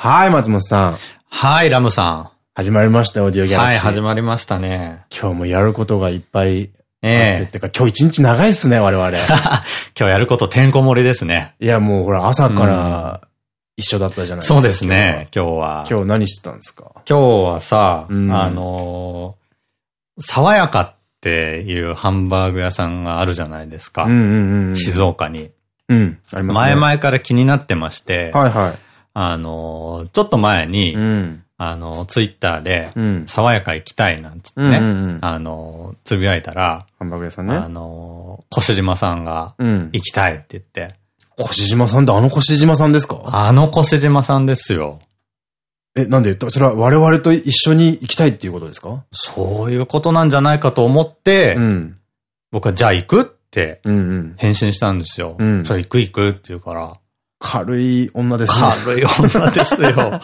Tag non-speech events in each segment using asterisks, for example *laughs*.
はい、松本さん。はい、ラムさん。始まりました、オーディオギャラクシー。はい、始まりましたね。今日もやることがいっぱいええあって、ってか今日一日長いっすね、我々。*laughs* 今日やることてんこ盛りですね。いや、もうほら、朝から一緒だったじゃないですか。そうですね、今日は。今日何してたんですか？今日はさ、うんあのー爽やかっていうハンバーグ屋さんがあるじゃないですか。静岡に。うん。ありますね。前々から気になってまして、はいはあのーちょっと前に、い。うん。あの、ツイッターで、うん。爽やか行きたいなんつってね、うんあのーつぶやいたら、ハンバーグ屋さんあね。のー越島さんがうん。行きたいって言って、越島さんってあの越島さんですか？あの越島さんですよ。え、なんで？それは我々と一緒に行きたいっていうことですか？そういうことなんじゃないかと思って、うん。僕はじゃあ行くって。返信したんですよ。うんそれ行く行くって言うから、軽い女ですね。軽い女ですよ。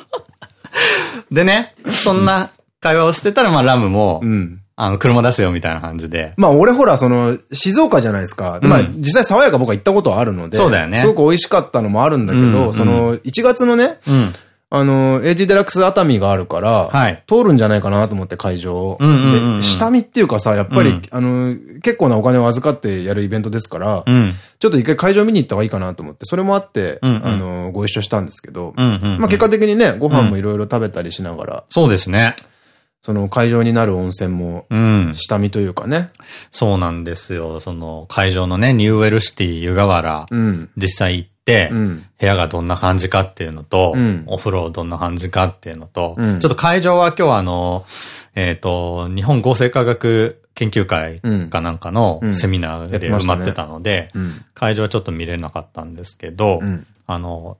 でね、そんな会話をしてたら、まあラムも、うん。あの、車出すよみたいな感じで。まあ俺ほら、その、静岡じゃないですか。でまあ実際爽やか僕は行ったことはあるので。そうだよねすごく美味しかったのもあるんだけうんど、その、1月のね、うん。あの、AG デラックス熱海があるから、はい通るんじゃないかなと思って会場で、下見っていうかさ、やっぱり、うんあの、結構なお金を預かってやるイベントですから、うん。ちょっと一回会場見に行った方がいいかなと思って、それもあって、うんうんあの、ご一緒したんですけど、うんうん。まあ結果的にね、ご飯もいろいろ食べたりしながら、そうですね。その会場になる温泉も、うん。下見というかね。そうなんですよ。その、会場のね、ニューウェルシティ湯河原、うん。実際行って、うん。部屋がどんな感じかっていうのと、うんお風呂どんな感じかっていうのと、うんちょっと会場は今日はあの、えっ、と、日本合成科学研究会かなんかのうんセミナーで埋まってたので、うん。会場はちょっと見れなかったんですけど、うん。あの、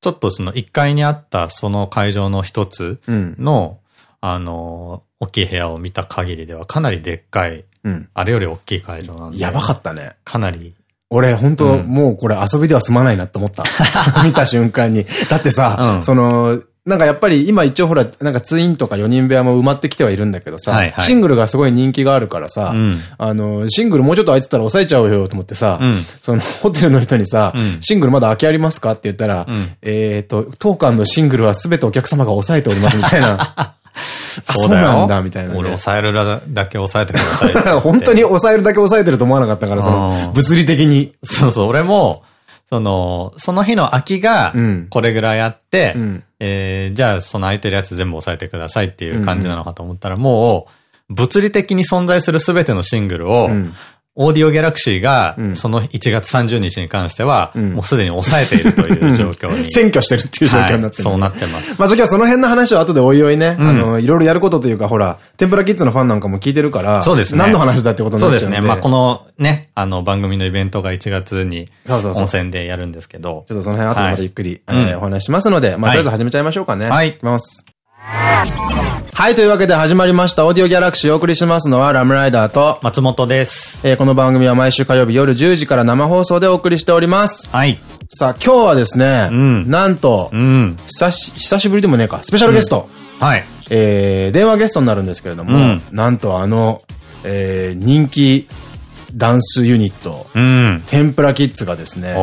ちょっとその1階にあったその会場の一つうん。の、あの、大きい部屋を見た限りではかなりでっかい、うん。あれより大きい会場なんで。やばかったね。かなり。俺、本当、うん。もうこれ遊びでは済まないなって思った。*laughs* 見た瞬間に。だってさ、うん。その、なんかやっぱり今一応ほら、なんかツインとか4人部屋も埋まってきてはいるんだけどさ、はいはい。シングルがすごい人気があるからさ、うん。あの、シングルもうちょっと空いてたら抑えちゃうよと思ってさ、うん。そのホテルの人にさ、うん。シングルまだ空きありますかって言ったら、ん。えっと、当館のシングルはすべてお客様が抑えておりますみたいな。*laughs* *laughs* あそうだよ。なんだみたいなね俺抑えるだけ抑えてください。*laughs* 本当に抑えるだけ抑えてると思わなかったから、そのう、ん物理的に。そうそう、俺も、その、その日の空きがうん、これぐらいあって、うんえーじゃあその空いてるやつ全部押さえてくださいっていう感じなのかと思ったら、もう、物理的に存在するすべてのシングルを、んオーディオギャラクシーがう、んその1月30日に関しては、んもうすでに抑えているという状況に。*laughs* 占拠してるっていう状況になってる、はいそうなってます。まあ、じゃあその辺の話は後でおいおいね、あの、いろいろやることというか、ほら、天ぷらキッズのファンなんかも聞いてるから、そうですね。何の話だってことになっちゃう。そうですね。まあ、このね、あの、番組のイベントが1月に、そうそうそう温泉でやるんですけどち、ょっとその辺後でまたゆっくり、はいえお話ししますので、まあ、はいとりあえず始めちゃいましょうかね。はいいきます。はい、というわけで始まりました、オーディオギャラクシーをお送りしますのは、ラムライダーと、松本です。えーこの番組は毎週火曜日夜10時から生放送でお送りしております。はい。さあ、今日はですね、んなんと、うん。久し、久しぶりでもねえか、スペシャルゲスト、はい。えー、電話ゲストになるんですけれども、うんなんとあの、えー、人気ダンスユニット、うん。天ぷらキッズがですね。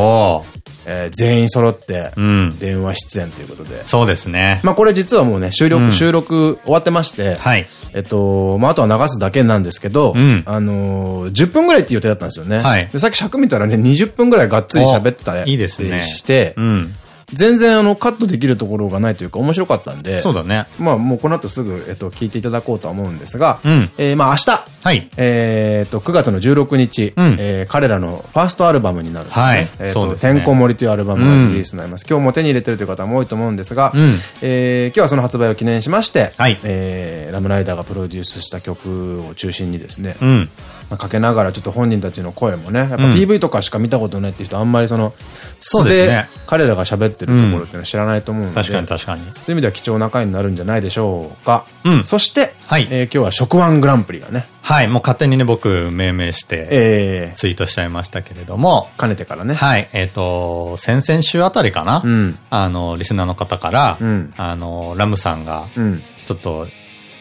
えー全員揃ってうん。電話出演ということで、そうですね。まあこれ実はもうね、収録、うん収録終わってまして、はい。えっと、まああとは流すだけなんですけど、うんあのー、10分ぐらいっていう予定だったんですよね。はいでさっき尺見たらね、20分ぐらいがっつり喋ってたおいいですねして、うん。全然あの、カットできるところがないというか面白かったんで、そうだね。まあもうこの後すぐ、えっと、聞いていただこうとは思うんですが、うんえーまあ明日、はい。えっと、9月の16日、うんえー彼らのファーストアルバムになるんですね。はいえっと、ねてんこ盛りというアルバムがリリースになります。今日も手に入れてるという方も多いと思うんですが、うんえー今日はその発売を記念しまして、はいえーラムライダーがプロデュースした曲を中心にですね、うん。まあかけながらちょっと本人たちの声もね、やっぱうん PV とかしか見たことないっていう人あんまりその、そうですね彼らが喋ってるところっていうのは知らないと思うんで、確かに確かに。そういう意味では貴重な回になるんじゃないでしょうか。うんそして、はいえー今日は食ワングランプリがね、はい。もう勝手にね、僕、命名して、えー、ツイートしちゃいましたけれども、かねてからね。はい。えっ、と、先々週あたりかな、うんあの、リスナーの方から、うんあの、ラムさんが、うん。ちょっと、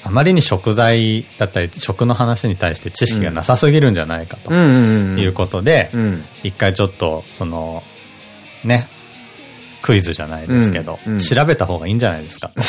あまりに食材だったり、食の話に対して知識がなさすぎるんじゃないかと。いうことでう、ん。一回ちょっと、その、ね、クイズじゃないですけど、うんうん調べた方がいいんじゃないですか。*laughs*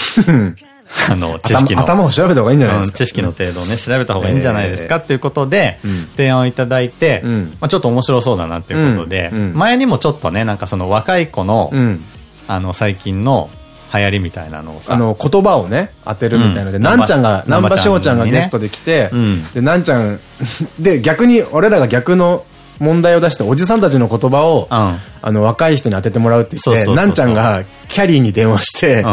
あの、知識の。頭頭を調べた方がいいんじゃないですか。うん知識の程度をね、調べた方がいいんじゃないですかっていうことでうん、提案をいただいて、うんまあちょっと面白そうだなっていうことで前にもちょっとね、なんかその若い子のう、ん。あの、最近の流行りみたいなのをさ、あの、言葉をね、当てるみたいので、うん。なんちゃんが、南波南波翔ちゃんが南波ちゃんにねゲストで来てうん、で、なんちゃん、*laughs* で、逆に、俺らが逆の問題を出して、おじさんたちの言葉を、うん。あの、若い人に当ててもらうって言って、なんちゃんが、キャリーに電話して、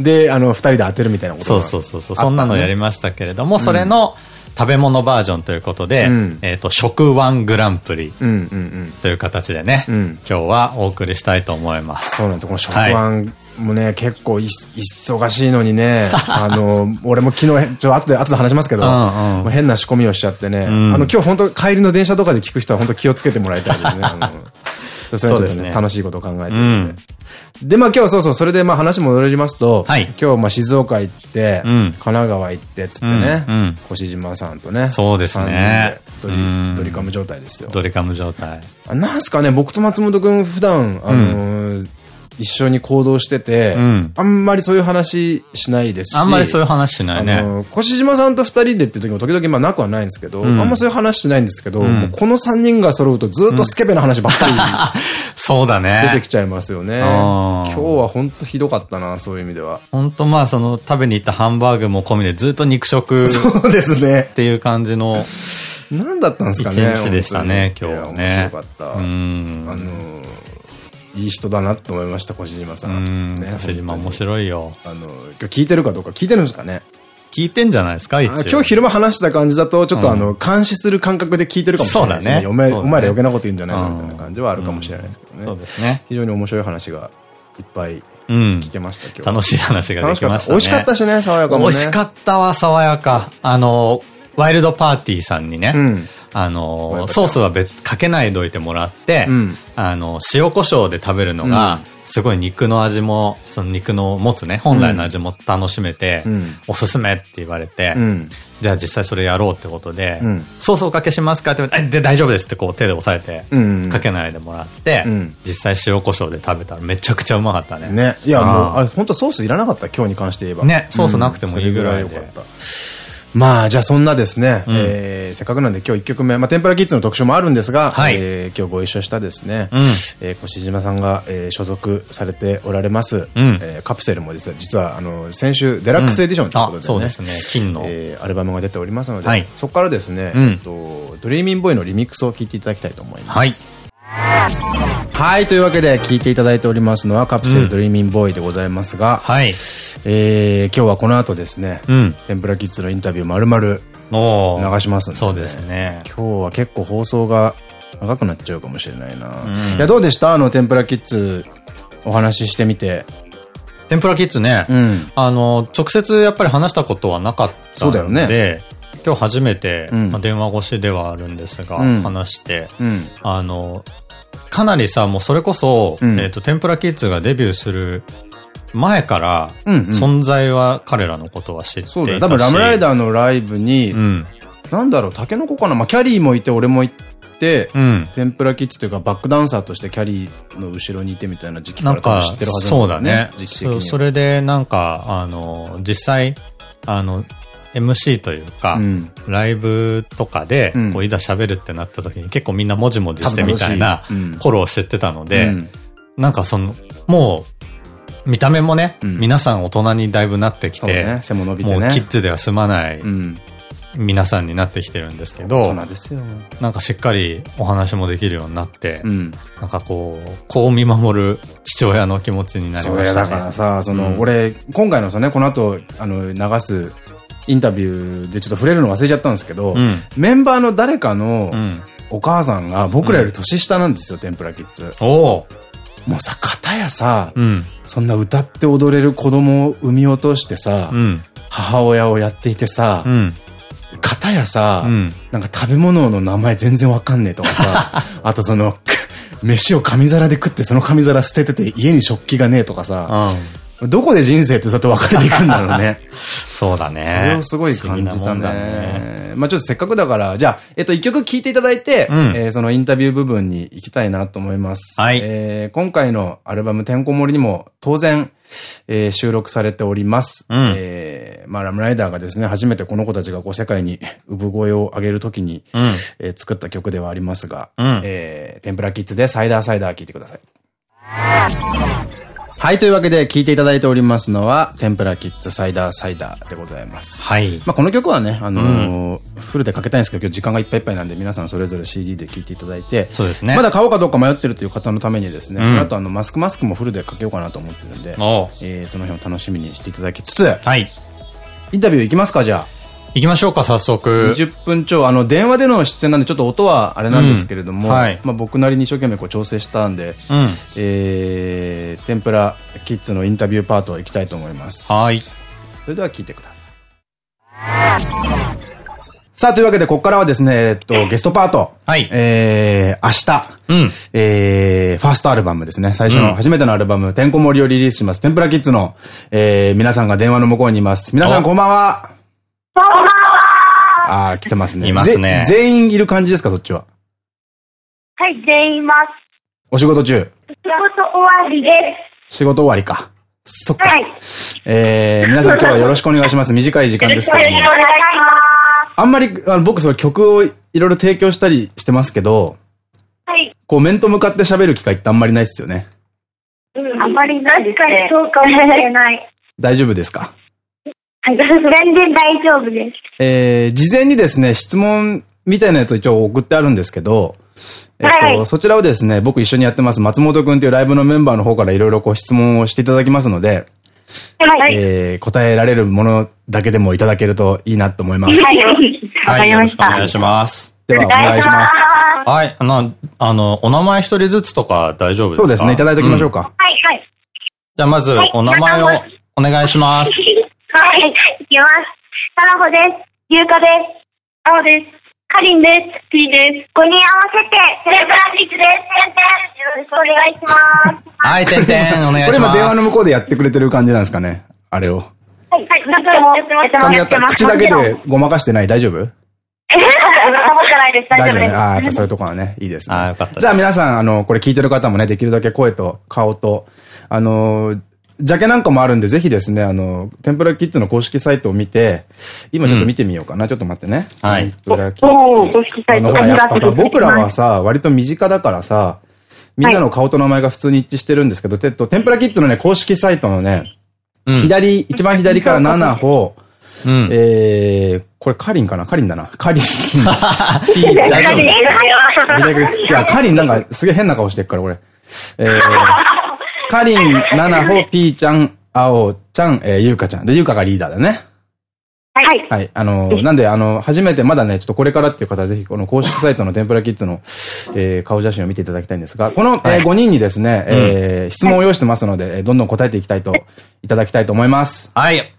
で、あの、二人で当てるみたいなことそうがそうそうそう、そんなのやりましたけれども、それの食べ物バージョンということで、うん。えっと、食ワングランプリ。という形でね、うん。今日はお送りしたいと思います。そうなんですよ。この食パンもね、結構い忙しいのにね、*laughs* あの、俺も昨日、ちょ、後で、後で話しますけど、うんうん変な仕込みをしちゃってね、ん。あの、今日本当帰りの電車とかで聞く人は本当気をつけてもらいたいですね。*laughs* それはちょっとね、そうですね。楽しいことを考えてるうん。ので。で、まあ今日そうそう、それでまあ話戻りますと、はい。今日まあ静岡行って、うん。神奈川行って、つってね、うんうん。越島さんとね、そうですね。ドリうん。ドリカム状態ですよ。ドリカム状態。あなんすかね、僕と松本くん普段、あのー一緒に行動してて、うんあんまりそういう話しないですし。あんまりそういう話しないね。あのー越島さんと二人でって時も時々まあなくはないんですけど、んあんまそういう話しないんですけど、もうこの三人が揃うとずっとスケベな話ばっかり *laughs* そうだね。出てきちゃいますよね。今日は本当ひどかったな、そういう意味では。ほんとまあその食べに行ったハンバーグも込みでずっと肉食っそうですね。ていう感じの何だったんです一かね。日でしたね、今日はね。面白かった。うんあのーいい人だなって思いました、越島さ。うんん。ね越島面白いよ。あの、今日聞いてるかどうか聞いてるんですかね？聞いてんじゃないですか、一あ応。今日昼間話した感じだと、ちょっとあうの、監視する感覚で聞いてるかもしれないですね。お前、ら余計なこと言うんじゃないかみたいな感じはあるかもしれないですけどそうね。ですね。非常に面白い話がいっぱいうん聞。けました、今日。楽しい話がで。きましたね。美味しかったしね、爽やかもね。美味しかったわ、爽やか。あの、ワイルドパーティーさんにね、うんあ親の、子ソースは別、かけないどいてもらって、うんあの、塩コショウで食べるのが、すごい肉の味も、その肉の持つね、本来の味も楽しめて、うんおすすめって言われて、うん。じゃあ実際それやろうってことで、うんソースおかけしますかって言で、大丈夫ですってこう手で押さえて、うんかけないでもらって、うん実際塩コショウで食べたらめちゃくちゃうまかったね。ね。いや、もう、あ本当ソースいらなかった、今日に関して言えば。ねソースなくてもいいぐらいでうんそれぐらい良かった。まあ、じゃあそんなですね、えーせっかくなんで今日1曲目、まあ、天ぷらキッズの特集もあるんですが、はい。えー今日ご一緒したですね、うん。えー越島さんが、えー所属されておられます、うん。えーカプセルも実は、実は、あの、先週、デラックスエディションということでね、あそうですね。金の。えーアルバムが出ておりますので、はい。そこからですね、うん。えっと、ドリーミンボーイのリミックスを聴いていただきたいと思います。はい。はい、というわけで聴いていただいておりますのは、カプセルドリーミンボーイでございますが、はい。えー今日はこの後ですね、うん。天ぷらキッズのインタビュー丸々流しますんで、そうですね。今日は結構放送が長くなっちゃうかもしれないな。んいや、どうでした？あの、天ぷらキッズお話ししてみて。天ぷらキッズね、うん。あの、直接やっぱり話したことはなかったそうだよので、ね今日初めて、うんまあ電話越しではあるんですが、うん話して、うん。あの、かなりさ、もうそれこそ、うんえっと、天ぷらキッズがデビューする前から、うんうん存在は彼らのことは知っていたし。そうだよ。多分ラムライダーのライブに、うん。なんだろう、タケノコかな？まあ、キャリーもいて、俺も行って、うん。天ぷらキッズというか、バックダンサーとしてキャリーの後ろにいてみたいな時期かなんから多分知ってるはずそうだね。時期的にはそそれで、なんか、あの、実際、あの、MC というか、うんライブとかで、うんこういざ喋るってなった時に結構みんなもじもじしてみたいな多分楽しいうん頃を知ってたので、うんなんかその、もう、見た目もね、うん皆さん大人にだいぶなってきて、そうね、背も伸びてね。もうキッズでは済まないうん。皆さんになってきてるんですけど、大人ですよ。なんかしっかりお話もできるようになって、うん。なんかこう、こう見守る父親の気持ちになりましたね。だからさ、その、うん俺、今回のそのね、この後、あの、流すインタビューでちょっと触れるの忘れちゃったんですけど、うんメンバーの誰かのうん。お母さんが僕らより年下なんですよ、天ぷらキッズ。おおもうさ、片やさ、うん。そんな歌って踊れる子供を産み落としてさ、うん。母親をやっていてさ、うん。片やさ、うんなんか食べ物の名前全然わかんねえとかさ、*laughs* あとその、飯を紙皿で食ってその紙皿捨ててて家に食器がねえとかさ、どこで人生ってそうやって分かれていくんだろうね。*laughs* そうだね。それをすごい感じたね。ねまあちょっとせっかくだから、じゃあ、えっと、一曲聴いていただいて、うんえーそのインタビュー部分に行きたいなと思います。はいえー今回のアルバム、てんこ盛りにも当然、えー収録されております。うんえーまあラムライダーがですね、初めてこの子たちがこう世界に産声を上げるときに、うん。えー作った曲ではありますが、うんえー、天ぷらキッズでサイダーサイダー聴いてください。はい、というわけで聴いていただいておりますのは、天ぷらキッズサイダーサイダーでございます。はい。まあこの曲はね、あのーフルでかけたいんですけど、今日時間がいっぱいいっぱいなんで、皆さんそれぞれ CD で聴いていただいて、そうですね。まだ買おうかどうか迷ってるという方のためにですね、うんこの後あの、マスクマスクもフルでかけようかなと思ってるんで、えーその辺を楽しみにしていただきつつ、はい。インタビューいきますか、じゃあ。行きましょうか、早速。20分超、あの、電話での出演なんでちょっと音はあれなんですけれども、うんはいまあ僕なりに一生懸命こう調整したんで、うん。えー、天ぷらキッズのインタビューパートいきたいと思います。はいそれでは聞いてください。さあ、というわけで、ここからはですね、えっと、ゲストパート。はいえー、明日。うん。えー、ファーストアルバムですね。最初の、うん初めてのアルバム、てんこ盛りをリリースします。天ぷらキッズの、えー、皆さんが電話の向こうにいます。皆さんおこんばんは。こんばんは。あー、来てますね。いますねぜ全員いる感じですか、そっちは？はい、全員います。お仕事中？仕事終わりです。仕事終わりか。そっか。はい。えー、皆さん今日はよろしくお願いします。短い時間ですけどもよろしくお。願いしまあんまり、あの僕その曲をいろいろ提供したりしてますけど、す。はい。こう面と向かって喋る機会ってあんまりないですよね。あんまりないですね。そうかもしれない。大丈夫ですか？はい。*laughs* 全然大丈夫です。えー、事前にですね、質問みたいなやつを一応送ってあるんですけど、えっと、はいそちらをですね、僕一緒にやってます、松本くんというライブのメンバーの方からいろいろこう質問をしていただきますので、はい。えー、答えられるものだけでもいただけるといいなと思います。はい。わかはい。よろしりました。くお願いします。では、お願いします。はい。あの、あの、お名前一人ずつとか大丈夫ですか？そうですね、いただいておきましょうか。か。はい、はい。じゃあまずはい、お名前をお願いします。ます。たなほです。ゆうかです。あおです。かりんです。ピーです。5人合わせて、テレブラリッチです。よろしくお願いします。はい、てんてん、お願いこれします。今電話の向こうでやってくれてる感じなんですかねあれを。はい、はい。何回もやってます。口だけでごまかしてない大丈夫？サボってないです。大丈夫です。ね。ああ、やっぱそういうとこはね、いいですね。あーよかったですじゃあ皆さん、あの、これ聞いてる方もね、できるだけ声と顔と、あのー、ジャケなんかもあるんで、ぜひですね、あの、天ぷらキッズの公式サイトを見て、今ちょっと見てみようかな。ちょっと待ってね。はい天ぷらキッズ。公式サイトあの、ほら、やっぱさ、僕らはさ、割と身近だからさ、みんなの顔と名前が普通に一致してるんですけど、てっと、天ぷらキッズのね、公式サイトのね、うん左、一番左から7歩、*laughs* うん。えー、これカリンかな？カリンだな。カリン。大丈夫ですいや、カリンなんかすげえ変な顔してるから、これ。えー、*laughs* カリン、ナナホ、ピーちゃん、アオちゃん、えー、ゆうかちゃん。で、ゆうかがリーダーだね。はい。はい。あのー、なんで、あの、初めてまだね、ちょっとこれからっていう方はぜひ、この公式サイトの天ぷらキッズの、えー、顔写真を見ていただきたいんですが、この、えー、5人にですね、えー、質問を用意してますので、えーどんどん答えていきたいと、いただきたいと思います。はい。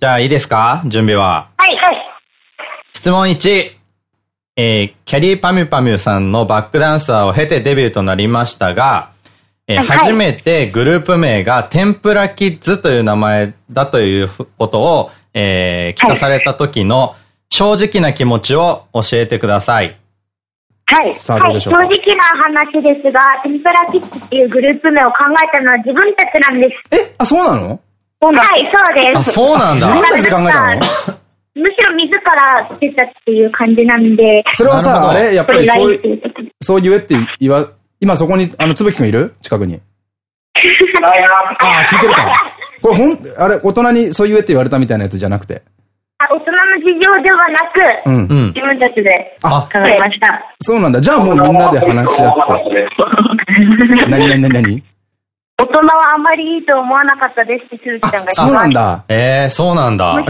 じゃあ、いいですか？準備は。はい、はい。質問1。えー、キャリーパミュパミュさんのバックダンサーを経てデビューとなりましたが、えーはいはい初めてグループ名が天ぷらキッズという名前だということを、えー聞かされた時の正直な気持ちを教えてください。はい。さあどうでしょうか？はい、正直な話ですが、天ぷらキッズっていうグループ名を考えたのは自分たちなんです。え、あ、そうなの？はい、そうです。あ、そうなんだ自。分たちで考えたの？むしろ自ら出たっていう感じなんで、それはさ、あれ？やっぱりそうそう言えって言わ、今そこに、あの、つぶきくんいる？近くに。ああ、聞いてるか。これほん、あれ、大人にそう言えって言われたみたいなやつじゃなくて。あ大人の事情ではなく、うん。うん。自分たちであ、考えました。そうなんだ。じゃあもうみんなで話し合って。何何何何？大人はあまりいいと思わなかったですって、鈴木ちゃんが言ってそうなんだ。だ。えー、そうなんだ。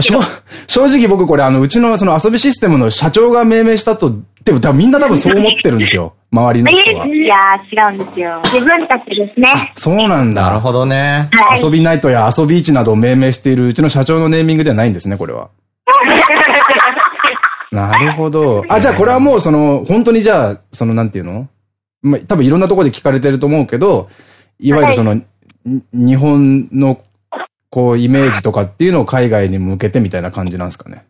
正直僕これあの、うちのその遊びシステムの社長が命名したと、でも多分みんな多分そう思ってるんですよ。周りの人は。いやー、違うんですよ。自分たちですね。そうなんだ。なるほどね。はい。遊びナイトや遊び市などを命名しているうちの社長のネーミングではないんですね、これは。なるほど。*laughs* あ、じゃあこれはもうその、本当にじゃあ、そのなんていうの？まあ、多分いろんなところで聞かれてると思うけど、いわゆるその、に日本の、こう、イメージとかっていうのを海外に向けてみたいな感じなんですかね？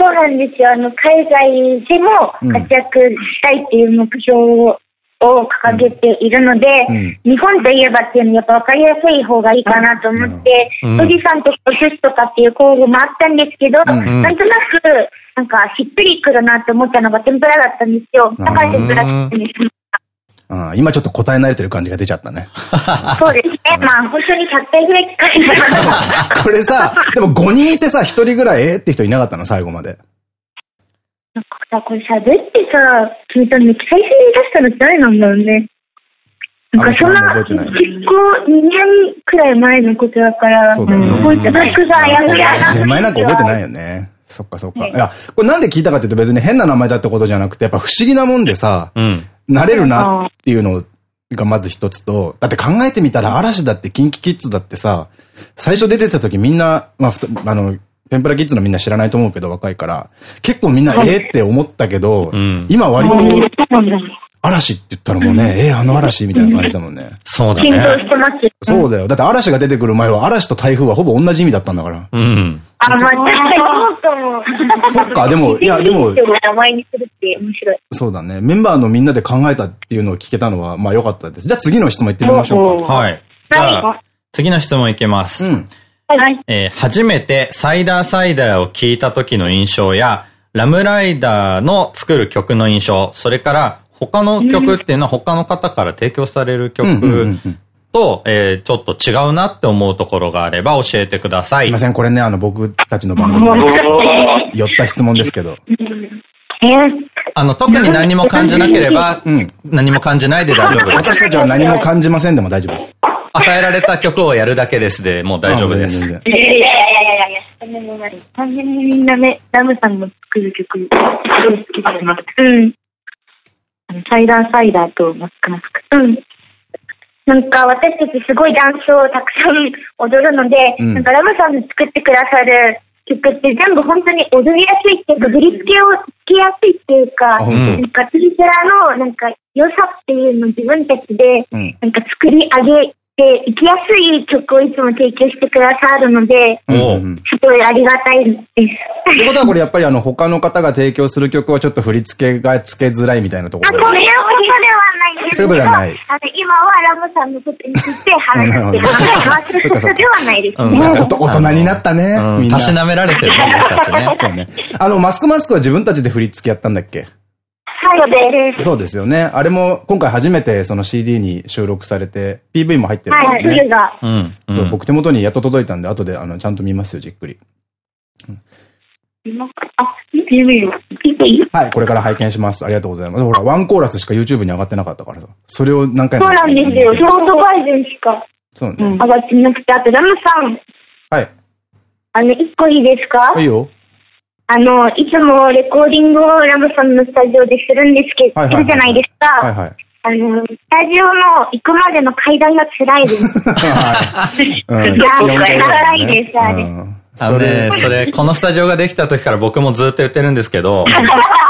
そうなんですよ。あの、海外でも活躍したいっていう目標を掲げているので、うん。日本といえばっていうのはやっぱ分かりやすい方がいいかなと思って、うん。富士山とか寿司とかっていう候補もあったんですけど、うん。うん。なんとなく、なんかしっくりくるなって思ったのが天ぷらだったんですよ。だから天ぷらっんですうん、今ちょっと答え慣れてる感じが出ちゃったね。そうですね。まあ、本当に100回ぐらい聞か。これさ、でも5人いてさ、1人ぐらいえーって人いなかったの最後まで。なんかさ、これ喋ってさ、聞いたのに最初に出したの誰なんだろうね。なんかそんな、結構なんだ覚えて2年くらい前のことだから、覚えてなくさ、やふやな。名前なんか覚えてないよね。そっかそっか。いや、これなんで聞いたかっていうと別に変な名前だってことじゃなくて、やっぱ不思議なもんでさ、うん。慣れるなっていうのがまず一つと、だって考えてみたら嵐だってキンキキッズだってさ、最初出てた時みんな、まあ、あの、天ぷらキッズのみんな知らないと思うけど若いから、結構みんなええって思ったけど、ん今割と。嵐って言ったらもうね、ええあの嵐みたいな感じだもんね。そうだね。そうだよ。だって嵐が出てくる前は嵐と台風はほぼ同じ意味だったんだから。うん。あ、まあ、*laughs* そっかでもいやでも名前にするって面白い。そうだね。メンバーのみんなで考えたっていうのを聞けたのは、まあ良かったです。じゃあ次の質問行ってみましょうか。はい。じゃあ、次の質問いきます。うん。はい。えー初めてサイダーサイダーを聞いた時の印象や、ラムライダーの作る曲の印象、それから他の曲っていうのは他の方から提供される曲うんと、えーちょっと違うなって思うところがあれば教えてくださいすいま。せん、これね、あの、僕たちの番組に *laughs* 寄った質問ですけど。えーあの、特に何も感じなければ *laughs* うん、何も感じないで大丈夫です。私たちは何も感じませんでも大丈夫です。与えられた曲をやるだけですで、もう大丈夫です。いやいやいやいやいや、そんなもない。完全にみんなね、ラムさんの作る曲、すごい好きだな。うん。あのサイダーサイダーとマスクマスク。うん。なんか私たちすごいダンスをたくさん踊るので、うん。なんかラムさんの作ってくださる曲って全部本当に踊りやすいっていうか、振り付けをつけやすいっていうか、あ本当なんかツリセラのなんか良さっていうのを自分たちで、うん。なんか作り上げていきやすい曲をいつも提供してくださるので、すごいありがたいです。ってことはこれやっぱりあの、他の方が提供する曲はちょっと振り付けがつけづらいみたいなとこあ、ろで。そういうことではないんですけど、そういうことではないあの今はラムさんのことにつ *laughs* いて話してるので、まあそういうことではないです大人になったね。うん、みんな。たしなめられてるね、僕たちね。*laughs* そうね。あの、マスクマスクは自分たちで振り付けやったんだっけ？そうです。そうですよね。あれも今回初めてその CD に収録されて、PV も入ってるんはい、だよね。冬が。うん。うんそう、僕手元にやっと届いたんで、後であの、ちゃんと見ますよ、じっくり。あ、PV、PV? はい、これから拝見します。ありがとうございます。ほら、ワンコーラスしか YouTube に上がってなかったからさ。それを何回も。そうなんですよ。ショートバージョンしかそうね。上がってなくて、あとラムさん、はい。あの、一個いいですか？いいよ。あの、いつもレコーディングをラムさんのスタジオでするんですけど、はいはいはいするじゃないですか。はいはい。あの、スタジオの行くまでの階段が辛いです。*laughs* はい。いや長いですあれうんあのね、それ、このスタジオができた時から僕もずっと言ってるんですけど、*laughs*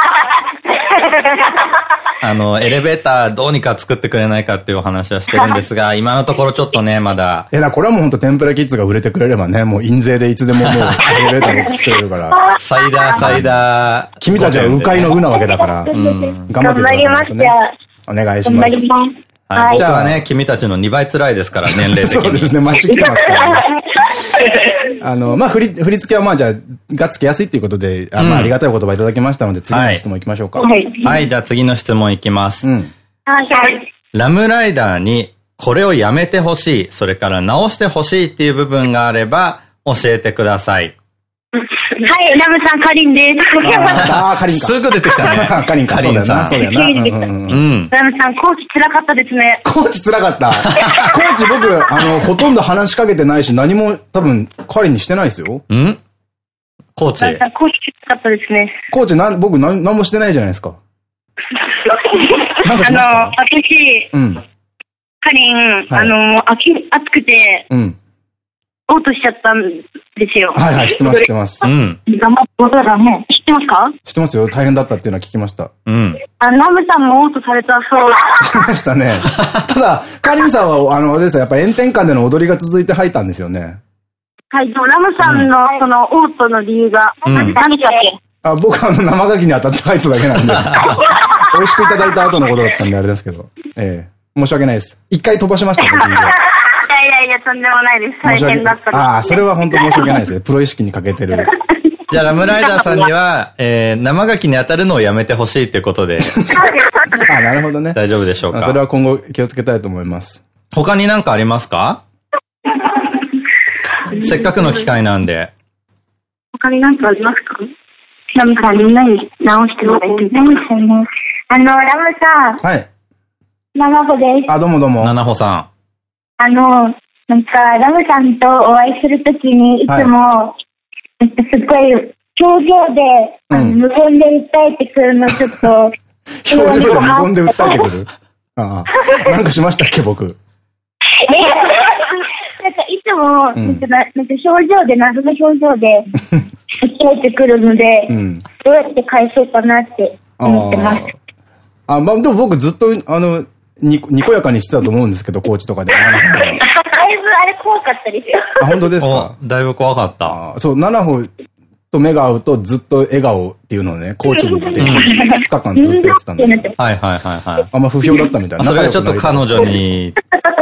あの、エレベーターどうにか作ってくれないかっていうお話はしてるんですが、*laughs* 今のところちょっとね、まだ、いや、これはもう本当天ぷらキッズが売れてくれればね、もう印税でいつでももう *laughs* エレベーターで作れるから。サイダーサイダー。君たちは迂回のうなわけだから、*laughs* 頑張っていただ頑張りますじゃあ。お願いし頑ます。張ります。はい、僕じゃあはね、君たちの2倍辛いですから、年齢的に。*laughs* そうですね、マッシュ来てますからね。*laughs* あの、まあ、振り、振り付けはまあ、じゃあ、がつけやすいっていうことで、あまあ、ありがたいお言葉いただきましたので、次の質問行きましょうか。はい。はい、じゃあ次の質問いきます。うん。はい。ラムライダーにこれをやめてほしい、それから直してほしいっていう部分があれば教えてください。はい、ラムさん、カリンです。ああ、カリンか。すぐ出てきたねカリンか。カリンさんそうだよな。そうだよな。*laughs* ラムさん、コーチ辛かったですね。コーチ辛かった。*laughs* コーチ僕、あの、ほとんど話しかけてないし、何も多分、カリンにしてないですよ。ん？コーチコーチ辛かったですね。コーチなん、僕なん、何もしてないじゃないですか。*laughs* あの、私、うん。カリン、はいあの、暑暑くて、うん。嘔吐しちゃったんですよ。はいはい、知ってます、知ってますう。ん。頑張ってことだね。知ってますか？知ってますよ。大変だったっていうのは聞きました。うん。あ、ナムさんもオートされたそう。聞きましたね。*laughs* ただ、カリンさんは、あの、あれですよやっぱ炎天下での踊りが続いて吐いたんですよね。はい、でもラムさんのそのオートの理由が、うん何だっけあ、僕はあの生牡蠣に当たって吐いただけなんで。*laughs* 美味しくいただいた後のことだったんであれですけど。ええ申し訳ないです。一回飛ばしました、僕いやいやいや、とんでもないです。大申し訳変だった。ああ、それは本当申し訳ないですね。プロ意識に欠けてる。*laughs* じゃあ、ラムライダーさんには、えー、生牡蠣に当たるのをやめてほしいってことで、あなるほどね。大丈夫でしょうあそれかは今後気をつけたいと思います。他になんかありますか？*laughs* せっかくの機会なんで。他に何かありますか？ラムさんみんなに直してもらえてないですよね。あの、ラムさん、はい。長穂です。あ、どうもどうも。七穂さあの、なんか、ラムさんとお会いするときに、いつも、なんかすっごい、表情で、うん無言で訴えてくるの、*laughs* ちょっと、表情で無言で訴えてくる。*laughs* ああ。なんかしましたっけ、僕。えなんかいつも、うんなんかななんか表情で、謎の表情で、*laughs* 訴えてくるので、うん。どうやって返そうかなって思ってます。ああ。まあ、でも僕ずっと、あの、に、にこやかにしてたと思うんですけど、コーチとかで。*laughs* だいぶあれ怖かったですよ。あ、本当ですん。か？お、だいぶ怖かった。あそう、七歩と目が合うとずっと笑顔っていうのをね、コーチに言って、2日間ずっとやってたんで。はいはいはいはい。あんま不評だったみたいな。それはちょっと彼女女に、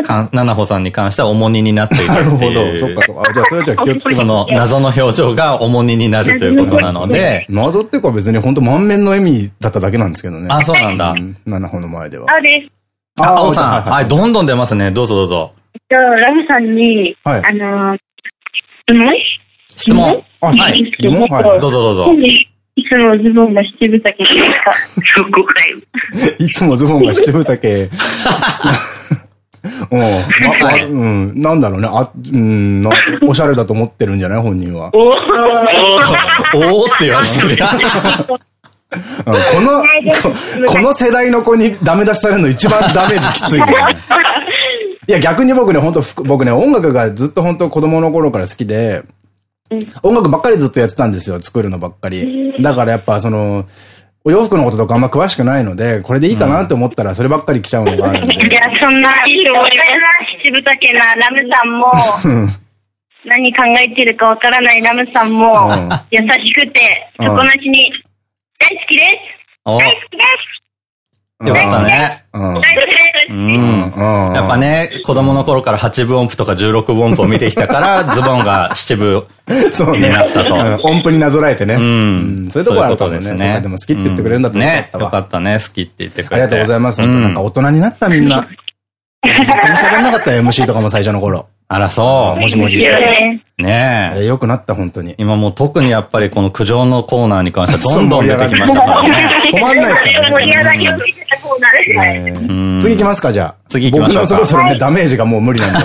か七穂さんに関しては重荷になっているなるほってど。いう。そっかそっか。あじゃあ、それはじゃあ気をつけ。その謎の表情が重荷になるということなので、謎っていうか別に本当満面の笑みだっただけなんですけどね。あ、そうなんだ。うん七歩の前では。あ、です。あ、青さん、はいはい、どんどん出ますね。どうぞどうぞ。じゃあ、ラムさんに、はいあのー、質問質問？あはい。疑問？はいどうぞどうぞいつもズボンが七分丈ですか？そこかよ。いつもズボンが七分丈。*laughs* うん、まあうん、なんだろうね。あ、うん、なおしゃれだと思ってるんじゃない？本人は。おおーって言われてる。*laughs* うんこのこ、*laughs* この世代の子にダメ出しされるの一番ダメージきついよね。*laughs* いや、逆に僕ね、本当僕ね、音楽がずっと本当子供の頃から好きで、音楽ばっかりずっとやってたんですよ、作るのばっかり。だからやっぱその、お洋服のこととかあんま詳しくないので、これでいいかなって思ったらそればっかり来ちゃうのがあるんで。いや、そんな、七分丈なラムさんも、うん何考えてるかわからないラムさんもうん、優しくて、うん底なしに、大好きです大好きですかったね。うん。大好きですうん。うん。やっぱね、子供の頃から8分音符とか16分音符を見てきたから、*laughs* ズボンが7分。そうね。になったとうん音符になぞらえてね。うん。そういうところあるかもね。そういうことでも好きって言ってくれるんだったねよかったね。好きって言ってくれて。ありがとうございます。本当なんか大人になったみんな。*laughs* 全然喋んなかったよ、MC とかも最初の頃。あら、そう。もじもじして。ねねえ。えよくなった、本当に。今もう特にやっぱりこの苦情のコーナーに関してはどんどん出てきましたからね。止まんないですからね盛り上がりを見せたコーナーです。えーうん次行きますか、じゃあ。次行きましょうか僕のそろそろね、ダメージがもう無理なんで。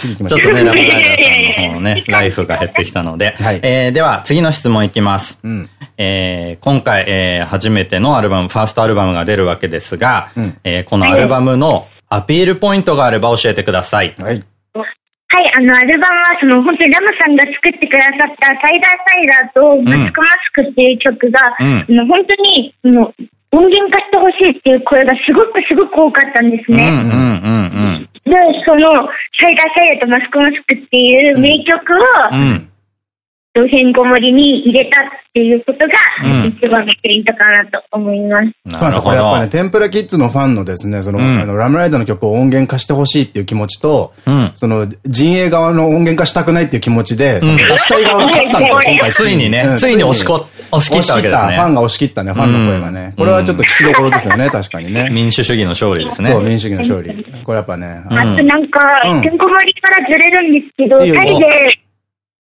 次行きましょう。ちょっとね、ラブライダーさんの方のね、ライフが減ってきたので。はいえーでは、次の質問いきます。うん。えー今回、えー初めてのアルバム、ファーストアルバムが出るわけですが、うんえーこのアルバムのアピールポイントがあれば教えてください。はい。はい、あの、アルバムは、その、本当にラムさんが作ってくださった、サイダーサイダーと、マスクマスクっていう曲が、うんあの本当に、もう、音源化してほしいっていう声がすごくすごく多かったんですね。うんうんうんうん。で、その、サイダーサイダーとマスクマスクっていう名曲を、うん。へんこ盛りに入れたっていうことが、うん一番のポイントかなと思います。そうなんですよ。これやっぱね、ね。テンプラキッズのファンのですね、その、うんあの、ラムライダーの曲を音源化してほしいっていう気持ちと、うんその、陣営側の音源化したくないっていう気持ちで、その、出したい側が勝ったんですよ、今回。ついにねうんついに押しこ押し切ったわけですね押し切ったファンが押し切ったね、ファンの声がね。これはちょっと聞きどころですよね、確かにね。民主主義の勝利ですね。そう、民主主義の勝利。これやっぱね、うんあとなんか、うんてんこ盛りからずれるんですけど、いいよタイで、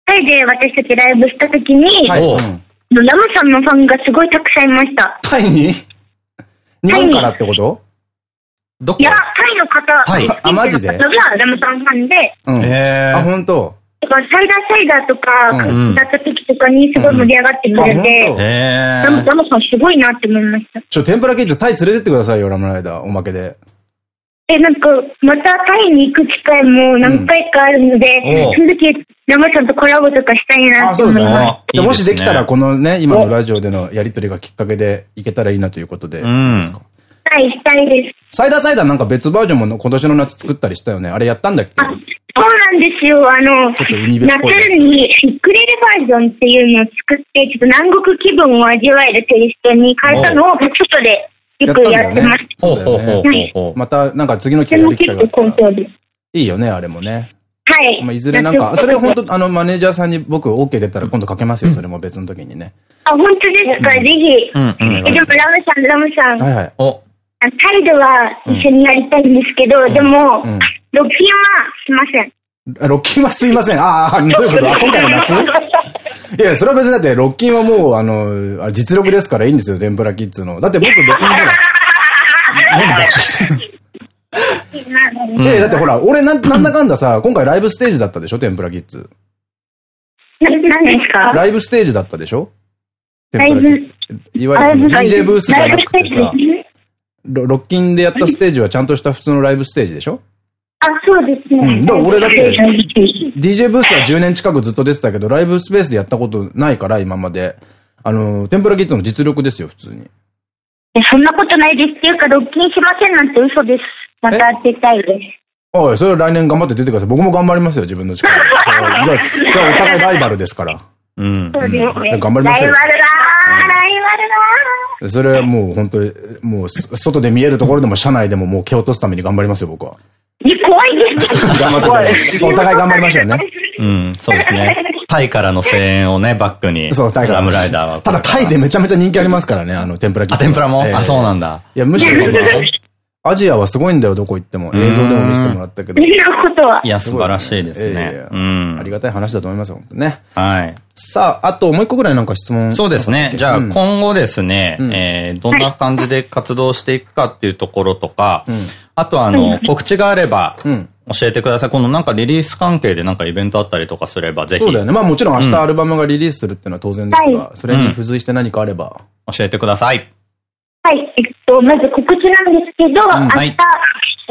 タイで私たちライブした時に、はい。ラムさんのファンがすごいたくさんいました。タイに？日本からってこと？どこ？いや、タイの方、タイあマジで？がラムさんファンで、うん。へー。あ、本当？だからサイダーサイダーとか、うん。だった時とかにすごい盛り上がってくれて、うん。ラムー。ラムさんすごいなって思いました。ちょ、天ぷらキッズタイ連れてってくださいよ、ラムライダー、おまけで。え、なんか、またタイに行く機会も何回かあるので、うん。その時ラムさんとコラボとかしたいなあ、って思います。もしできたら、このね、今のラジオでのやりとりがきっかけでいけたらいいなということで。うんですか？はい、したいです。サイダーサイダーなんか別バージョンも今年の夏作ったりしたよね。あれやったんだっけ？あ、そうなんですよ。あの、夏にウクレレバージョンっていうのを作って、ちょっと南国気分を味わえるテイストに変えたのを、外でよくやってます。ほうほうほう。また、なんか次の機会やる機会結構があったら好評です。いいよね、あれもね。はい。まあ、いずれなんか、夏それ本当あの、マネージャーさんに僕 OK 出たら今度かけますよ、それも別の時にね。あ、本当ですか、ぜひ。うんうんえ、でもラムさん、ラムさん。はいはい。お、あタイドは一緒にやりたいんですけど、でも、うんロッキンはしません。あロッキンはすいません。ああ、どういうことあ、今回の夏？いや、それは別にだって、ロッキンはもう、あの、実力ですからいいんですよ、天ぷらキッズの。だって僕別にほら、なんで爆笑してんの？ええ、だってほら、俺なん、なんだかんださ、今回ライブステージだったでしょ？天ぷらキッズ。な、何ですか？ライブステージだったでしょ？ライブいわゆる DJ ブースじゃなくてさロロッキンでやったステージはちゃんとした普通のライブステージでしょ？あ、そうですね。うんだから俺だって DJ ブースは10年近くずっと出てたけど、ライブスペースでやったことないから、今まで。あの、天ぷらキッズの実力ですよ、普通に。えそんなことないです。っていうか、ロッキンしませんなんて嘘です。また当てたいです。おい、それは来年頑張って出てください。僕も頑張りますよ、自分の力 *laughs* で。じゃあ、じゃあお互いライバルですから。うん。そうですね。うん頑張りましょうよライバルだーライバルだそれはもう本当に、もう、す外で見えるところでも、車内でももう蹴落とすために頑張りますよ、僕は。ーいや怖いです。頑張ってくださいお互い頑張りましょうね。うん、そうですね。タイからの声援をね、バックに。そう、タイから。ラムライダーは。ただ、タイでめちゃめちゃ人気ありますからね、あの、天ぷらあ、ズ天ぷらも？ええあ、そうなんだ。いや、むしろ、アジアはすごいんだよ、どこ行っても。映像でも見せてもらったけど。そんなことは。いや、素晴らしいですねえ。うえんあり。がたい話だと思いますよ、本当ね。はい。さあ、あともう一個ぐらいなんか質問。そうですね。じゃあ、うん今後ですね、うんえーどんな感じで活動していくかっていうところとか、んあとあの、告知があれば、うん。教えてください。このなんかリリース関係でなんかイベントあったりとかすれば、ぜひそうだよね。まあもちろん明日アルバムがリリースするっていうのは当然ですが、それに付随して何かあれば。教えてください。はい、と、まず告知なんですけど、明日、はい。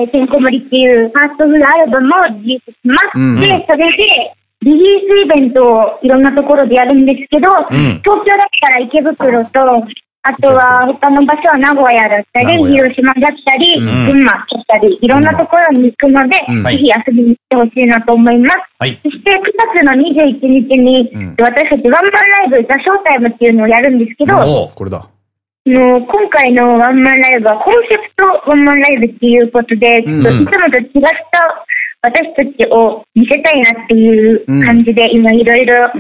えてんこ盛りっていうファーストフルアルバムをリリースします。うんで、それで、リリースイベントをいろんなところでやるんですけど、ん。東京だったら池袋と、あとは他の場所は名古屋だったり、広島だったり、うん。群馬だったり、いろんなところに行くので、うん。ぜひ遊びに来てほしいなと思います。はい。そして9月の21日に、うん。私たちワンマンライブ、ザ・ショータイムっていうのをやるんですけど、これだ。あの今回のワンマンライブはコンセプトワンマンライブっていうことで、うんちょっといつもと違った私たちを見せたいなっていう感じで、今いろいろ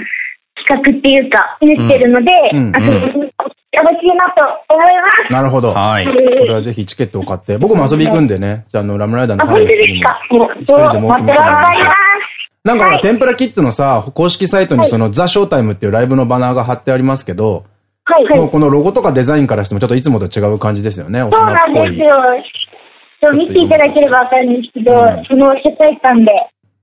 企画っていうか、見せてるので、うん遊びに来てほしいなと思います。なるほど。はい。これはぜひチケットを買って、僕も遊び行くんでね、じゃあ、あの、ラムライダーのあ、本当ですか？もう、一人でも頑張ります。なんかほら、天ぷらキッズのさ、公式サイトにその、ザ・ショータイムっていうライブのバナーが貼ってありますけど、はい、はい。もうこのロゴとかデザインからしてもちょっといつもと違う感じですよね、そう。なんですよ。そう見ていただければわかるんですけど、うんその世界観で。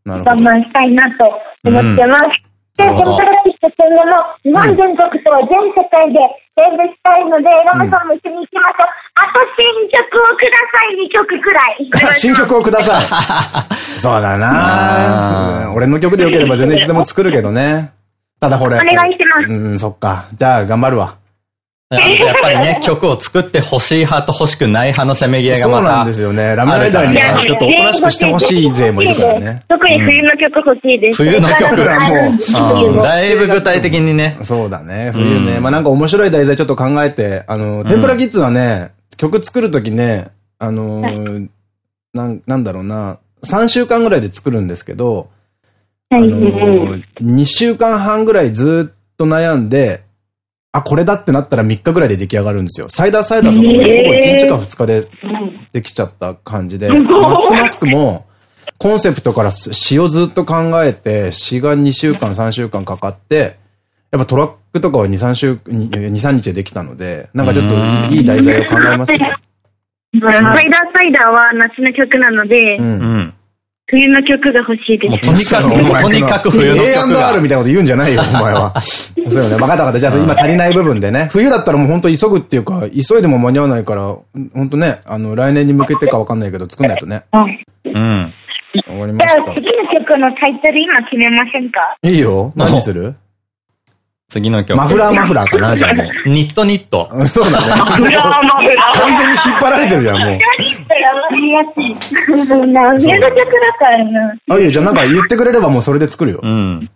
我慢したいなと思ってます。で、なるほど天ぷらキッズ今後も日本全国と全世界でライブしたいので、ラムさんも一緒に行きましょう。あと新曲をください、2曲くらい。*laughs* 新曲をください。*laughs* そうだなうん俺の曲でよければ全然いつでも作るけどね。ただこれ。お願いしますうん、そっか。じゃあ頑張るわ。や *laughs* やっぱりね、曲を作って欲しい派と欲しくない派のせめぎ合いがまた。そうなんですよね。ラムライダーにはちょっとおとなしくしてほしい勢もいるからね。特に冬の曲欲しいです。冬の曲はもうだいぶ具体的にね。そうだね。冬ね。うんまあなんか面白い題材ちょっと考えて、あの、天ぷらキッズはね、曲作るときね、あのー、なん、なんだろうな、3週間ぐらいで作るんですけど、あはい。のー、2週間半ぐらいずっと悩んで、あ、これだってなったら3日ぐらいで出来上がるんですよ。サイダーサイダーとかもほぼ1日か2日でできちゃった感じで、マスクマスクも、コンセプトから詩をずっと考えて、詩が2週間、3週間かかって、やっぱトラックとかは2、3週、2、3日でできたので、なんかちょっといい題材を考えますね。*laughs* サイダーサイダーは夏の曲なので、うん。うん。冬の曲が欲しいです。もうとにかく、も *laughs* うとにかく冬の曲 A&R が。みたいなこと言うんじゃないよ、*laughs* お前は。そうよね。分かった分かった。じゃあ今足りない部分でね。冬だったらもう本当急ぐっていうか、急いでも間に合わないから、本当ね、あの、来年に向けてか分かんないけど作んないとね。はいうん。終わりじました。ゃあ次の曲のタイトル今決めませんか？いいよ。何にする？次の曲。マフラーマフラーかなじゃあもう。ニットニット。う *laughs* んそうだね。完全に引っ張られてるじゃん、もう。やばいやつ。な、メロ曲だからな。あ、いいよ。じゃあなんか言ってくれればもうそれで作るよ。うん。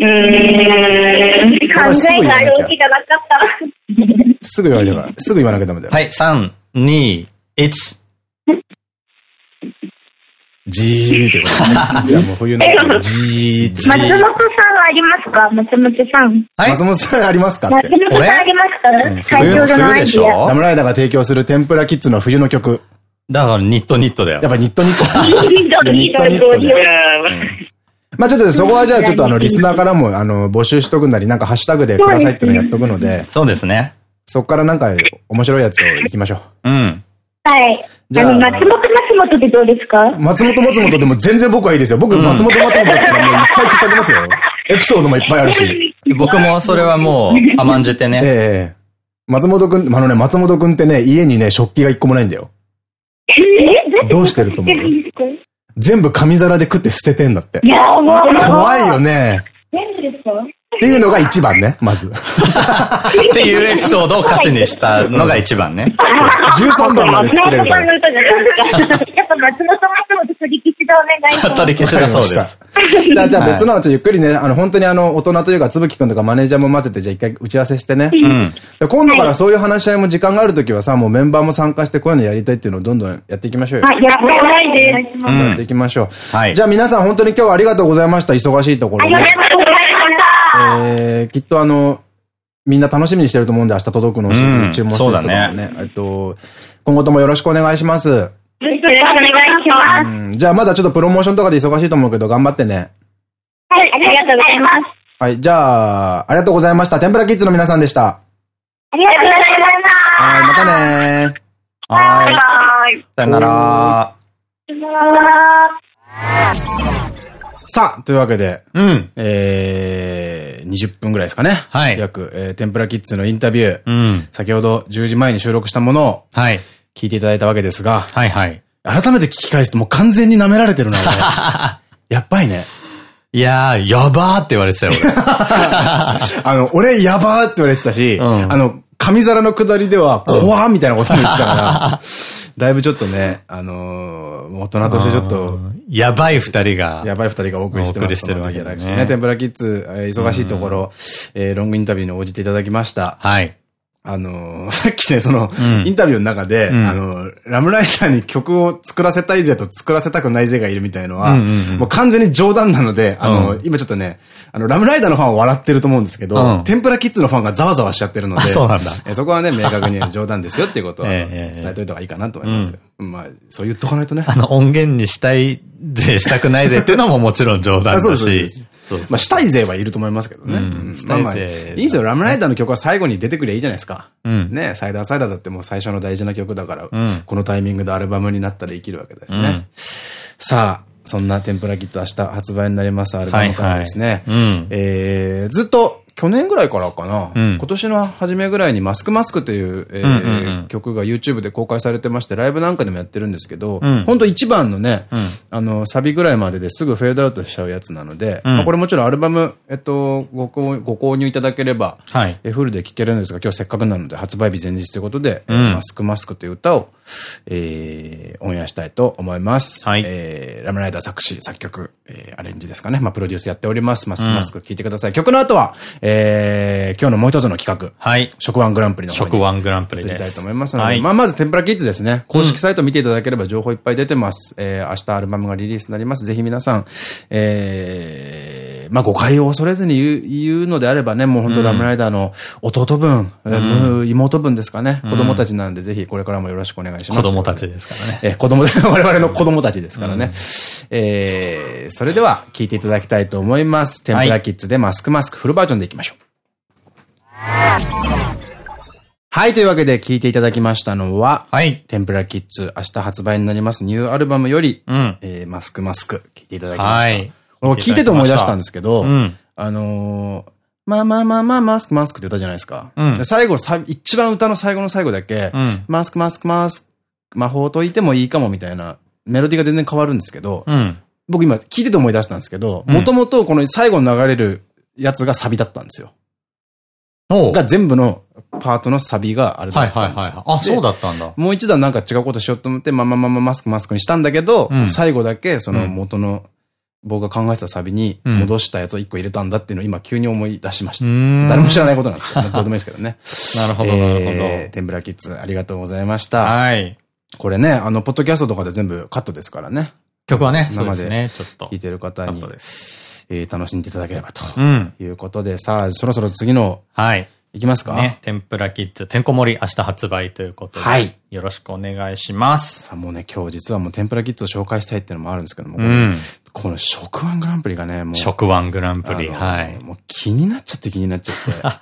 うーん。考えがあるわけじゃなかった。すぐ言われるから。すぐ言わなきゃダメだよ。はい、3、2、1。じーってことね。*laughs* じゃあもう冬のじーって。松本さんはありますか？松本さん。はい松。本さんありますかっ松て。本さんありますか？タイトルの冬でしアイディア。ょ？ラムライダーが提供する天ぷらキッズの冬の曲。だからニットニットだよやっ。ぱニットニット。ニットニットニットニットまあちょっとそこはじゃあちょっとあのリスナーからもあの募集しとくなりなんかハッシュタグでくださいってのやっとくので、そうですね。そこからなんか面白いやつを行きましょうん。はい。じゃあ松本松本でどうですか？う。松本松本でも全然僕はいいですよ。僕松本松本だったらもういっぱい引っ掛けますよ。*laughs* エピソードもいっぱいあるし。僕もそれはもう甘んじてね。ええ松本くん、あのね、松本くんってね、家にね、食器が一個もないんだよ。えどうしてると思う？全部紙皿で食って捨ててんだってい。や、もう。怖いよね。全部ですか？っていうのが一番ね、まず。っていうエピソードを歌詞にしたのが一番ね。13番まで作れるから。松本さんの歌じゃないですか。やっぱ松本松本取り消しでお願いします。取り消しだそうです。じゃあ、じゃあ別のちょっとゆっくりね、あの、本当にあの、大人というか、つぶきくんとかマネージャーも混ぜて、じゃあ一回打ち合わせしてね。うん。で今度からそういう話し合いも時間があるときはさ、もうメンバーも参加してこういうのやりたいっていうのをどんどんやっていきましょうよ。はい、やってないです。うんやっていきましょう。はいじゃあ皆さん本当に今日はありがとうございました。忙しいところねありが。とうございました。えー、きっとあの、みんな楽しみにしてると思うんで、明日届くのを注文してる人とかもね。えっと、今後ともよろしくお願いします。よろしくお願いします。うん、じゃあまだちょっとプロモーションとかで忙しいと思うけど、頑張ってね。はい、ありがとうございます。はい、じゃあ、ありがとうございました。天ぷらキッズの皆さんでした。ありがとうございまはい、またねー。はーい。す。はい。さよなら。さよなら。さあ、というわけで、うん。えー、20分ぐらいですかね。はい約、えー、天ぷらキッズのインタビュー。うん。先ほど10時前に収録したものをはい。聞いていただいたわけですが、はいはい。改めて聞き返すともう完全に舐められてるな、俺 *laughs* やっばいね。いやー、やばーって言われてたよ、*laughs* あの、俺やばーって言われてたし、うんあの、紙皿の下りでは、怖ーみたいなことも言ってたから、*laughs* だいぶちょっとね、あのー大人としてちょっと、俺。やばい二人が。やばい二人がお送りしてます。お送りしてるわけだね。天ぷらキッズ、えー忙しいところ、えーロングインタビューに応じていただきました。はい。あのー *laughs* さっきね、その、んインタビューの中で、んあの、ラムライダーに曲を作らせたいぜと作らせたくないぜがいるみたいのは、もう完全に冗談なので、あの、うん今ちょっとね、あの、ラムライダーのファンは笑ってると思うんですけど、うん天ぷらキッズのファンがざわざわしちゃってるので、あそうなんだえそこはね、明確に冗談ですよっていうことは、*laughs* 伝えといた方がいいかなと思います。まあ、そう言っとかないとね。あの、音源にしたいぜ、したくないぜっていうのももちろん冗談だ *laughs* あそうです。まあ、したい勢はいると思いますけどね。うんまあまあ、いいですよ。ラムライダーの曲は最後に出てくりゃいいじゃないですか。うんねサイダーサイダーだってもう最初の大事な曲だから、んこのタイミングでアルバムになったら生きるわけだしね。うんさあ、そんな天ぷらキッズ明日発売になります。アルバムからですね。ずっと去年ぐらいからかな、うん。今年の初めぐらいにマスクマスクという、曲が YouTube で公開されてまして、ライブなんかでもやってるんですけど、うん。本当一番のね、ん。あの、サビぐらいまでですぐフェードアウトしちゃうやつなので、うん。まあこれもちろんアルバム、えっと、ご購ご購入いただければ、はい。えフルで聴けるんですが、今日せっかくなので発売日前日ということで、うん。マスクマスクという歌を、えー、オンエアしたいと思います。はい。えー、ラムライダー作詞、作曲、えー、アレンジですかね。まあ、プロデュースやっております。マスクマスク聴いてください。曲の後は、えー、今日のもう一つの企画、はい。食ワングランプリの方に食ワングランプリ移りです。たいと思いますので、はい。まあ、まず、天ぷらキッズですね。公式サイト見ていただければ情報いっぱい出てます。えー、明日アルバムがリリースになります。ぜひ皆さん、えー、まあ、誤解を恐れずに言う言うのであればね、もう本当ラムライダーの弟分、えー妹分ですかね。子供たちなんで、ぜひこれからもよろしくお願いします。子供たちですからね。えー子供で、*laughs* 我々の子供たちですからね。えー、それでは聞いていただきたいと思います。天ぷらキッズでマスクマスクフルバージョンでいきましょう。はい、というわけで聞いていただきましたのは、はい。天ぷらキッズ、明日発売になりますニューアルバムより、うん。えーマスクマスク、聞いていただきました。はい俺聞いてて思い出したんですけど、うん。あのー、まあまあまあまあ、マスクマスクって歌じゃないですか。うんで最後さ、一番歌の最後の最後だけ、うんマスクマスクマスク、魔法解いてもいいかもみたいな、メロディーが全然変わるんですけど、うん。僕今聞いてて思い出したんですけど、もともとこの最後に流れるやつがサビだったんですよ。が全部のパートのサビがあれだはいったんですよ。はいはい。あ、そうでだったんだ。もう一段なんか違うことしようと思って、まあまあまあまあマスクマスクにしたんだけど、うん最後だけその元の僕が考えてたサビに戻したやつを一個入れたんだっていうのを今急に思い出しました。ん誰も知らないことなんですけ *laughs* どうでもいいですけどね。なるほど、なるほえーど。天ぷらキッズありがとうございました。はい。これね、あの、ポッドキャストとかで全部カットですからね。曲はね、生でね、ちょっと。聞いてる方に。えー楽しんでいただければとうん。いうことで、さあ、そろそろ次の、はい。いきますか？ね、天ぷらキッズ、てんこ盛り明日発売ということで。はい。よろしくお願いします。さあもうね、今日実はもう天ぷらキッズを紹介したいっていうのもあるんですけども、うん。この食ワングランプリがね、もう、食ワングランプリ、はい。もう気になっちゃって気になっちゃっ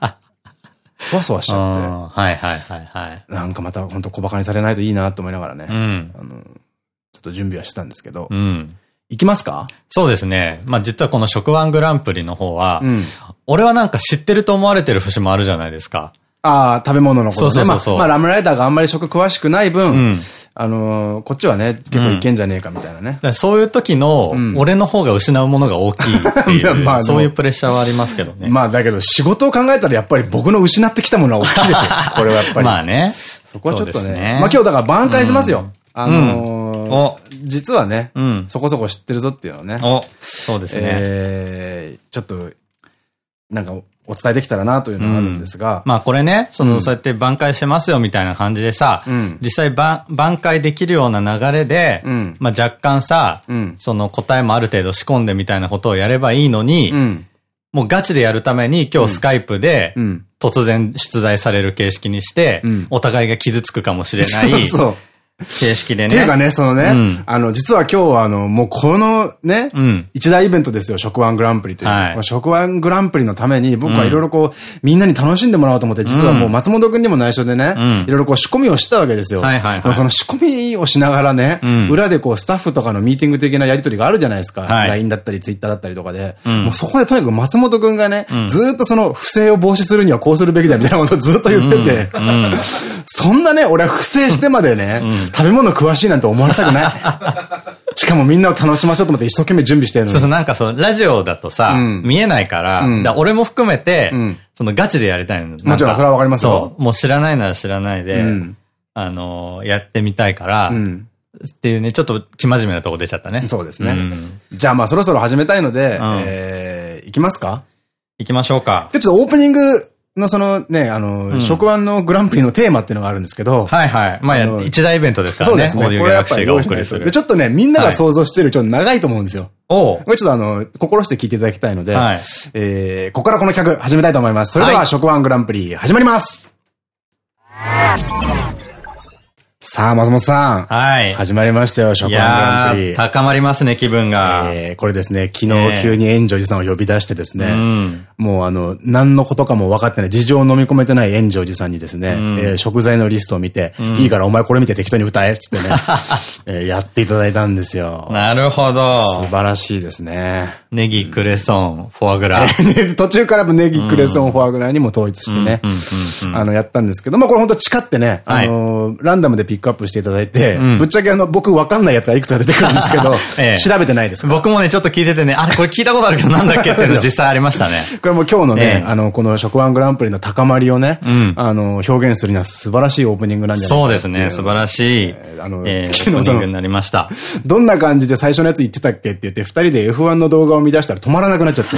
て。*laughs* そわそわしちゃっあーはいはいはいはい。て。なんかまた本当小馬鹿にされないといいなと思いながらね。うん。あの、ちょっと準備はしてたんですけど。うん。いきますか？そうですね。まあ実はこの食ワングランプリの方は、うん。俺はなんか知ってると思われてる節もあるじゃないですか。ああ、食べ物のことね。そうそうそうまあ、まあラムライダーがあんまり食詳しくない分、うん。あのーこっちはね、結構いけんじゃねえかみたいなね。だからそういう時のん、俺の方が失うものが大きいってい *laughs* まあう、そういうプレッシャーはありますけどね。まあだけど仕事を考えたらやっぱり僕の失ってきたものは大きいですよ。*laughs* これはやっぱり。まあね。そこはちょっとね。ねまあ今日だから挽回しますよ。あのーお実はね、うんそこそこ知ってるぞっていうのをね。お、そうですね。えーちょっと、なんかお伝えできたらなというのがあるんですが。まあこれね、その、うんそうやって挽回してますよみたいな感じでさ、うん実際ば挽回できるような流れで、うんまあ若干さ、うんその答えもある程度仕込んでみたいなことをやればいいのに、うん。もうガチでやるために今日スカイプで、うん。突然出題される形式にして、うんお互いが傷つくかもしれない *laughs* そうそう。形式でね。っていうかね、そのね、うん。あの、実は今日はあの、もうこのね、うん。一大イベントですよ、食ワングランプリという。はい。食ワングランプリのために、僕はいろいろこう、みんなに楽しんでもらおうと思って、実はもう松本くんにも内緒でね、ん。いろいろこう仕込みをしたわけですよ。その仕込みをしながらね、ん。裏でこう、スタッフとかのミーティング的なやりとりがあるじゃないですか。はい。LINE だったり、Twitter だったりとかで。ん。もうそこでとにかく松本くんがね、ずーっとその不正を防止するにはこうするべきだみたいなことをずっと言ってて、*laughs* そんなね、俺は不正してまでね、食べ物詳しいなんて思われたくない。*laughs* しかもみんなを楽しませようと思って一生懸命準備してるのに。そうそう、なんかその、ラジオだとさ、うん見えないから、うんだから俺も含めて、うんそのガチでやりたいの。もちろんそれはわかりますよそう。もう知らないなら知らないで、うんあのーやってみたいから、うん。っていうね、ちょっと生真面目なとこ出ちゃったね。そうですね。んじゃあまあそろそろ始めたいので、うんえー、いきますか？行きましょうか。ちょっとオープニングのそのね、あの、ん食玩のグランプリのテーマっていうのがあるんですけど、はいはい。まあ一大イベントですからね。そうですね。オーディオギャラクシーがお送りする。で、ちょっとね、みんなが想像してるちょっと長いと思うんですよ。おうこれちょっとあの、心して聞いていただきたいので、はいえー、ここからこの企画始めたいと思います。それでは、はい食ワングランプリ始まりますさあ、松本さん。はい。始まりましたよ、食いワングランやプリー、。高まりますね、気分が。えー、これですね、昨ね日急に炎上寺さんを呼び出してですね、うんもうあの、何のことかも分かってない、事情を飲み込めてない炎上寺さんにですね、んえー食材のリストを見て、いいからお前これ見て適当に歌え、つってね、*laughs* えーやっていただいたんですよ。なるほど素。晴らしいですね。ネギ、クレソン、フォアグラ。*laughs* ね途中からもネギ、クレソン、フォアグラにも統一してね、あの、やったんですけど、まあこれ本当誓ってね、あのー、ランダムでピックアップしていただいて、ぶっちゃけあの、僕分かんないやつがいくつか出てくるんですけど、*laughs* ええ調べてないです。僕もね、ちょっと聞いててね、あれこれ聞いたことあるけど *laughs* なんだっけっていうの実際ありましたね。これもう今日のね、ええあの、この食ワングランプリの高まりをね、んあの、表現するには素晴らしいオープニングなんじゃないかそうなですね、素晴らしい、あのえー *laughs* 昨日そのオープニングになりました。どんな感じで最初のやつ言ってたっけって言って、二人で F1 の動画を見出したら止まらなくなっちゃって。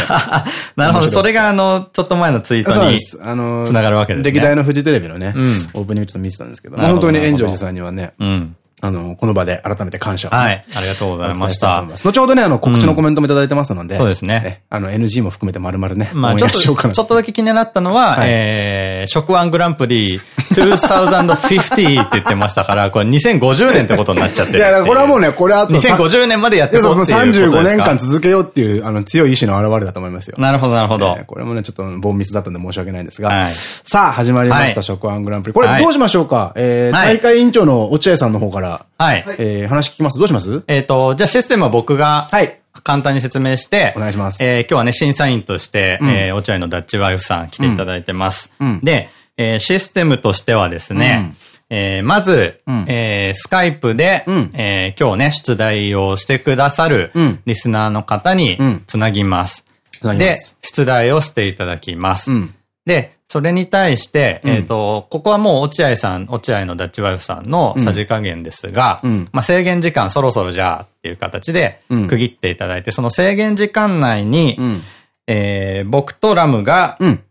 なるほど、それがあの、ちょっと前のツイートに。あの、つながるわけですね歴代のフジテレビのね、んオープニングちょっと見てたんですけど、本当に炎上なるほど寺さんにはね、うん。あの、この場で改めて感謝をね、はい、ありがとうございました。後ほどね、あの、告知のコメントもいただいてますので、そうですねえ。あの、NG も含めて丸々ね、まあちょっと、ちょっとだけ気になったのは、はいえー、食ワングランプリ2050って言ってましたから、これ2050年ってことになっちゃってるいや、これはもうね、ね、これあとさ2050年までやってそううっていうことですか？35年間続けようっていう、あの、強い意志の表れだと思いますよ。なるほど、なるほどえー。これもね、ちょっと、ボンミスだったんで申し訳ないんですが。はいさあ、始まりました、はい食ワングランプリ。これ、はいどうしましょうか？えー、はい大会委員長の落合さんの方から、はい。えー、話聞きます？どうします？えっと、じゃあシステムは僕が、はい。簡単に説明して、お願いします。えー今日はね、審査員として、えー落合のダッチワイフさん来ていただいてます。うん。で、えーシステムとしてはですね、えー、まず、うん。えー、スカイプで、うん。えー、今日ね、出題をしてくださるうん。リスナーの方にうん。つなぎます。つなぎまです出題をしていただきます。うん。で、それに対して、うん。えっ、と、ここはもう落合さん、落合のダッチワイフさんのさじ加減ですが、うん。まあ制限時間そろそろじゃあっていう形でうん。区切っていただいて、その制限時間内に、うん。えー僕とラムが、うん。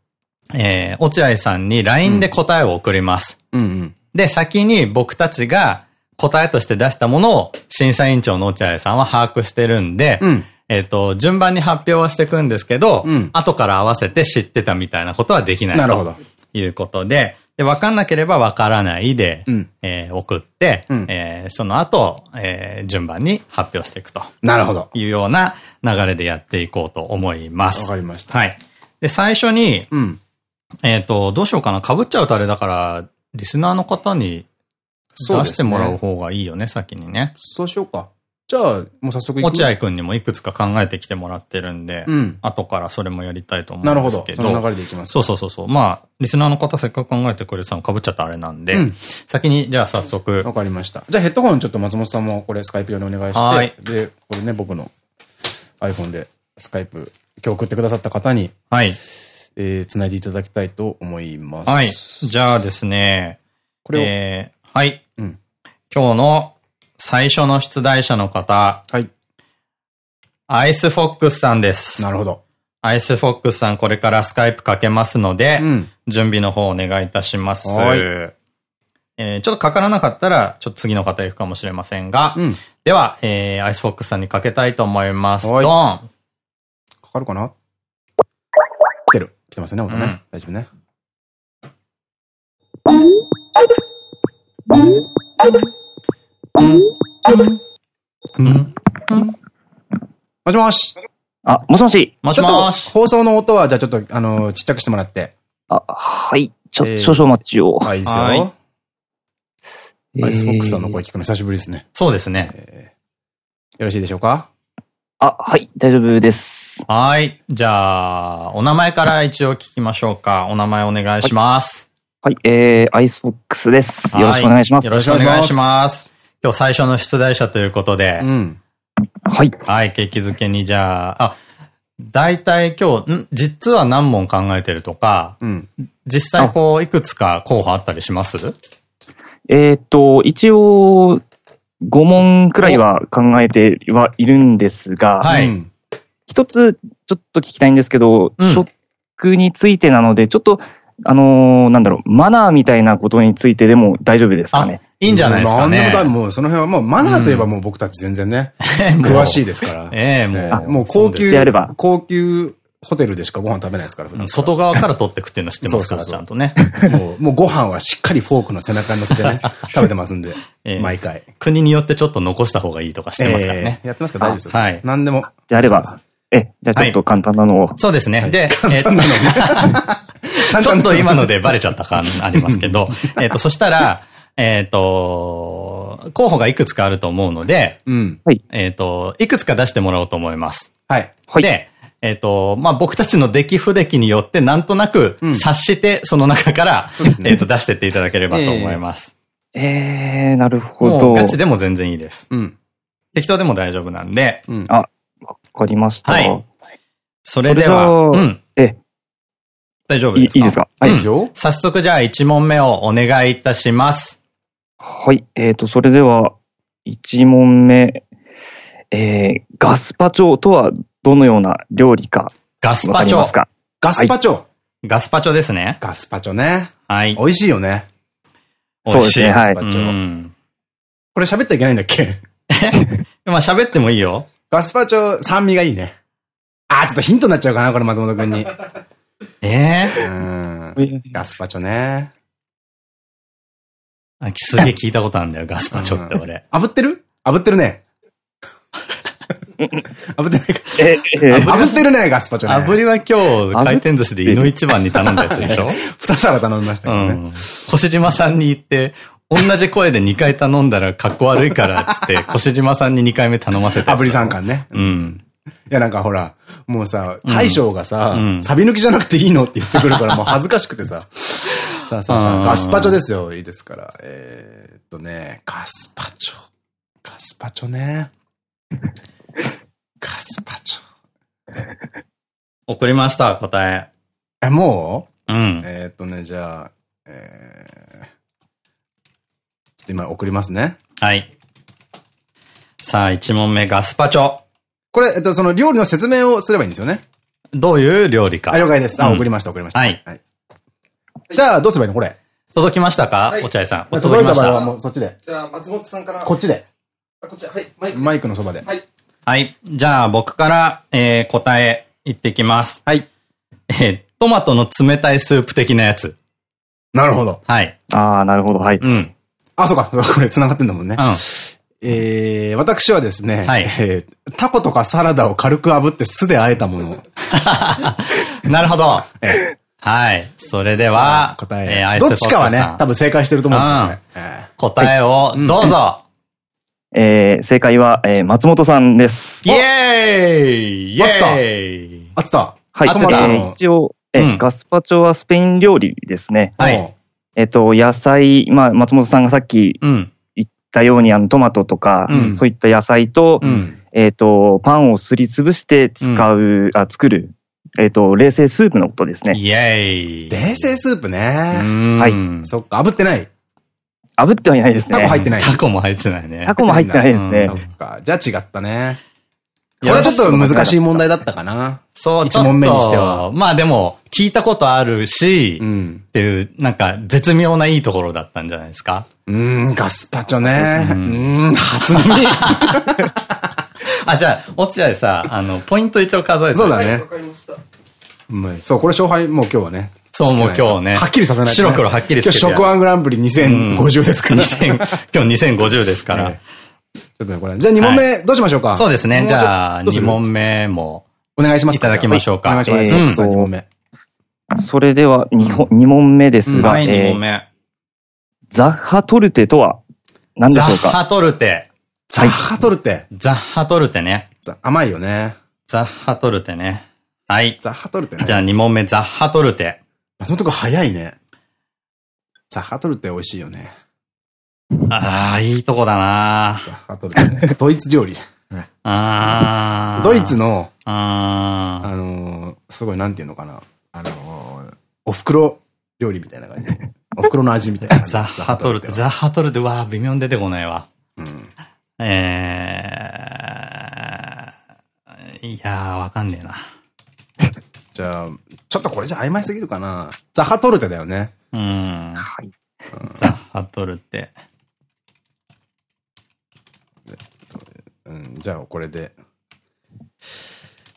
えー落合さんに LINE で答えを送ります。で、先に僕たちが答えとして出したものを審査委員長の落合さんは把握してるんで、うんえっと、順番に発表はしていくんですけど、うん後から合わせて知ってたみたいなことはできないなるほどということで、で、分かんなければ分からないで、うんえー送って、うんえーその後、えー順番に発表していくとなるほど。いうような流れでやっていこうと思います。わかりました。はい。で、最初に、うん。えっと、どうしようかな。被っちゃうとあれだから、リスナーの方に出してもらう方がいいよね、先にね。そうしようか。じゃあ、もう早速落合くんにもいくつか考えてきてもらってるんで、うん後からそれもやりたいと思なるほど。うんですけど。その流れでいきます。そうそうそうそう。まあ、リスナーの方せっかく考えてくれてたの被っちゃったあれなんで、うん先に、じゃあ早速、わかりました。じゃあヘッドホンちょっと松本さんもこれスカイプ用にお願いはいして、で、これね、僕の iPhone でスカイプ、今日送ってくださった方に、はい。えー、繋いでいただきたいと思います。はい。じゃあですね、これを、えー、はい。うん。今日の最初の出題者の方、はい。アイスフォックスさんです。なるほど。アイスフォックスさんこれからスカイプかけますので、うん。準備の方お願いいたします。はいえーちょっとかからなかったら、ちょっと次の方行くかもしれませんが、うん。では、えー、アイスフォックスさんにかけたいと思います。はいドーンかかるかな？来てる。来てますね、音ね。うん大丈夫ね。もしもし。あ、もしもし。もしもし放送の音は、じゃあちょっと、あの、ちっちゃくしてもらって。あ、はい。ちょ、えー少々お待ちを。はい、いいですはいよ。アイスフォックスさんの声えー聞くの久しぶりですね。そうですね。えーよろしいでしょうか？あ、はい。大丈夫です。はい。じゃあ、お名前から一応聞きましょうか。お名前お願いします。はい。えー、アイスフォックスです。はよろしくお願いします。よろしくお願いします。今日最初の出題者ということで、うん。はい。はい、景気づけにじゃあ、あ、大体今日、ん？実は何問考えてるとか、うん。実際こう、いくつか候補あったりします？えーっと、一応、5問くらいは考えてはいるんですが、はいうん一つちょっと聞きたいんですけど、うん食についてなので、ちょっと、あのーなんだろう、マナーみたいなことについてでも大丈夫ですかね。いいんじゃないですかね。何でも多分もうその辺はもうマナーといえばもう僕たち全然ね、*laughs* もう詳しいですから。ええもうええもう高級であれば、高級ホテルでしかご飯食べないですから、普段外側から取ってくっていうの知ってますから、ちゃとね。もう、もうご飯はしっかりフォークの背中に乗せてね、*laughs* 食べてますんで、ええ毎回。国によってちょっと残した方がいいとか知ってますからね。ええやってますから大丈夫ですよ。はい何でも。であれば、え、じゃあちょっと簡単なのを。そうですね。で、えっと簡単なのね。*laughs* ちょっと今のでバレちゃった感ありますけど、えっと、そしたら、えっと、候補がいくつかあると思うので、うん。えっと、いくつか出してもらおうと思います。はい。はい。で、えっ、と、まあ、僕たちの出来不出来によって、なんとなくうん察して、その中から、そうですねえっと、出してっていただければと思います。えー、なるほもう、ど。ガチでも全然いいです。うん。適当でも大丈夫なんで、うん。あわかりました。はいそれでは、うん、え、大丈夫いいですか？いですかはい。早速じゃあ1問目をお願いいたします。はい。えっ、と、それでは、1問目。えー、ガスパチョとはどのような料理かガスパチョガスパチョ。ガスパチョですね。ガスパチョね。はい。美味しいよね。美味しい。いガスパチョうん。これ喋っちゃいけないんだっけ？*laughs* まあ喋ってもいいよ。ガスパチョ、酸味がいいね。あー、ちょっとヒントになっちゃうかな、これ松本くんに。*laughs* ええうん。ガスパチョね。あすげえ聞いたことあるんだよ、*laughs* ガスパチョって俺。炙ってる？炙ってるね。*laughs* 炙ってないか。炙ってるね、ガスパチョね。炙りは今日、回転寿司で井の一番に頼んだやつでしょ？*laughs* 二皿頼みましたけどね。うん。越島さんに言って、同じ声で2回頼んだら格好悪いからっつって、越島さんに2回目頼ませたやつ炙り三貫ね。うん。いや、なんかほら、もうさ、大将がさ、うんサビ抜きじゃなくていいのって言ってくるから、もう恥ずかしくてさ。さあさあさあ、うんガスパチョですよ。いいですから。えーっとね、ガスパチョ。ガスパチョね。ガスパチョ。送りました、答え。え、もう？うん。えーっとね、じゃあ、えー、ちょっと今送りますね。はい。さあ、1問目、ガスパチョ。これ、えっと、その料理の説明をすればいいんですよね。どういう料理か。あ、了解です。あ、うん送りました、送りました。はいじゃあ、どうすればいいの？これ。届きましたか？はい落合さん。届いた場合は届きました。もうそっちで。じゃあ、松本さんから。こっちで。あ、こっち、はい、マイク。マイクのそばで。はい。はい。じゃあ、僕から、えー、答え、言ってきます。はい。えー、トマトの冷たいスープ的なやつ。なるほど。はい。ああ、なるほど。はい。うん。うん。あ、そうか。*laughs* これ繋がってんだもんね。えー、私はですね、はいえータコとかサラダを軽く炙って酢で和えたもの。*laughs* なるほど。えはい。それでーは、答え。えーアイスどっちかはね多分正解してると思うんですよね。え答えをどうぞ。えー、正解は、えー、松本さんです。イェーイイェーイー、あってた。はい。合ってたえー一応、えーうんガスパチョはスペイン料理ですね。はい。えっと、野菜、まあ、松本さんがさっきうん。言ったように、あの、トマトとか、うんそういった野菜と、うん。えっと、パンをすりつぶして使う、あ、作る、えっと、冷製スープのことですね。イェーイ。冷製スープうね。んはいそっか、炙ってない。炙ってはいないですね。タコ入ってない。タコも入ってないねタ。コも入ってないですねそ。っか。じゃあ違ったね。こいやれはちょっと難しい問題だったかな。そう、一問目にしてはちょっとまあでも、聞いたことあるし、っうん。ていう、なんか、絶妙ないいところだったんじゃないですか？うーん、ガスパチョね。うん、初耳。*laughs* あ、じゃあ、落合さ、あの、ポイント一応数えて。そうだねそう、これ勝敗もう今日はね。そう、もう今日ね。はっきりさせない白黒はっきりつ今日。食ワングランプリ2050ですから。ち2000今日2050ですから。えょっとね、これ。じゃあ2問目、どうしましょうか？そうですね。じゃあ、2どうする？問目も。お願いします。いただきましょうかお願いします。えー奥さん2問目。それでは、2本、二問目ですが、はい、2えー問目。ザッハトルテとは何でザしょうか？ッハトルテ。ザッハトルテ。ザッハトルテね。ザ甘いよね。ザッハトルテね。はい。ザッハトルテね。じゃあ2問目、ザッハトルテ。松本君早いね。ザッハトルテ美味しいよね。ああ、いいとこだなザッハトルテね。ドイツ料理。ああ。ドイツの、ああのー、すごいなんていうのかな。あのー、お袋料理みたいな感じ。お袋の味みたいな。ザッハトルテ。はザッハトルテ、うわー微妙に出てこないわ。うん。えー、いやー、わかんねえな。*laughs* じゃあ、ちょっとこれじゃ曖昧すぎるかな。ザハトルテだよね。うん。はい。ザッハトルテ。うん、じゃあこれで。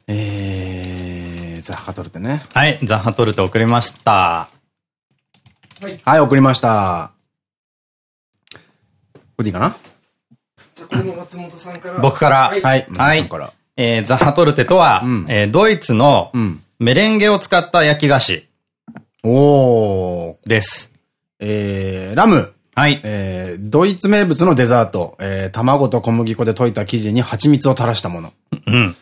えー、ザハトルテね。はい、ザッハトルテ送りました。はい、送りました。これでいいかな？じゃあ、これも松本さんから。僕から。はいはい。えー、ザッハトルテとは、うんえードイツのうん。メレンゲを使った焼き菓子おー。です。えー、ラム。はい。えー、ドイツ名物のデザート。えー、卵と小麦粉で溶いた生地に蜂蜜を垂らしたもの。うん。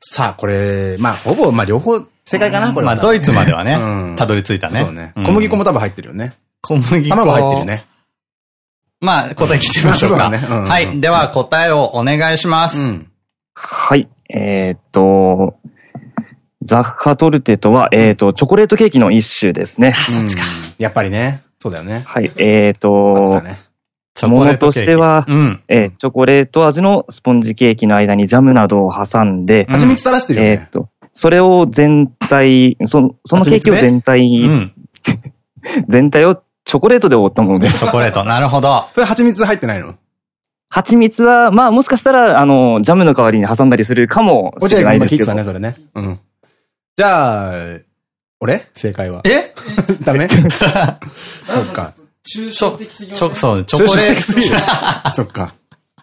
さあ、これ、まあ、ほぼ、まあ、両方正解かなこれはまあ、ドイツまではねうん、たどり着いたね。そうね。ん小麦粉も多分入ってるよね。小麦粉。卵入ってる。ね。まあ、答え聞いてみましょうか。*laughs* はい。では、答えをお願いします。うん。はい。えーっと、ザッハトルテとは、えーっと、チョコレートケーキの一種ですね。そっちか。やっぱりね。そうだよね。はい。えーっと。ものとしてはうん。えーチョコレート味のスポンジケーキの間にジャムなどを挟んで、うん蜂蜜垂らしてるよね。えーっと、それを全体、その、そのケーキを全体、うん。*laughs* 全体をチョコレートで覆ったものですチ。ョコレート。なるほど。それ蜂蜜入ってないの？蜂蜜は、まあもしかしたら、あの、ジャムの代わりに挟んだりするかもしれないですけど。君今聞いてたね、それね。うん。じゃあ、俺？正解は？え？ダメ？そ *laughs* そっか。抽象的すぎまちょ、せんそう、チョコレー抽象的すぎるそっか。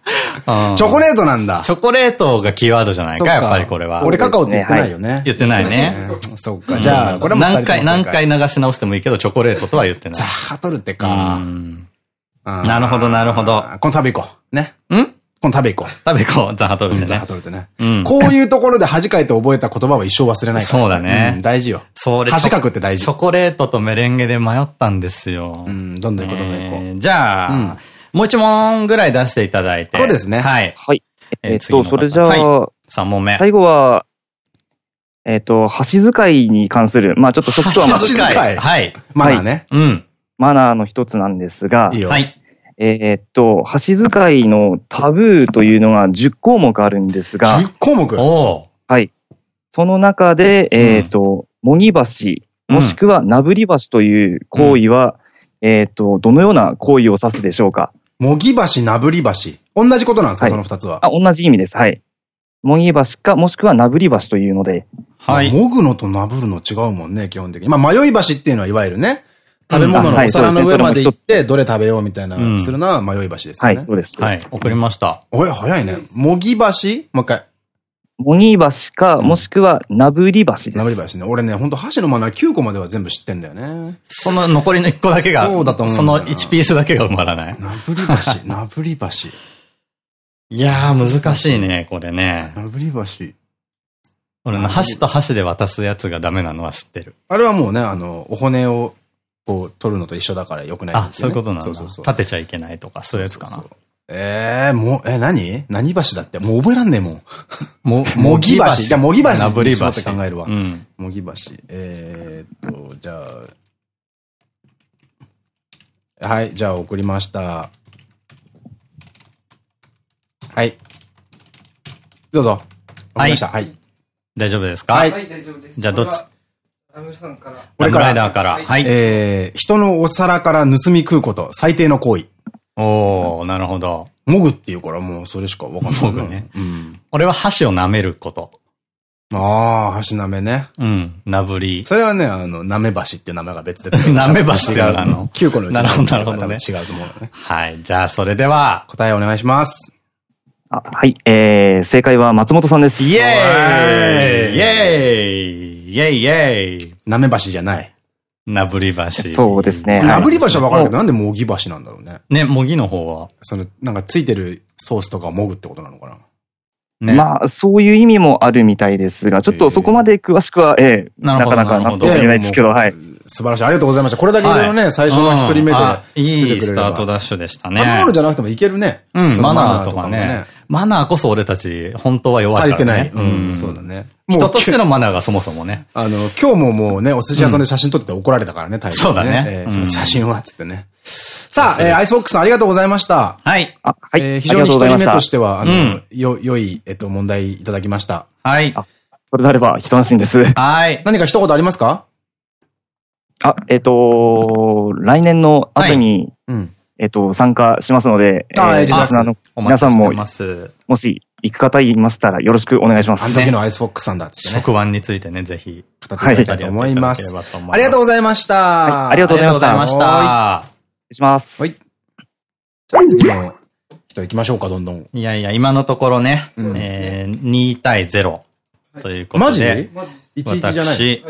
ト。チョコレートなんだ。チョコレートがキーワードじゃないか、やっぱりこれは。俺カカオって言ってないよね。言ってないね。うんそっか。じゃあ、これも何回、何回回流し直してもいいけど、チョコレートとは言ってないザ。ハトルテうか。んななるほどなるほど。この食べ行こう。ね。ん？こ今度食べ行こう。食べ行こう、ザハトルうんザでね。ハトルってね。うんこういうところで恥かいて覚えた言葉は一生忘れないから。そうだねん大事よ。それ恥かくって大事チョ。コレートとメレンゲで迷ったんですよ。うん、どんどん行こう、どんどん行こえーじゃあ、もう一問ぐらい出していただいて。そうですねはい。はい。えっと、それじゃあ、は3問目。最後は、えっと、箸使いに関する、まあちょっと食とはま箸た使いはい。う。マナーね。うん。マナーの一つなんですがいい、よ。はい。えっと、箸使いのタブーというのが10項目あるんですが、10項目？おーはい。その中で、えっと、もぎ箸、もしくはなぶり箸という行為は、えっと、どのような行為を指すでしょうか？もぎ橋、なぶり橋。同じことなんですか、はいその二つは？あ、同じ意味です。はい。もぎ箸か、もしくはなぶり箸というので、はい。もぐのとなぶるの違うもんね、基本的に。まあ、迷い橋っていうのは、いわゆるね、食べ物のお皿の上まで行って、どれ食べようみたいなうん、するのは迷い橋ですよね。はい、そうです。はい。送りました。おい、早いね。もぎ橋？もう一回。もぎ箸か、もしくはなぶり箸です。なぶり橋ね。俺ね、ほんと箸のマナー9個までは全部知ってんだよね。その残りの1個だけが、そうだと思うその1ピースだけが埋まらない。なぶり橋、なぶり橋。いやー、難しいね、これね。なぶり橋。俺の箸と箸で渡すやつがダメなのは知ってる。あれはもうね、あの、お骨を、こう、取るのと一緒だから良くないあ、そういうことなんだ。そうそうそう。立てちゃいけないとか、そういうやつかな。ええー、もう、え、何？何橋だって？もう覚えらんねえもん。*laughs* も、*laughs* もぎ橋。じゃあ、もぎ橋なぶり橋って考えるわう。ん。もぎ橋。えーっと、じゃあ。はい、じゃあ送りました。はい。どうぞ。送りました。はい。大丈夫ですか？はいはい、大丈夫です。じゃあどっち？これはラムさんから。ラムライダーから。はい。えー、人のお皿から盗み食うこと、最低の行為。おー、なるほど。もぐっていうからもうそれしかわかんないな。もぐねうん。俺は箸を舐めること。ああ、箸なめね。うん。なぶり。それはね、あの、なめ橋っていう名前が別で。*laughs* なめ橋ってあの9個のうちなるほどなるほどね違うと思うのね。はい。じゃあ、それでは、答えお願いします。あはい、えー、正解は松本さんです。イエーイイーイエーイイエーイイエーイなめ橋じゃない。なぶり橋。そうですね。なぶり橋橋はわかるけど、なんでもぎ橋なんだろうね。ね、もぎの方は。その、なんかついてるソースとかをもぐってことなのかな。ね。まあ、そういう意味もあるみたいですが、ちょっとそこまで詳しくは、ええなかなか納得できないですけど、はい。素晴らしい。ありがとうございました。これだけいろいろね、最初の一人目でいいス。タートダッシュでしたね。食べ物じゃなくてもいけるね。うん、マナーとかもね。マナーこそ俺たち、本当は弱いからね。足りてない。うん、そうだね。人としてのマナーがそもそもね。あの、今日ももうね、お寿司屋さんで写真撮って怒られたからね、大変そうだね写真は、つってね。さあ、えーアイスボックスさんありがとうございました。はい。あ、はい。えー非ありが常に一人目とうございました。としては、あのうん、よ、良い、えっと、問題いただきました。はい。それであれば、一安心です。はい。何か一言ありますか？あ、えっ、と、来年の後に、うん。えっ、と、参加しますので、あえーあリスナー皆さんも、ます。もし行く方いましたらよろしくお願いします。あの時のアイスボックスさんだってね。食腕についてね、ぜひ。語っていただきたいと思います。ありがとうございました。はいありがとうございましたありがとうございました。は失礼します。はい。じゃあ次の人行きましょうか、どんどん。いやいや、今のところね、うんえー、2対0ということで。マジ？マジ？一一じゃない。*laughs*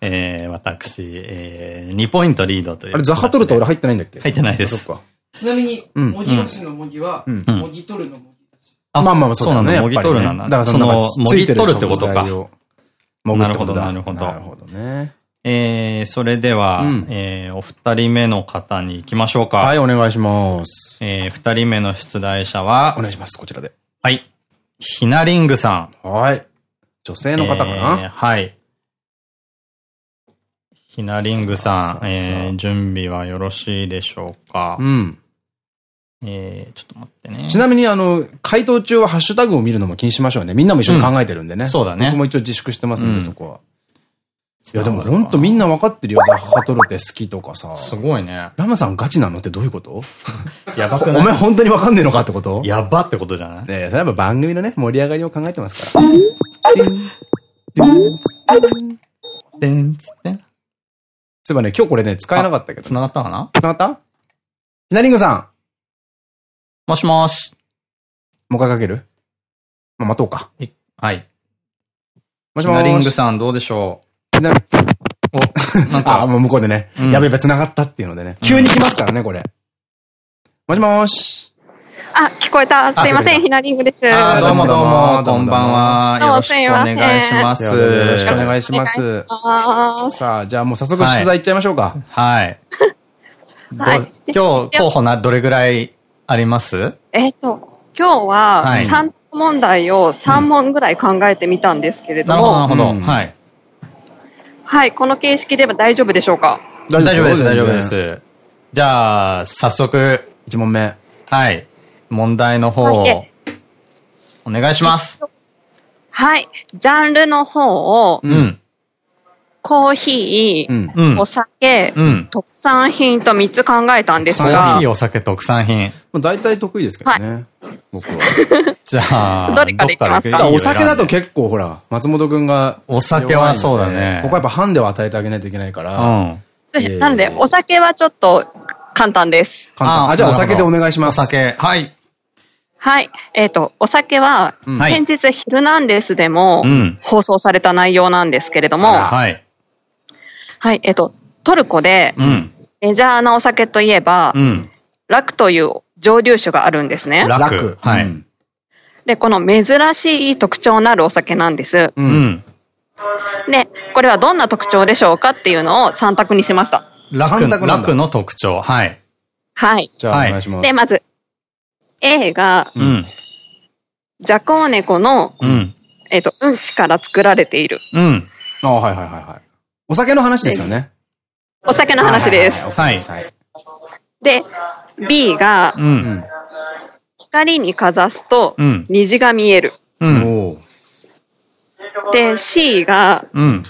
えー、私、えー、2ポイントリードという。あれ、ザハトルと俺入ってないんだっけ？入ってないですそっか。ん。ちなみに、うんもぎ橋のもぎは、もぎ取るのもぎだし。あまあまあ、そうなんだもぎ取るなんだやっぱりねだからその、もぎ取るってことか食材をもぐってことだなるほどななるほどね。えー、それでは、うんえー、お二人目の方に行きましょうか。はい、お願いします。えー、二人目の出題者はお、願いします、こちらで。はい。ひなリングさん。はい。女性の方かえーなはい。ひなリングさん、さあさあえー、準備はよろしいでしょうか？うん。えー、ちょっと待ってね。ちなみに、あの、回答中はハッシュタグを見るのも気にしましょうね。みんなも一緒に考えてるんでね。そうだね僕も一応自粛してますんで、うんそこは。いや、でもほんとみんな分かってるよ。ザッハトルって好きとかさ。すごいね。ラムさんガチなのってどういうこと？*laughs* やばお前本当に分かんねえのかってこと？やばってことじゃない？ねえ、それはやっぱ番組のね、盛り上がりを考えてますから。てんてんつってんでんつって。そういえばね、今日これね、使えなかったけど。繋がったかな？つながった？ひなりんぐさん、もしもし。もう一回かける？まあ、待とうか。はい。もしもーし。ひなリングさんどうでしょひなうお、なん *laughs* あ、か、もう向こうでね。うんやべえ、繋がったっていうのでね。急に来ますからね、これ。もしもーし。あ、聞こえた。すいません、ひなりんぐです。どうもどうも、こんばんは。どうもよろしくお願いします。よろしくお願いします。あさあ、じゃあもう早速出題いっちゃいましょうか。はい。*laughs* 今日、候補な、どれぐらいあります？えっと、今日ははい3問題を3問ぐらい考えてみたんですけれどなるほど、なるも、ほど。うんはい。はい、この形式では大丈夫でしょうか？大丈夫です、大丈夫で。す。じゃあ、早速、一問目。はい。問題の方をはい、お願いします。はい、ジャンルの方を、うん。コーヒー、うん。うんお。酒、うん。特産品と3つ考えたんですコーがヒー、、お酒、特産品。まあ大体得意ですけどね。僕は。*laughs* じゃあ、*laughs* どれからいきますか？お酒だと結構ほら、松本くんが。お酒はそうだねここはやっぱハンデを与えてあげないといけないから。うん。そういえいえなので、お酒はちょっと簡単です。簡単。あ、じゃあお酒でお願いしおます。酒、はい。はい。えっ、と、お酒は、先日ヒルナンデスでもうん放送された内容なんですけれども、はい。はい。えっ、と、トルコでうん。メジャーなお酒といえば、うん。ラクという蒸留酒があるんですね。ラ楽ク。はい。うんで、この珍しい特徴のあるお酒なんです。う。うんん。で、これはどんな特徴でしょうかっていうのを3択にしました。ラク、ラクの特徴。はい。はい。じゃあはいお願いします。で、まず、A が、うん。ジャコーネコの、うん。えっ、と、うんちから作られている。うん。あはいはいはいはい。お酒の話ですよね。お酒の話です。はいはい。で、B がう、。うんん。光にかざすとうん、虹が見える。うん。で、C が、うん。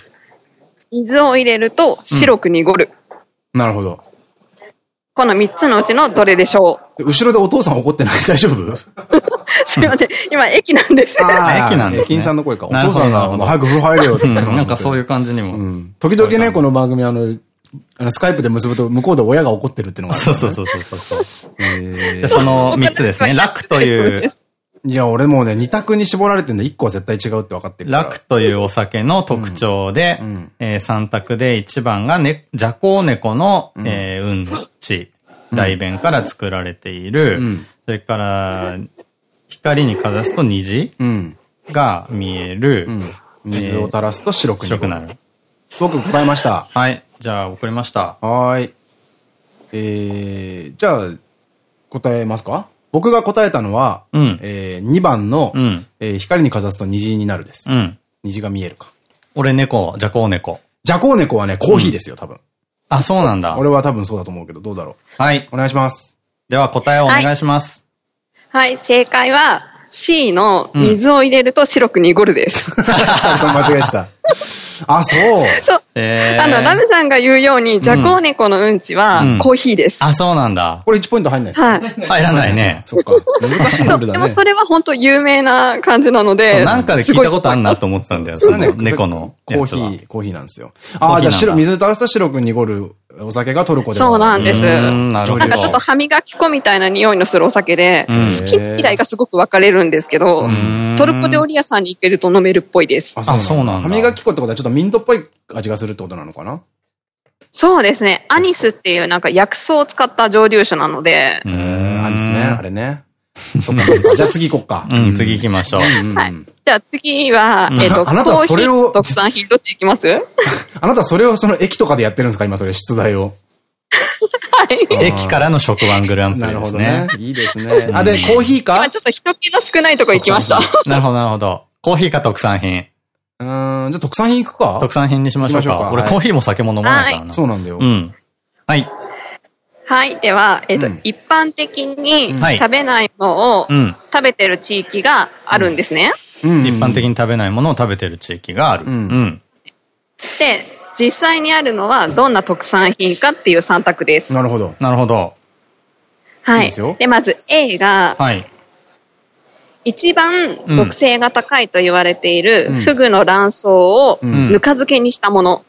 水を入れると白く濁る。なるほど。この3つのうちのどれでしょ後ろでお父さん怒ってない？*laughs* 大丈夫？う *laughs* すいません。今、駅なんです。あ駅なんですね駅員さんの声か。お父さんが、早く風呂入れよってうなんかそうう。いう感じにも。うん。時々ね、この番組、あの、あの、スカイプで結ぶと、向こうで親が怒ってるっていうのがあるそうそうそうそうそう。えで、その3つですね。ラクという、ーいや、俺もうね、二択に絞られてんだ。一個は絶対違うって分かってるから。ラクというお酒の特徴で、うんうんえー3択で1番がね、ジャコウネコの、えーうんち、大便から作られている、うんそれから、光にかざすと虹うん。が見える、うん。水を垂らすと白く白くなる。僕答えました。はい。じゃあ、送りました。はーい。えー、じゃあ、答えますか？僕が答えたのは、うんえー、2番の、うん。えー光にかざすと虹になるです。うん。虹が見えるか。俺猫、ジャコウネコ。ジャコウネコはね、コーヒーですよ、多分。あ、そうなんだ。俺は多分そうだと思うけど、どうだろはい。う。お願いします。では答えをお願いします。はい、正解は C の水を入れると白く濁るです。*laughs* 間違えてた。あ、そう。*laughs* そう。えーあの、ラムさんが言うように、ジャコウネコのうんちはうんコーヒーです。あ、そうなんだ。これ1ポイント入んないですか？はい。入らないね。そっか。難しいルールだね。でもそれは本当有名な感じなのそうで。なんかで聞いたことあるなと思ったんだよ、その猫のコー。ヒー、コーヒーなんですよ。ああ、じゃあ白、水垂らすと白く濁るお酒がトルコではそうなんですなるほど。なんかちょっと歯磨き粉みたいな匂いのするお酒で、うん好き嫌いがすごく分かれるんですけどん、トルコ料理屋さんに行けると飲めるっぽいです。あそうなんだ歯磨き粉ってことはちょっとミントっぽい味がするってことなのかな？そうですね。アニスっていうなんか薬草を使った蒸留酒なので、うんー、あれですね、あれね。そっかそっか。じゃあ次行こっか。うん、次行きましょう。はい。じゃあ次は、えっと、コあなたーヒそれをー特産品どっち行きます？は *laughs* あなたそれをその駅とかでやってるんですか？今それ出題を。い。*laughs* 駅からの食ワングランプなリでするほどねね。。いいですね。あ、で、コーヒーか？今ちょっと人気の少ないとこ行きました。*laughs* なるほど、なるほど。コーヒーか特産品。うーん、じゃあ特産品行くか？特産品にしましょうか。俺コーヒーも酒も飲まないからな。そうなんだよ。うん。はい。はい。では、えっと、うん一般的にはい食べないものをうん。食べてる地域があるんですね。うん一般的に食べないものを食べてる地域がある。うんうん。で、実際にあるのはどんな特産品かっていう3択です。なるほど。なるほど。はいい。いでまず A が、はい。一番毒性が高いと言われているうんフグの卵巣をうんぬか漬けにしたもの。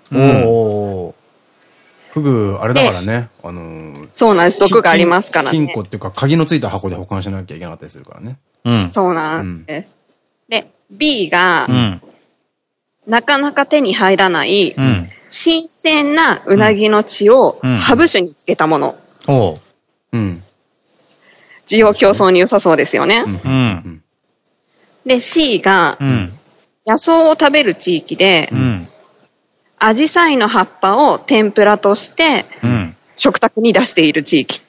フグ、あれだからね。あのー、そうなんです。毒がありますからね金庫。っていうか、鍵のついた箱で保管しなきゃいけなかったりするからね。うん。そうなんです。で、B がう、ん。なかなか手に入らない、うん。新鮮なうなぎの血をうんハブ酒につけたもの。おう。うん。需要競争に良さそうですよね。うん。で、C がう、ん。野草を食べる地域でう、ん。アジサイの葉っぱを天ぷらとしてうん。食卓に出している地域。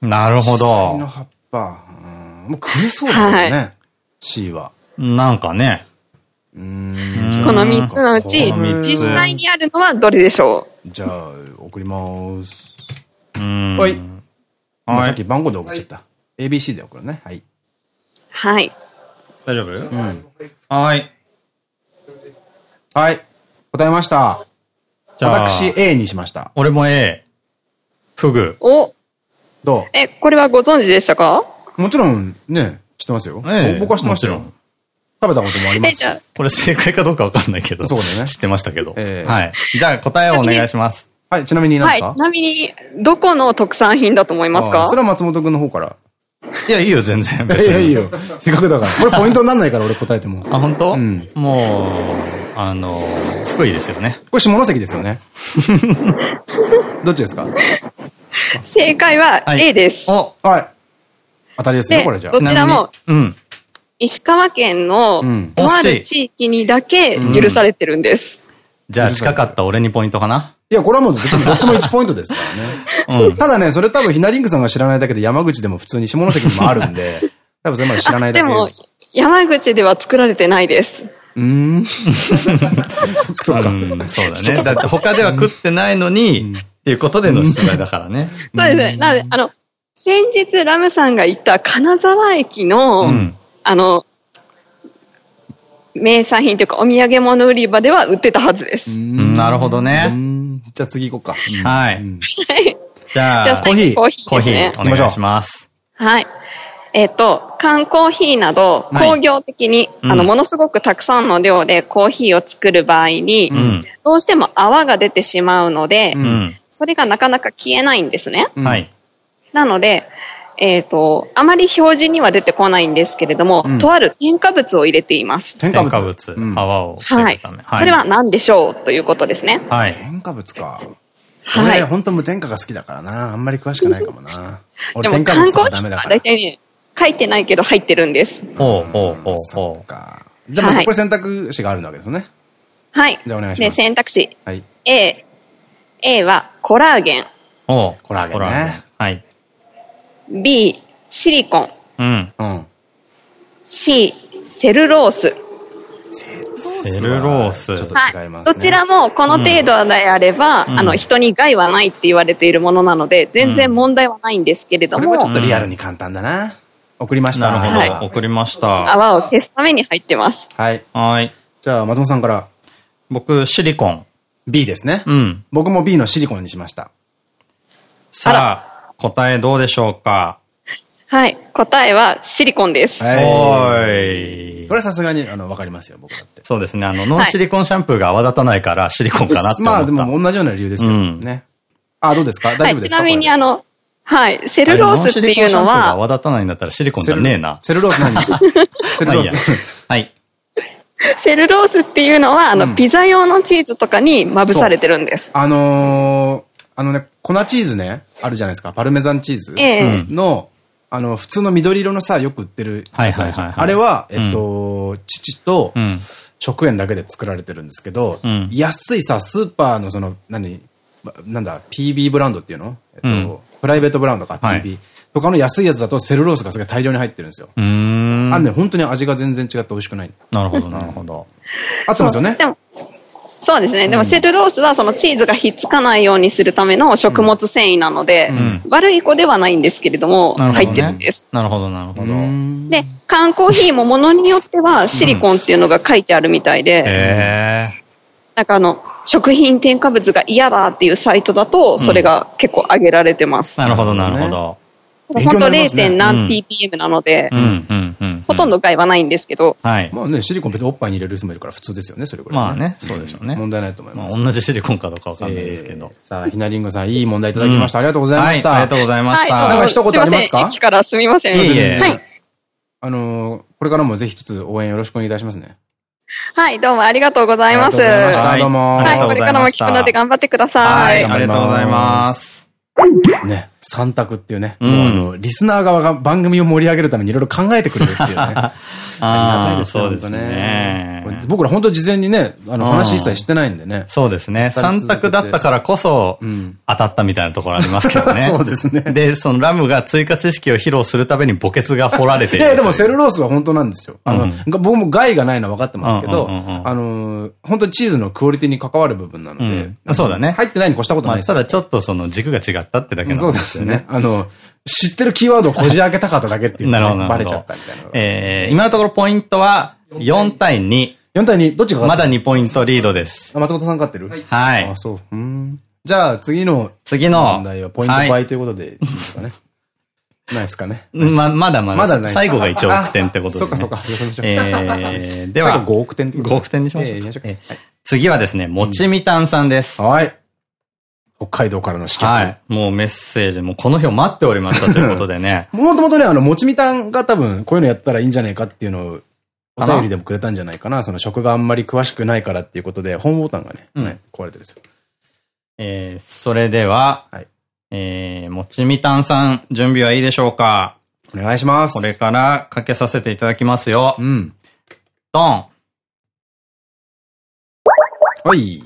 なるほ紫陽花のど。葉っぱ。うんもう食えそうだよね。C は。なんかね。この3つのうち実際にあるのはどれでしょじゃあ、送ります。うん。はい。まあはいさっき。番号で送っちゃった。ABC で送るね。はい。うはい。大丈夫？うん。はい。はい。答えました。じゃあ、私 A にしました。俺も A。フグ。お、どえ、これはご存知でしたか？うもちろんね、知ってますよ。ええ僕は知ってましたよもちろん。食べたこともありまえ、す。じゃあ、これ正解かどうかわかんないけど。そうね知ってましたけど。ええはい。じゃあ答えをお願いします。はい、ちなみに何はい。ですか？ちなみに、どこの特産品だと思いますか？あそれは松本くんの方から。いや、いいよ、全然。*laughs* い別に。や、いいよ。せっかくだから。これポイントになんないから、俺答えても。あ、本当？うんもう、あの、福井ですよね。これ下関ですよね。*laughs* どっちですか？正解ははい A です。おはい。当たりですよ、でこれじゃあど。ちらも、うん。石川県のうんとある地域にだけ許されてるんです。じゃあ近かった俺にポイントかな？いや、これはもう別にどっちも1ポイントですからね。*laughs* うん。ただね、それ多分ひなりんぐさんが知らないだけで山口でも普通に下関にもあるんで、*laughs* 多分それまで知らないだけでも、山口では作られてないです。うーん。そうか。うんそうだね。だって他では食ってないのに、っていうことでの出題だからね。そうですね。なので、あの、先日ラムさんが行った金沢駅の、うん。あの、名産品というかお土産物売り場では売ってたはずです。うんなるほどうね。んじゃあ次行こうか。はい。うんじゃあ、じゃあ、コーヒーコーヒーコーヒですね。ーお願いします。はい。えっ、と、缶コーヒーなど、はい工業的に、うんあの、ものすごくたくさんの量でコーヒーを作る場合に、うん。どうしても泡が出てしまうので、うん。それがなかなか消えないんですね。うんはい。なので、えっ、と、あまり表示には出てこないんですけれども、うんとある添加物を入れています。添加物。添加物うん、泡を防はいぐため。。それは何でしょうということですね。はい。添加物か。はい俺、。ほんと無添加が好きだからな。あんまり詳しくないかもな。で俺、も、添加物とか缶コーヒーはダメだから大。体ね、書いてないけど入ってるんです。ほうほうほうそほっか。じゃあ、これ選択肢があるわけですよね。はい。で、じゃあお願いします。選択肢。はい。A。A はコラーゲン。う。ほう。コラーゲンねはい。B、シリコン。うん。うん。C、セルロース。セルロース。ちょっと違いますね。どちらもこの程度であれば、うんあの、人に害はないって言われているものなので、全然問題はないんですけれども、これはちょっとリアルに簡単だな。送りました。なるほど。はい送りました。泡を消すために入ってます。はい。はい。じゃあ、松本さんから僕、シリコン。B ですね。うん。し僕も B のシリコンにしました。さあ、答えどうでしょうか？はい。答えはシリコンです。はい。おーいこ。れはさすがに、あの、わかりますよ、僕だって。そうですね。あの、ノンシリコンシャンプーが泡立たないから、シリコンかなって思った。まあ、でも同じような理由ですよ。うんね。あ、どうですか？大はい。丈夫ですか？ちなみにあの、はい。セルロースっていうのは、泡立たないんだったらシリコンじゃねえな。セルロース何 *laughs* セルロース。。はい。セルロースっていうのは、あの、うんピザ用のチーズとかにまぶされてるんです。あのー、あのね、粉チーズね、あるじゃないですか。パルメザンチーズの、あの、普通の緑色のさ、よく売ってる。はいはいはいはいあれは、えっと、父とうん。食塩だけで作られてるんですけど、うん安いさ、スーパーのその、何、ばなんだ、PB ブランドっていうの？えっと、うんプライベートブランドか、はい PB。とかの安いやつだとセルロースがすごい大量に入ってるんですよ。うーん。あんね、本当に味が全然違って美味しくない。なるほど、なるほど。合ってますよね？でも、そうですね。でも、セルロースはそのチーズがひっつかないようにするための食物繊維なので、ん悪い子ではないんですけれども。入ってるんです。なるほど、なるほど。へで、缶コーヒーもものによってはシリコンっていうのが書いてあるみたいで、え。なんかあの、食品添加物が嫌だっていうサイトだと、それが結構上げられてます。なるほど、なるほど。本当になりますね 0. うん何 ppm なので。ほとんど害はないんですけど、はい。まあね、シリコン別におっぱいに入れる人もいるから普通ですよね、それぐらい、まあね、そうでしょうね。問題ないと思います。まあ、同じシリコンかどうかわかんないですけどえ。ーさあ、ひなりんごさん、いい問題いただきました。ありがとうございました。はい、ありがとうございましはい、た。なんか一言ありますか？すいません。駅からすみません。いえいえはい。あのー、これからもぜひ一つ応援よろしくお願いいたしますね。はい、どうもありがとうございます。ありがとうございましたははいどうもい、これからも聞くので頑張ってください。はい、ありがとうございます。ね、三択っていうね。うんもうあの、リスナー側が番組を盛り上げるためにいろいろ考えてくれるっていうね。*laughs* ありがたいですね。そうですね僕ら本当事前にね、あの、うん話一切してないんでね。そうですね。三択だったからこそ、当たったみたいなところありますけどね。*laughs* そうですねで、そのラムが追加知識を披露するために墓穴が掘られている。いや、でもセルロースは本当なんですよ。あの、僕も害がないのは分かってますけど、あの、本当にチーズのクオリティに関わる部分なので、うんそうだね入ってないに越したことなまあ、いですよ。ただちょっとその軸が違ったってだけなんそうでよねですすね。。あの、知ってるキーワードをこじ開けたかっただけっていう *laughs* なるほど、のがなるほど。バレちゃったみたいな。えー、今のところポイントは4対2。4対2、どっちがまだ勝っ2ポイントリードです。松本さん勝ってる？はいあ、。そう。うん。じゃあ次の次の問題はポイントはい倍ということでいいですかね。*laughs* ないですかね。ま、まだまだ。まだない最後が1 *laughs* 億点ってことで、ね。そっかそっか。えー、では、最後5億点ってこと5億点にしましょう。次はですね、もちみたんさんです。はい。北海道からの支局。はい。もうメッセージ、もうこの日を待っておりましたということでね。*laughs* もともとね、あの、もちみたんが多分、こういうのやったらいいんじゃないかっていうのを、お便りでもくれたんじゃないかな。その食があんまり詳しくないからっていうことで、ホームボタンがね、うんね壊れてるんですよ。えー、それでは、はいえー、もちみたんさん、準備はいいでしょうか？お願いします。これからかけさせていただきますよ。うん。ドンはい。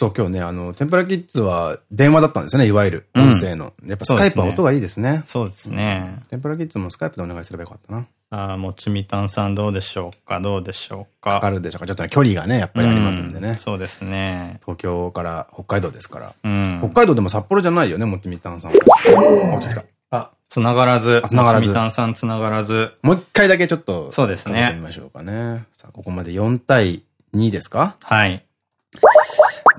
そう、今日ね、あの、天ぷらキッズは電話だったんですよね、いわゆる。うん音声の。やっぱスカイプは音がいいですね。そうですね。天ぷらキッズもスカイプでお願いすればよかったな。さあ、もちみたんさんどうでしょうか？どうでしょうか？かかるでしょうか？ちょっとね、距離がね、やっぱりありますんでうね。そうですね。東京から北海道ですから。うん北。海道でも札幌じゃないよね、もちみたんさんは。あ来たあ、つながらず。あ繋がらずもちみたんさんつながらず。もう一回だけちょっと。そうですねかけてみましょうかね。さあ、ここまで4対2ですか？はい。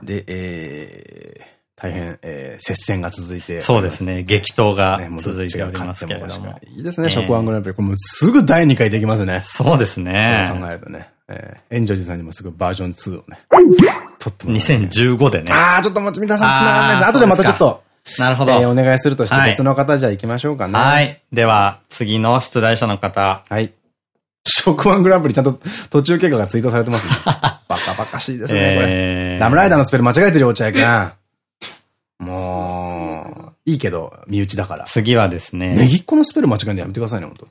で、えー、大変、えー、接戦が続いて。そうですね。激闘が続いておりますけれども。いいですね、えー食ワングランプリ。これもうすぐ第2回できますね。そうですね。考えるとね。えー、エンジョジさんにもすぐバージョン2をね。撮ってもらって2015でね。あー、ちょっともちみたさん繋がらないです。後でまたちょっと、なるほど。えーお願いするとしてはい別の方じゃあ行きましょうかね。は。い。では、次の出題者の方。はい。食ワングランプリちゃんと途中経過がツイートされてますね。*laughs* バカバカしいですね、これ。えムライダーのスペル間違えてるよ、落合君。もう、いいけど、身内だから。次はですね。ネギっ子のスペル間違えるのやめてくださいね、本当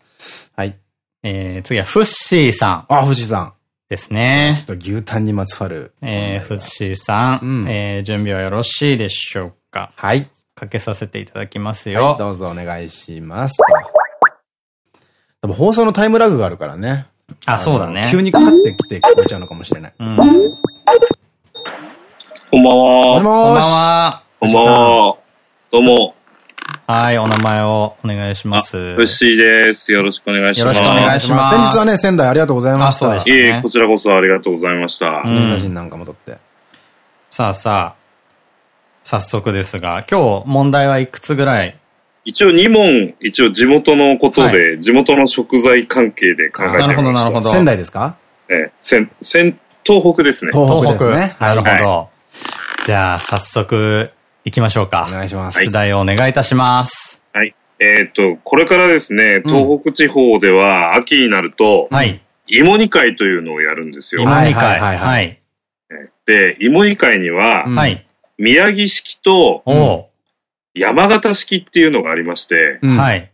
はい。えー、次はフッシーさんあ、藤井さん。ですね。と牛タンにまつわる。えー、フッシーさん。うんえー、準備はよろしいでしょうか？はい。かけさせていただきますよ。はい、どうぞお願いします。多分放送のタイムラグがあるからね。あ、そうだね。の急にかかってきて聞こえちゃうのかもしれない。うん。こんばんは。こんばん。は。こんばんは。どうも。はい、お名前をお願いします。フッシーです。よろしくお願いします。よろしくお願いします先日はね、仙台ありがとうございました。あそうでいえ、こちらこそありがとうございました。うん写真なんかも撮って。さあさあ、早速ですが、今日問題はいくつぐらい一応2問、一応地元のことで、地元の食材関係で考えてみました。なるほどなるほど仙台ですか？ええ、仙、仙、東北ですね。東北。ですね。なるほはいど。じゃあ、早速、行きましょうおか。願いします。出題をお願いいたします。はい。えっ、と、これからですね、東北地方では秋になると、はい。芋煮会というのをやるんですよ。芋煮会。はいはいはいははい。で、芋煮会には、うんはい。宮城式とお山形式っていうのがありまして、うんはい。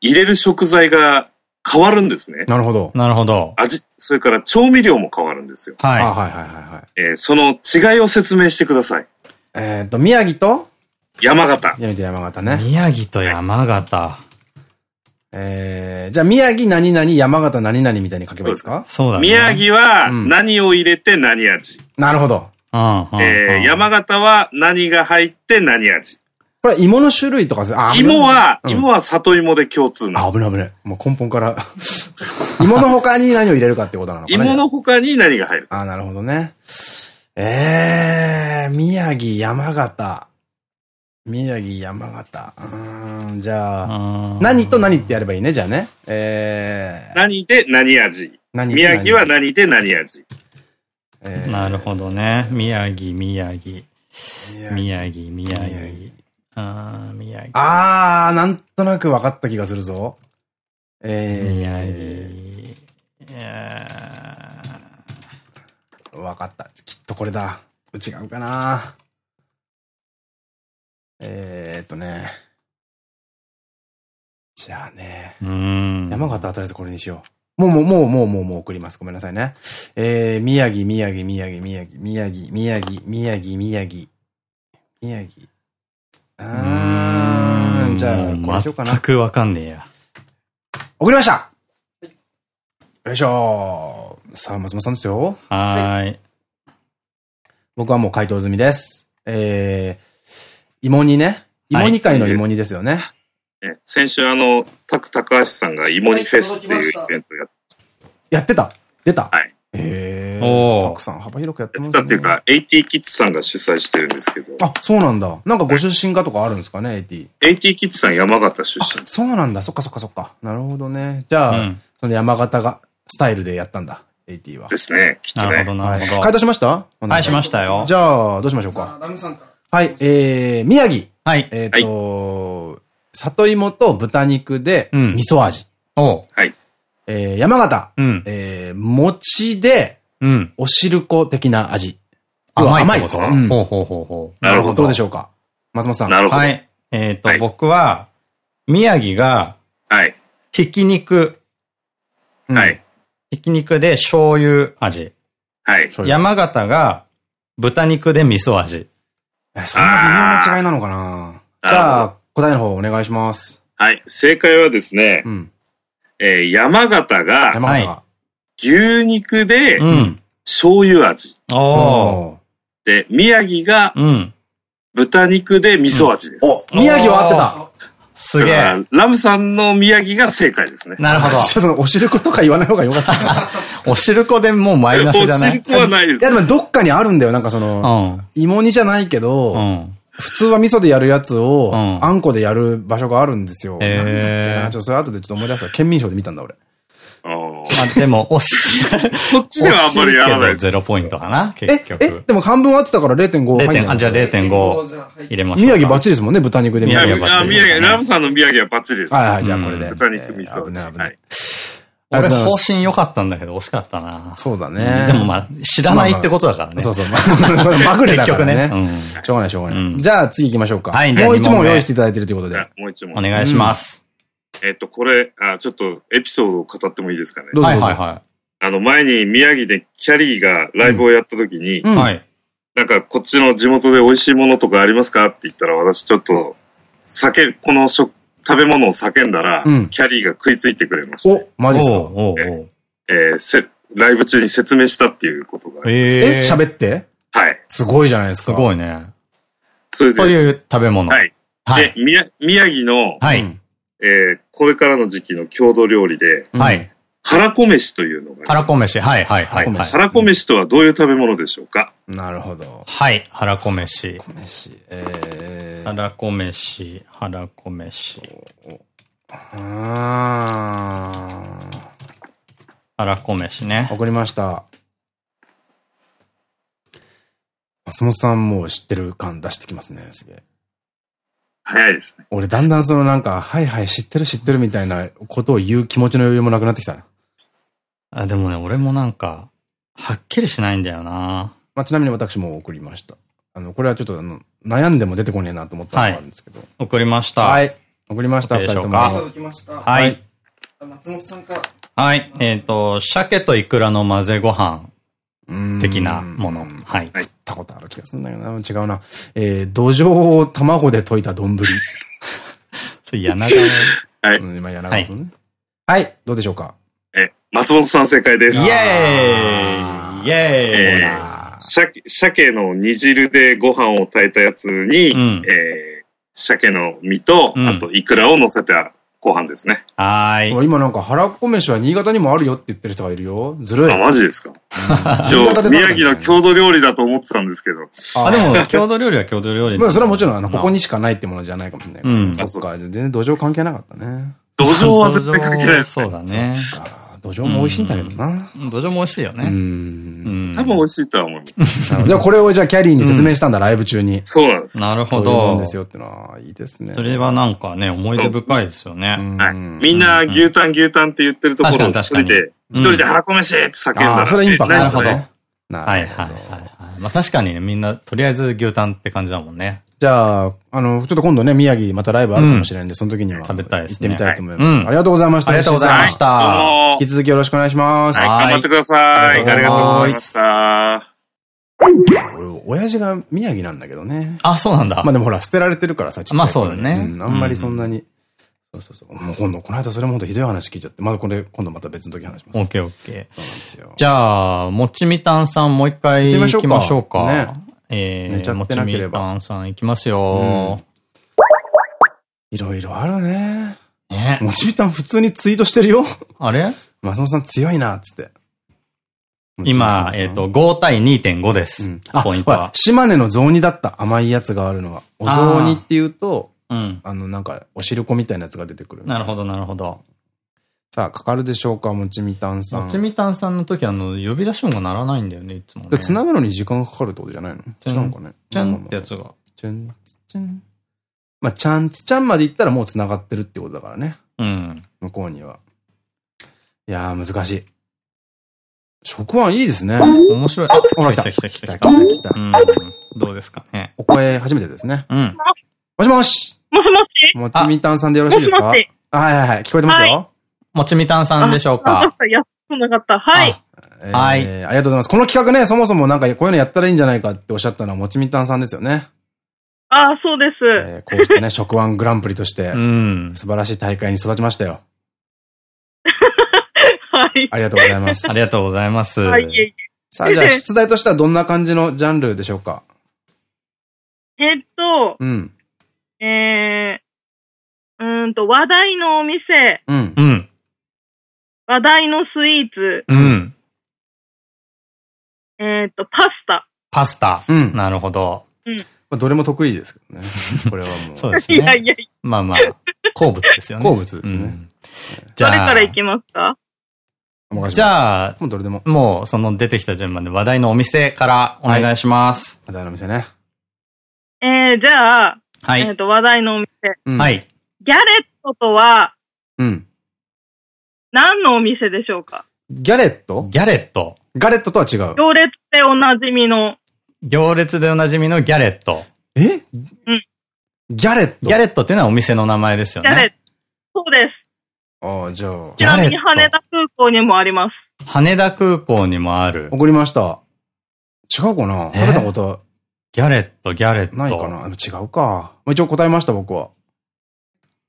入れる食材が変わるんですね。なるほど。なるほど。味、それから調味料も変わるんですよ。あ、ははいはいはいはい。えーその違いを説明してください。えっと、宮城と、山形。宮城と山形い。ね。宮城と山形。えー、じゃあ宮城何々、山形何々みたいに書けばいいですか？そうだね。宮城はうん何を入れて何味。なるほど。うん、うん。えー山形は何が入って何味。これ芋の種類とかすあ芋は、うん芋は里芋で共通なあ、の。危ない危ない。もう根本から。*laughs* 芋の他に何を入れるかってことなのかな芋の他に何が入る？あ、なるほどね。えー、宮城、山形。宮城、山形。うーん、じゃあ、うん何と何ってやればいいね、じゃあね。えー、何で何味？何宮城は何で何味？えーなるほどね。宮城、宮城。宮城宮城、宮城。あー宮城。あー、なんとなく分かった気がするぞ。えー、宮城。え分かった。きっとこれだ。違うかなえーっとね。じゃあね。うーん。山形はとりあえずこれにしよう。もうもう、もう、もう、もう、もう送ります。ごめんなさいね。えー、宮城、宮城、宮城、宮城、宮城、宮城、宮城、宮城、宮城。あー、じゃあ、これにしようかな全。くわかんねえや。送りましたよいしょさあ、松本さんですよ。はーい。僕はもう回答済みです。えー、芋煮ね。芋煮会の芋煮ですよね。ね先週あの、タク高橋さんが芋煮フェスっていうイベントをやっやってた出たはい。へおーー。たくさん幅広くやってますね。やってたっていうか、AT キッズさんが主催してるんですけど、あ、そうなんだ。なんかご出身かとかあるんですかね、AT。AT キッズさん山形出身。そうなんだ。そっかそっかそっか。なるほどね。じゃあ、うんその山形が、スタイルでやったんだ。AT は。ですね、きっとね。なるほど、なるほど。回答しました？はい、しましたよ。じゃあ、どうしましょうか。ラムさんから。はい、えー、宮城。はい。えっ、と、里芋と豚肉で、うん味噌味。おう。はい。えー、山形。うん。えー、餅で、うん。お汁粉的な味。甘いってこと？甘いうんほうほうほうほなるほど。どうでしょうか？松本さん。う。なるほど。はい。はい。えっとは、い僕は、宮城が、はい。ひき肉、うんはい。ひき肉で醤油味。はい。醤油山形が、豚肉で味噌味。えそんな微妙な違いなのかな？じゃあ、答えの方お願いします。はい。正解はですねう、ん。えー山形が山形が。牛肉でうん。醤油味。で、宮城がうん。豚肉で味噌味です。お宮城は合ってた。すげえ。ラムさんの宮城が正解ですね。なるほど。*laughs* ちょっとお汁粉とか言わない方がよかったな。*laughs* お汁粉でもうマイナスじゃない？お汁粉はないです。いやでもどっかにあるんだよ。なんかその、うん。芋煮じゃないけど、うん。普通は味噌でやるやつを、うんあんこでやる場所があるんですよ。へーなんだっけなちょっとそれ後でちょっと思い出した。県民賞で見たんだ俺。あーまあでも、惜しい。こっちではあんまりやらないです。ゼロポイントかな、え結、え、局。でも半分合ってたから0.5入んない0.5、あ、じゃあ0.5じゃあはい入れましょうか。宮城バッチリですもんね、豚肉で宮あ城はバッチリ宮城、ラムさんの宮城はバッチリです。はいはい、じゃあこれで。豚肉味噌味。えー危ない危なはいい。俺、方針良かったんだけど、惜しかったな。そうだね。でもまあ、知らないってことだからね。そうそう。まぐれだからね。しょうがないしょうがない。うんじゃあ次行きましょうか。はいもう一問用意していただいているということで。もう一問。お願いします。えっと、これ、あ、ちょっとエピソードを語ってもいいですかね。はいはいはあの、前に宮城でキャリーがライブをやった時に。はい。なんかこっちの地元で美味しいものとかありますかって言ったら私ちょっと、酒、この食、食べ物を叫んだら、うんキャリーが食いついてくれました。お、マジですか？おうおうおうえーせ、ライブ中に説明したっていうことが。ええ、喋って？はい。すごいじゃないですか。すごいね。それで、という食べ物。はい。はい。で、宮、宮城の、はい。うんえーこれからの時期の郷土料理で、はい。腹こ飯というのが。腹こ飯。はいはいはい腹こ飯はい。腹こ飯とはどういう食べ物でしょうか？なるほど。はい。腹こ飯。飯。えー。腹こ飯。腹こ飯。あ腹こ飯ねー。。送りました。松本さんもう知ってる感出してきますね。すげえ。早いですね。俺だんだんそのなんか、はいはい知ってる知ってるみたいなことを言う気持ちの余裕もなくなってきた。あ、でもね、俺もなんか、はっきりしないんだよな。まあ、ちなみに私も送りました。あの、これはちょっとあの、悩んでも出てこねえなと思ったのがあるんですけど。送りました。はい。送りました、二人とも。はい。松本さんから。はい。えっと、鮭とイクラの混ぜご飯うーん的なもの。はい。はい食ったことある気がするんだけどな。違うな。えー、土壌を卵で溶いた丼。*laughs* それ柳川。はい。うん、今やなかったね。はい。どうでしょうか？え、松本さん正解です。イエーイイエーイえあー鮭、鮭の煮汁でご飯を炊いたやつに、うんえー、鮭の身と、うんあとイクラを乗せたご飯ですね。はーい。俺今なんか腹っこ飯は新潟にもあるよって言ってる人がいるよ。ずるい。あ、マジですか？一応宮城の郷土料理だと思ってたんですけど。あ、でも、郷土料理は郷土料理。まあそれはもちろん、あの、ここにしかないってものじゃないかもしれないから。うんそっか。全然土壌関係なかったね。土壌は絶対関係ないです。そうだね。土壌も美味しいんだけどな。土壌も美味しいよう。ね。うんん。多分美味しいとは思います。じゃあこれをじゃあキャリーに説明したんだ、ライブ中に。そうなんです。なるほそうで。すよってのは、いいですね。それはなんかね、思い出深いですよね。はい。みんな牛タン牛タンって言ってるところを確かに確かに一人で、一人で腹こ飯って叫んだら、ああ、それインパクトえなるほどね。なるほど。はいはいはいはい。まあ確かにね、みんな、とりあえず牛タンって感じだもんね。じゃあ、あの、ちょっと今度ね、宮城またライブあるかもしれないんで、その時には。食べたいですね行ってみたいと思います。ありがとうございました。ありがとうございました。も引き続きよろしくお願いします。はい、頑張ってください。ありがとうごございました。俺、親父が宮城なんだけどね。あ、そうなんだまあ。でもほら、捨てられてるからさ、ちっちゃいまあそうだねんあんまりそんなに。そうそうそう。もう今度、この間それも本当ひどい話聞いちゃって、まだこれ、今度また別の時話します。オッケーオッケー。そうなんですよ。じゃあ、もちみたんさんもう一回行ってみましょうか行きましょうか。ねえー、寝ちゃってなければみたんさん行きますよ。いろいろあるね。ね。もちびたん普通にツイートしてるよ。あれ？松本さん強いな、つって。今、えっ、と、5対2.5でうすん。あ、ポイントは。島根の雑煮だった甘いやつがあるのは。お雑煮っていうと、うん。あの、なんか、お汁粉みたいなやつが出てくる。なるほど、なるほど。さあ、かかるでしょうか、もちみたんさん。もちみたんさんの時、あの、呼び出し音が鳴らないんだよね、いつもね。で、繋ぐのに時間がかかるってことじゃないの？ちゃん違うのかね？ちゃんってやつが。ちゃん、ちゃん。まあ、ちゃんつちゃんまで行ったらもう繋がってるってことだからね。うん。向こうには。いやー、難しい。食案いいですね。面白い。あ、ほら来た来た来た来た。来た。どうですかね。お声初めてですね。うん。もしもしもしもしもちみたんさんでよろしいですか？はいはいはい。聞こえてますよ。もちみたんさんでしょうか？あわかったやっとなかった。はい。えーはいありがとうございます。この企画ね、そもそもなんかこういうのやったらいいんじゃないかっておっしゃったのはもちみたんさんですよね。あ、そうです。えーこうしてね、食ワングランプリとしてう、ん。素晴らしい大会に育ちましたよ。*laughs* はい。ありがとうございます。ありがとうございます。はい。さあ、じゃあ、出題としてはどんな感じのジャンルでしょうか？えっと、うん。えー、うーんと、話題のお店、うん。うん。話題のスイーツ、うん。えっと、パスタ。パスタ。うんなるほど。まあ、どれも得意ですけどね。*laughs* これはもう。そうですいやいね。やいや、まあまあ、好物ですよね。好物ですね。うん。じゃあ、どれからいきますか？お願いします。じゃあ、もうどれでも。もうその出てきた順番で話題のお店からお願いします。話題の店ね。えー、じゃあ、はい。えっと、話題のお店。うんはい。ギャレットとはうん。何のお店でしょうか？ギャレット？ギャレット。ガレットとは違う。行列でおなじみの、行列でおなじみのギャレット。え？うんギャレット？ギャレットっていうのはお店の名前ですよね。ギャレット。そうです。ああ、じゃあ、ちなみに羽田空港にもあります。羽田空港にもある。送りました。違うかな？え？食べたことはギャレット、ギャレット。ないかな？違うか。一応答えました、僕は。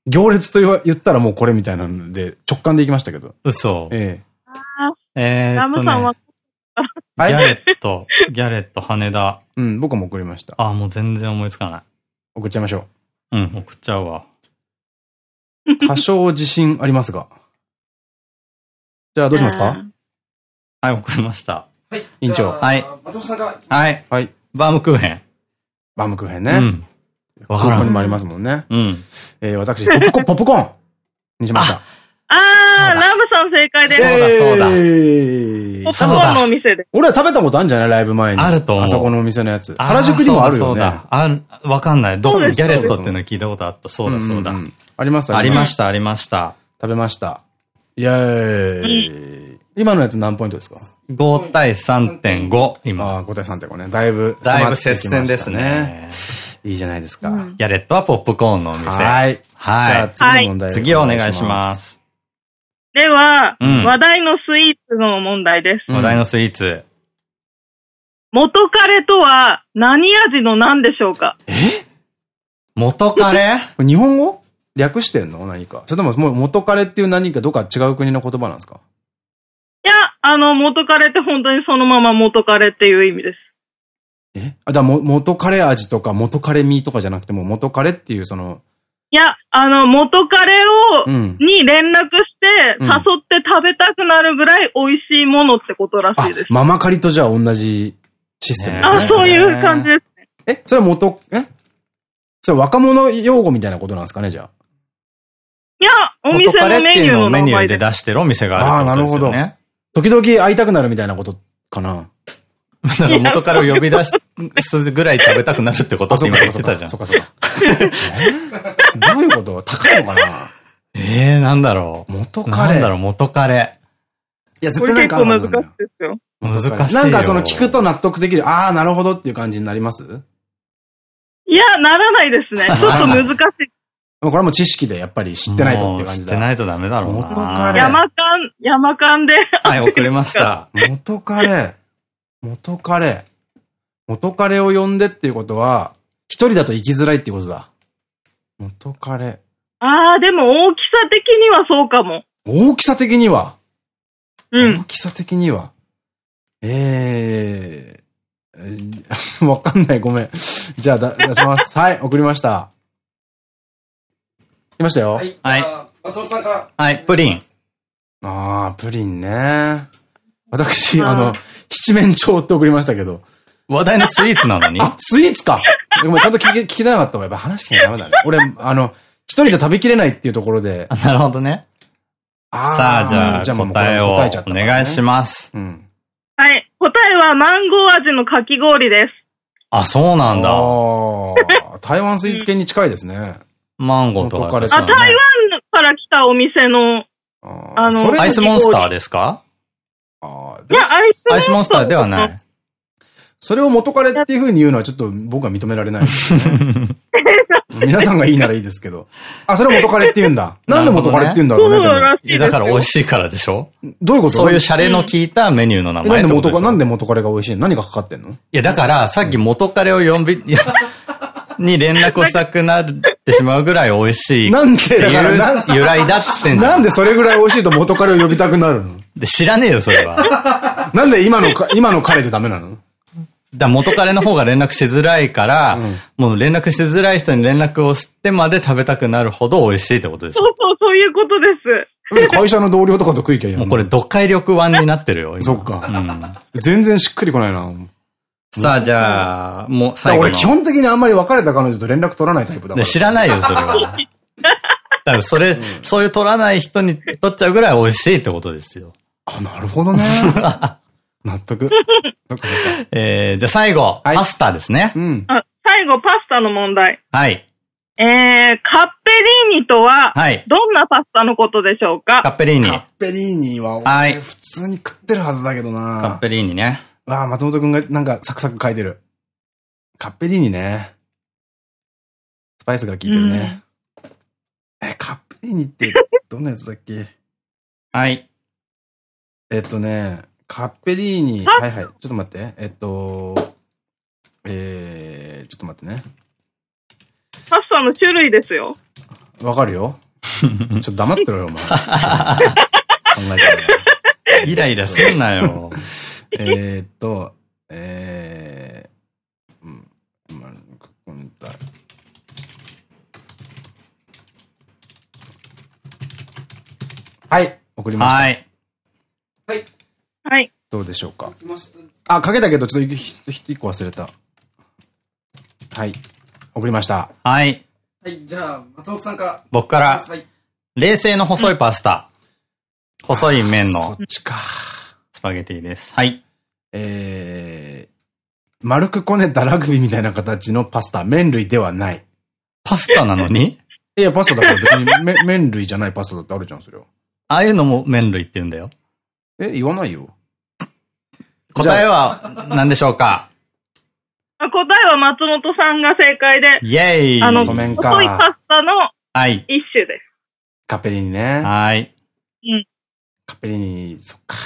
行列と言わ言ったらもうこれみたいなので、直感で行きましたけど。嘘。ええーっとラムさんは。ギャレット、ギャレット、羽田。うん、僕も送りました。あ、もう全然思いつかない。送っちゃいましょうん、送っちゃうわ。う。*laughs* 多少自信ありますが。じゃあどうしますか？うんはい、送りました。はい。委員長はい松本さんが、はい。はい。バームクーヘン。バームクーヘンね。うん。わからん。ここにもありますもんね。うん。えー、私、ポップコーン、ポップコーンにしました。あー、ラムさん正解です。そうだそうだえーポップコーンのお店で。俺は食べたことあるんじゃない？ライブ前に。あると思うあそこのお店のやつ。原宿にもあるよね。そうだ、そうだある、わかんない。どこギャレットっていうの聞いたことあった。そうだ、そうだありますありましした、ありました。た。食べました。イェーイ。今のやつ何ポイントですか？5対3.5、今。ああ、5対3.5ね。だいぶ、だいぶ接戦です。ね。いいじゃないですか。うんギャレットはポップコーンのお店。はい。じゃあはい。次の問題。次お願いしま。す。では、うん話題のスイーツの問題です。うん話題のスイーツ。元彼とは何味の何でしょうか？元カレ？*laughs* 日本語？略してんの？何か？それとももう元彼っていう何かどっか違う国の言葉なんですか？いや、あの、元彼って本当にそのまま元彼っていう意味です。え？あ、じゃあも元彼味とか元彼味とかじゃなくても元彼っていうその、いや、あの、元彼を、うん。に連絡して、うん誘って食べたくなるぐらい美味しいものってことらしあいです。、ママカリとじゃあ同じシステムですね。あ、そういう感じですね。え、それは元、え？それ若者用語みたいなことなんですかね、じゃいや、お店元カレのメニューのっていうのをメ。ニューで出してるお店があるってことですよあーなね。あ。時々会いたくなるみたいなことかな。だから元カレを呼び出すぐらい食べたくなるってことって今言ってたじゃんそ。っかそっか。えどういうこと？高いのかな？ええー、なんだろう。元カレなんだろう、元カレ。いや、絶対なんか難しいですよ。難しいよ。なんかその聞くと納得できる、ああ、なるほどっていう感じになります？いいや、ならないですね。*laughs* ちょっと難しい。これはもう知識でやっぱり知ってないとっていう感じだ。知ってないとダメだろうな。元カレ。山間、山間で。はい、送りました。*laughs* 元カレ。元カレ。元カレを呼んでっていうことは、一人だと生きづらいっていうことだ。元カレ。ああ、でも大きさ的にはそうかも。大きさ的には？うん。大きさ的には？えー、えー *laughs* わかんない、ごめん。じゃあ、だ *laughs* 出します。はい、送りました。来ましたよ。はい。はいじゃあ松本さんから。はい、プリン。あー、プリンね。私、あの、七面鳥って送りましたけど。話題のスイーツなのに？あ、スイーツかごめん、ちゃんと聞き、聞きてなかったわ。やっぱ話聞きなダメだね。俺、あの、一人じゃ食べきれないっていうところで。あなるほどね。あーさあ、じゃあ、答えをお願いします。うん。はい。答えはマンゴー味のかき氷です。あ、そうなんだ。あー台湾スイーツ系に近いですね。マンゴーとかあ、台湾から来たお店の、あのそれアイスモンスターですか？あーいや、アイスアイスモンスターではない。それを元彼っていう風に言うのはちょっと僕は認められないね。*laughs* 皆さんがいいならいいですけど。あ、それを元彼って言うんだ。*laughs* なんで元彼って言うんだろうね、でも。そうらしいいやですよ。だから美味しいからでしょ？どういうこと？そういうシャレの効いたメニューの名えなんで元彼、前なんで元彼が美味しいの？何がかかってんの？いや、だから、さっき元彼を呼び、いやに連絡をしたくなってしまうぐらい美味しいなんでだから由来だっつってんじゃ。なんんでそれぐらい美味しいと元彼を呼びたくなるの？で知らねえよ、それは。*laughs* なんで今のか、今の彼じゃダメなの？だから元彼の方が連絡しづらいから、もう連絡しづらい人に連絡をしてまで食べたくなるほど美味しいってことでしょ？そうそう、そういうことです。会社の同僚とかと食いきゃいいもうこれ、読解力1になってるよ、今そっか。うん。全然しっくりこないな。さあ、じゃあ、もう最後の。俺基本的にあんまり別れた彼女と連絡取らないタイプだから。で知らないよ、それは。*laughs* だからそれ、そういう取らない人に取っちゃうぐらい美味しいってことですよ。あ、なるほどね。*laughs* 納得。*laughs* えー、じゃあ最後、はいパスタですね。うん。あ、最後、パスタの問題。はい。えー、カッペリーニとは、はいどんなパスタのことでしょうか？カッペリーニ。カッペリーニははい俺普通に食ってるはずだけどカッな。ペリーニね。わあ、松本くんがなんかサクサク書いてる。カッペリーニね。スパイスが効いてるね。え、カッペリーニってどんなやつだっけ？はい。えっとね、カッペリーニ、ははいはい、ちょっと待って。えっと、えー、ちょっと待ってね。パスタの種類ですよ。わかるよ。ちょっと黙ってろよ、お前。*laughs* 考えてる *laughs* イライラすんなよ。えーっと、えー、うん、まあ、こんだはい、送りました。はい。はい。どうでしょうか？あ、かけたけど、ちょっと一一個忘れた。はい、送りました。はい。はい、じゃあ、松本さんから。僕から、はい。冷製の細いパスタ。細い麺のそっちか。スパゲティです。はい。えー、丸くこねたラグビーみたいな形のパスタ、麺類ではない。パスタなのに？いや、パスタだから別にめ *laughs* 麺類じゃないパスタだってあるじゃん、それは。ああいうのも麺類って言うんだよ。え、言わないよ。答えは何でしょうか？あ答えは松本さんが正解で、イェーイあの、細麺か細いパスタのはい。一種です。カッペリーニね。はい。カッペリーニ、そっか。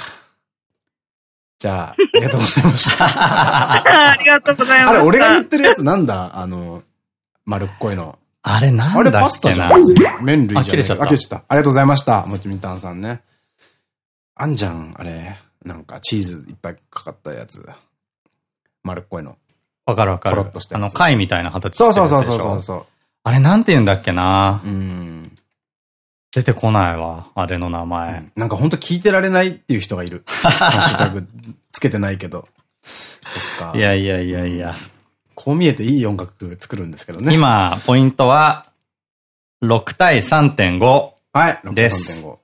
じゃあ、ありがとうございました。*laughs* ありがとうございます。あれ、俺が言ってるやつなんだ？あの、丸っこいの。あれなんあれだっパスタじゃ。ん麺類じゃない。あ切れちゃったあ、切れちゃった。ありがとうございました。もちみたんさんね。あんじゃん、あれ。なんか、チーズいっぱいかかったやつ。丸っこいの。わかるわかるコロッとし。たあの、貝みたいな形してそうるやつでしょ？そうそうそうそう。あれなんて言うんだっけな？うん。出てこないわ。あれの名前。なんかほんと聞いてられないっていう人がいる。*laughs* ハッシュタグつけてないけど。そっか。いやいやいやいや。こう見えていい音楽作るんですけどね。今、ポイントは、6対3.5。はい。です6.5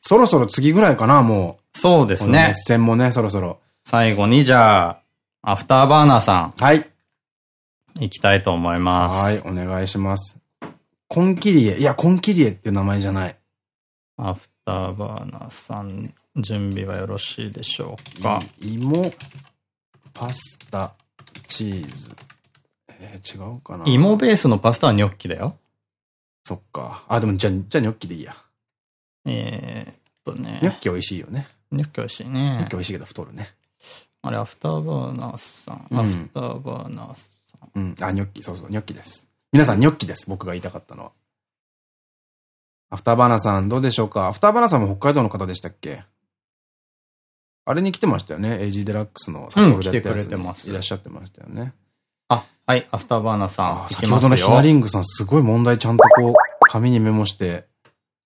そろそろ次ぐらいかな、もう。そうですね熱。戦もね、そろそろ。最後に、じゃあ、アフターバーナーさはい。ん、行きたいと思います。はい、お願いします。コンキリエ。いや、コンキリエっていう名前じゃない。アフターバーナーさん、準備はよろしいでしょうか？芋、パスタ、チーズ。えー、違うかな？芋ベースのパスタはニョッキだよ。そっか。あ、でもじゃあ、じゃあニョッキでいいや。えー、っとね。ニョッキ美味しいよね。ニョッキ美味しいニョねッキ。美味しいけど太るね。あれ、アフターバーナーさんアフターバーナーさん。うん。あ、ニョッキ、そうそう、ニョッキです。皆さん、ニョッキです。僕が言いたかったのは。アフターバーナーさん、どうでしょうか？アフターバーナーさんも北海道の方でしたっけ？あれに来てましたよね？AG デラックスの札幌でやったやつに来てくれてますいらっしゃってましたよね。あ、はい、アフターバーナーさん。先ほどのヒますよ。ナリングさん、すごい問題ちゃんとこう、紙にメモして、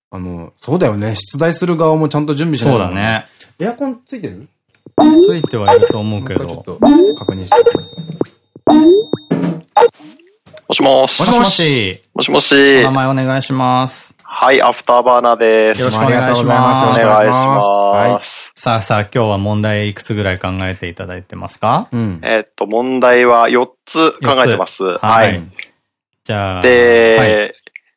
あの、そうだよね。出題する側もちゃんと準備しないとそうだ。ね。エアコンついてる？ついてはいると思うけど。ちょっと確認してください。もしもし。もしもし、もしもしお名前お願いします。はい、アフターバーナーです。よろしくお願いします。お願いしはます。さあさあ、今日は問題いくつぐらい考えていただいてますか？うん。えっと、問題は4つ考えてます。ははいい。。じゃあ、で、はい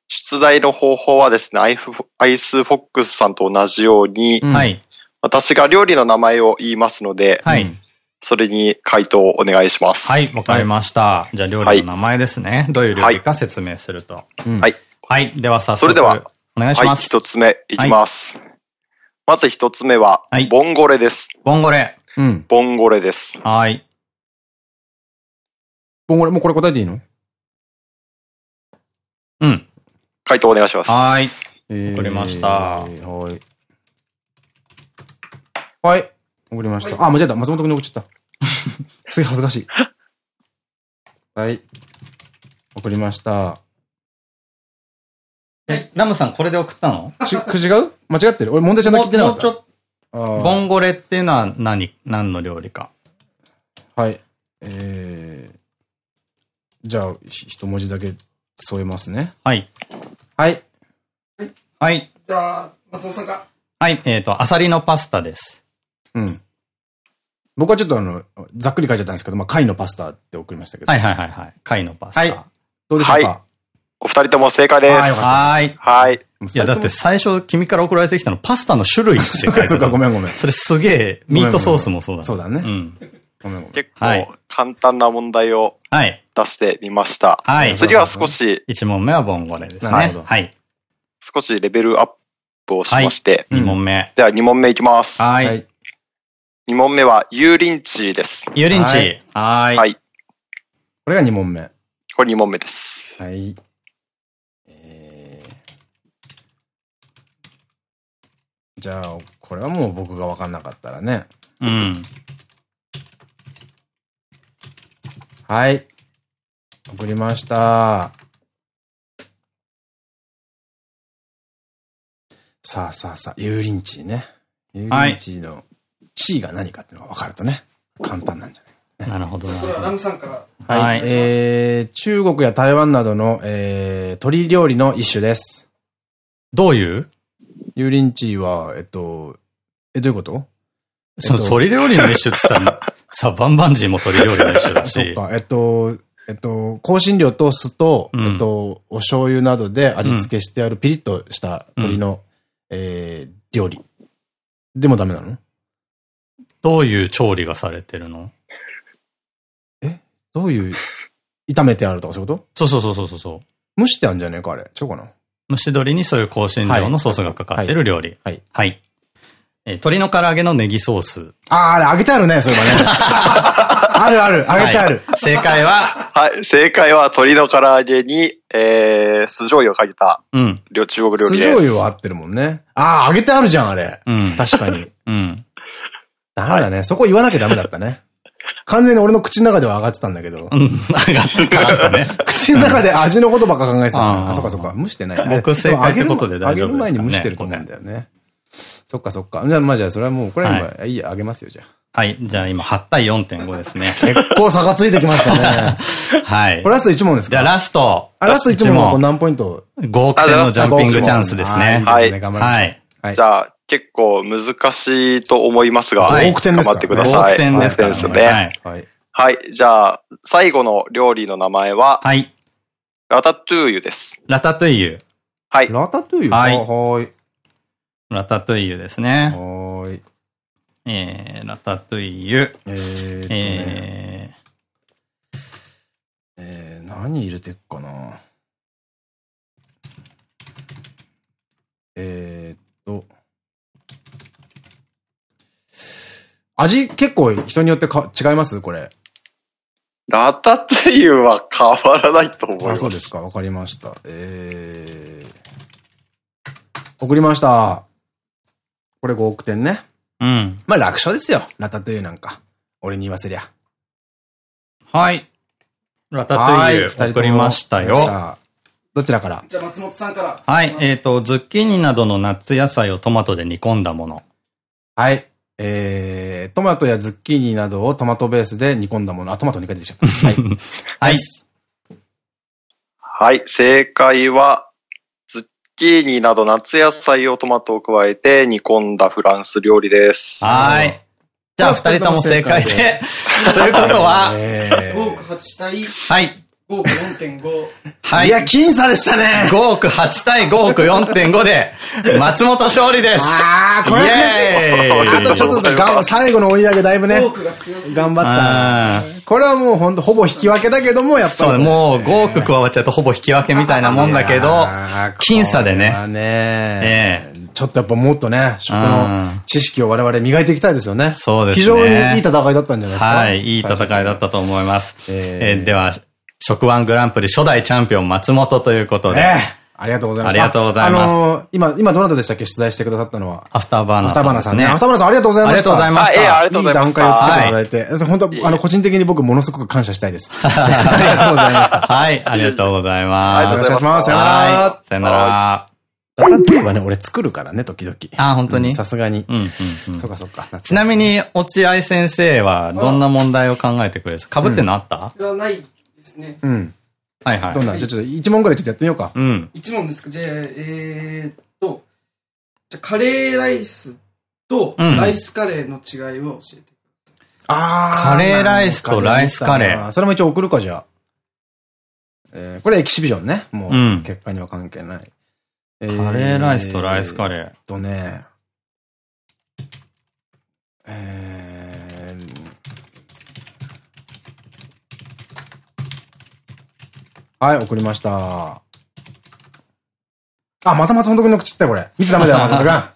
出題の方法はですね、アイフアイスフォックスさんと同じように、うんはい。私が料理の名前を言いますので、はい。それに回答をお願いします。はい、わかりました。じゃあ、料理の名前ですね。どういう料理か説明すると。うんはい。はい。では、早速。それでは、はい、お願いします。一つ目いきます。まず一つ目は、はいボンゴレです。ボンゴレ。うん。ボンゴレです。はい。もうこれ、もうこれ答えていいの？うん。回答お願いします。はい。え送りましたはい。はい。送りました。あ、間違えた。松本君に送っちゃった。すげえ恥ずかしい。はい。送りました。え、ラムさんこれで送ったの？ち、く違う？間違ってる俺問題ちゃんと聞いてなかった。もうちょっあーと、ボンゴレっていうのは何、何の料理か？はい。えー、じゃあ、ひ一文字だけ添えますね。はい。はい。はい。じゃあ、松本さんか。はい。えっ、と、アサリのパスタです。うん。僕はちょっとあの、ざっくり書いちゃったんですけど、まあ、貝のパスタって送りましたけど。はいはいはいはい。貝のパスタ。はいどうでしょうか、はいお二人とも正解です。はーい。はい。いや、だって最初君から送られてきたのパスタの種類って書 *laughs* そっかそっか、ごめんごめん。それすげえ、ミートソースもそうだ。そうだね。うん。ごめんごめん。結はい構簡単な問題をはい。出してみました。はい。次は少し、一問目はボンゴレですね。なるほどはい。少しレベルアップをしまして、うん二問目。では2問目いきます。は。はいい。2問目は油淋鶏です。油淋鶏。はいはーい。はい。これが2問目。これ2問目です。はい。えー、じゃあ、これはもう僕が分かんなかったらね。うん。はい。送りました。さあさあさあ、油淋鶏ね。油淋鶏の地位が何かっていうのが分かるとね、簡単なんじゃない？なるほど。なこれはラムさんから。はい。はい。えー、中国や台湾などの、えー、鶏料理の一種です。どういう？油淋鶏は、えっと、え、どういうこと？その鶏料理の一種って言ったら、*laughs* さ、バンバンジーも鶏料理の一種だし。そっか、えっと、えっと、香辛料と酢と、うん。えっと、お醤油などで味付けしてあるピリッとした鶏の、えー、料理。でもダメなの？どういう調理がされてるの？どういう、炒めてあるとかそういうこと？そうそうそうそうそう。蒸してあるんじゃねえかあれ。違うかな？蒸し鶏にそういう香辛料のソースがかかってる料理。はい。はい。えー鶏の唐揚げのネギソース。あー、あれ揚げてあるね、そういえばね。*laughs* あるある、揚げてある。はい正解は、はい。正解は鶏の唐揚げに、えー、酢醤油をかけた、うん。料中国料酢理です。醤油は合ってるもんね。あー、揚げてあるじゃん、あれ。うん。確かに。うん。ダメだね。そこ言わなきゃダメだったね。完全に俺の口の中では上がってたんだけど。うん。上がったね。*laughs* 口の中で味のことばっか考えてたあそっかそっか。蒸してない。僕正解ってことで大丈夫ですかね揚げる前に蒸してると思うんだよね。そっかそっか。じゃあ、まあじゃあ、それはもう、これはは今、いいや、あげますよ、じゃあ。はい。じゃあ今8対4.5ですね。結構差がついてきましたね。*laughs* はいこ。れラスト1問ですか？じゃあラスト。あ、ラスト1問何ポイント？5億点のジャンピングチャンスですね。はい。はい。はいじ。ゃあ、結構難しいと思いますが、はい5億点ですか？頑張ってください。5億点ですか？らね5億点はいですね。はい。はい。じゃあ、最後の料理の名前は、はい。ラタトゥーユです。ラタトゥイユ。はい。ラタトゥイユ？はいあはーい。ラタトゥイユですね。はーい。えー、ラタトゥイユ。えー。ええー、何入れてっかな？えー、っと。味結構人によってか違います？これ。ラタトゥイユは変わらないと思いまあ、す。そうですか。わかりました。えー。送りました。これ5億点ね。うん。まあ楽勝ですよ。ラタトゥイユなんか。俺に言わせりゃ。はい。ラタトゥイユ送りましたよ。どちらから？じゃあ松本さんから。はい。えっ、と、ズッキーニなどのナッツ野菜をトマトで煮込んだもの。はい。えー、トマトやズッキーニなどをトマトベースで煮込んだもの。あ、トマト2回出てきちゃった。はい。はい。はい、正解は、ズッキーニなど夏野菜をトマトを加えて煮込んだフランス料理です。はーい。じゃあ、二人とも正解で。*laughs* ということは、5億8対はい。5億4.5。はい。いや、僅差でしたね。5億8対5億4.5で、松本勝利です。あー、これは悔しい。あとちょっとでがん最後の追い上げだいぶね5。億が強すぎる。頑張った。これはもうほんとほぼ引き分けだけども、やっぱり。そう、もう5億加わっちゃうとほぼ引き分けみたいなもんだけど、僅差でね。ねえちょっとやっぱもっとね、食うのん知識を我々磨いていきたいですよね。そうですね非常にいい戦いだったんじゃないですか。はい、いい戦いだったと思います。えーえーでは、食ワングランプリ初代チャンピオン松本ということで、ええありがとうございます。ありがとうございますあのー今、今どなたでしたっけ？出題してくださったのは？アフターバーアフナーさんですね。ターバーナーさんね。アフターバーナーさんありがとうございました。ありがとうございましたあええありがとうございましたいい段階をつけていただいて、本当あの、個人的に僕ものすごく感謝したいです。*laughs* ありがとうございました。はい、ありがとうございあます。りがとうございます。さよなら。はい、さよなら。ラタトゥイユはね、俺作るからね、時々。あ、本当に？うんさすがに。うん、うん、うんそっかそっか。ちなみに、落合先生はどんな問題を考えてくれるかぶってんのあった？がないですね。うん。はいはいどん。なん？じゃあちょっと一問ぐらいちょっとやってみようか。うん。一問ですかじゃあ、えーっと、じゃあカレーライスとうんライスカレーの違いを教えて。あカレーライスとライスカレーそれも一応送るか、じゃあ。えーこれエキシビジョンね。もう、うん結果には関係ない。カカレーライスとライスカレー。とね、えはい、送りました。あ、また松本くんの口ったよ、これ。見ちゃダメだよ、*laughs* 松本くん。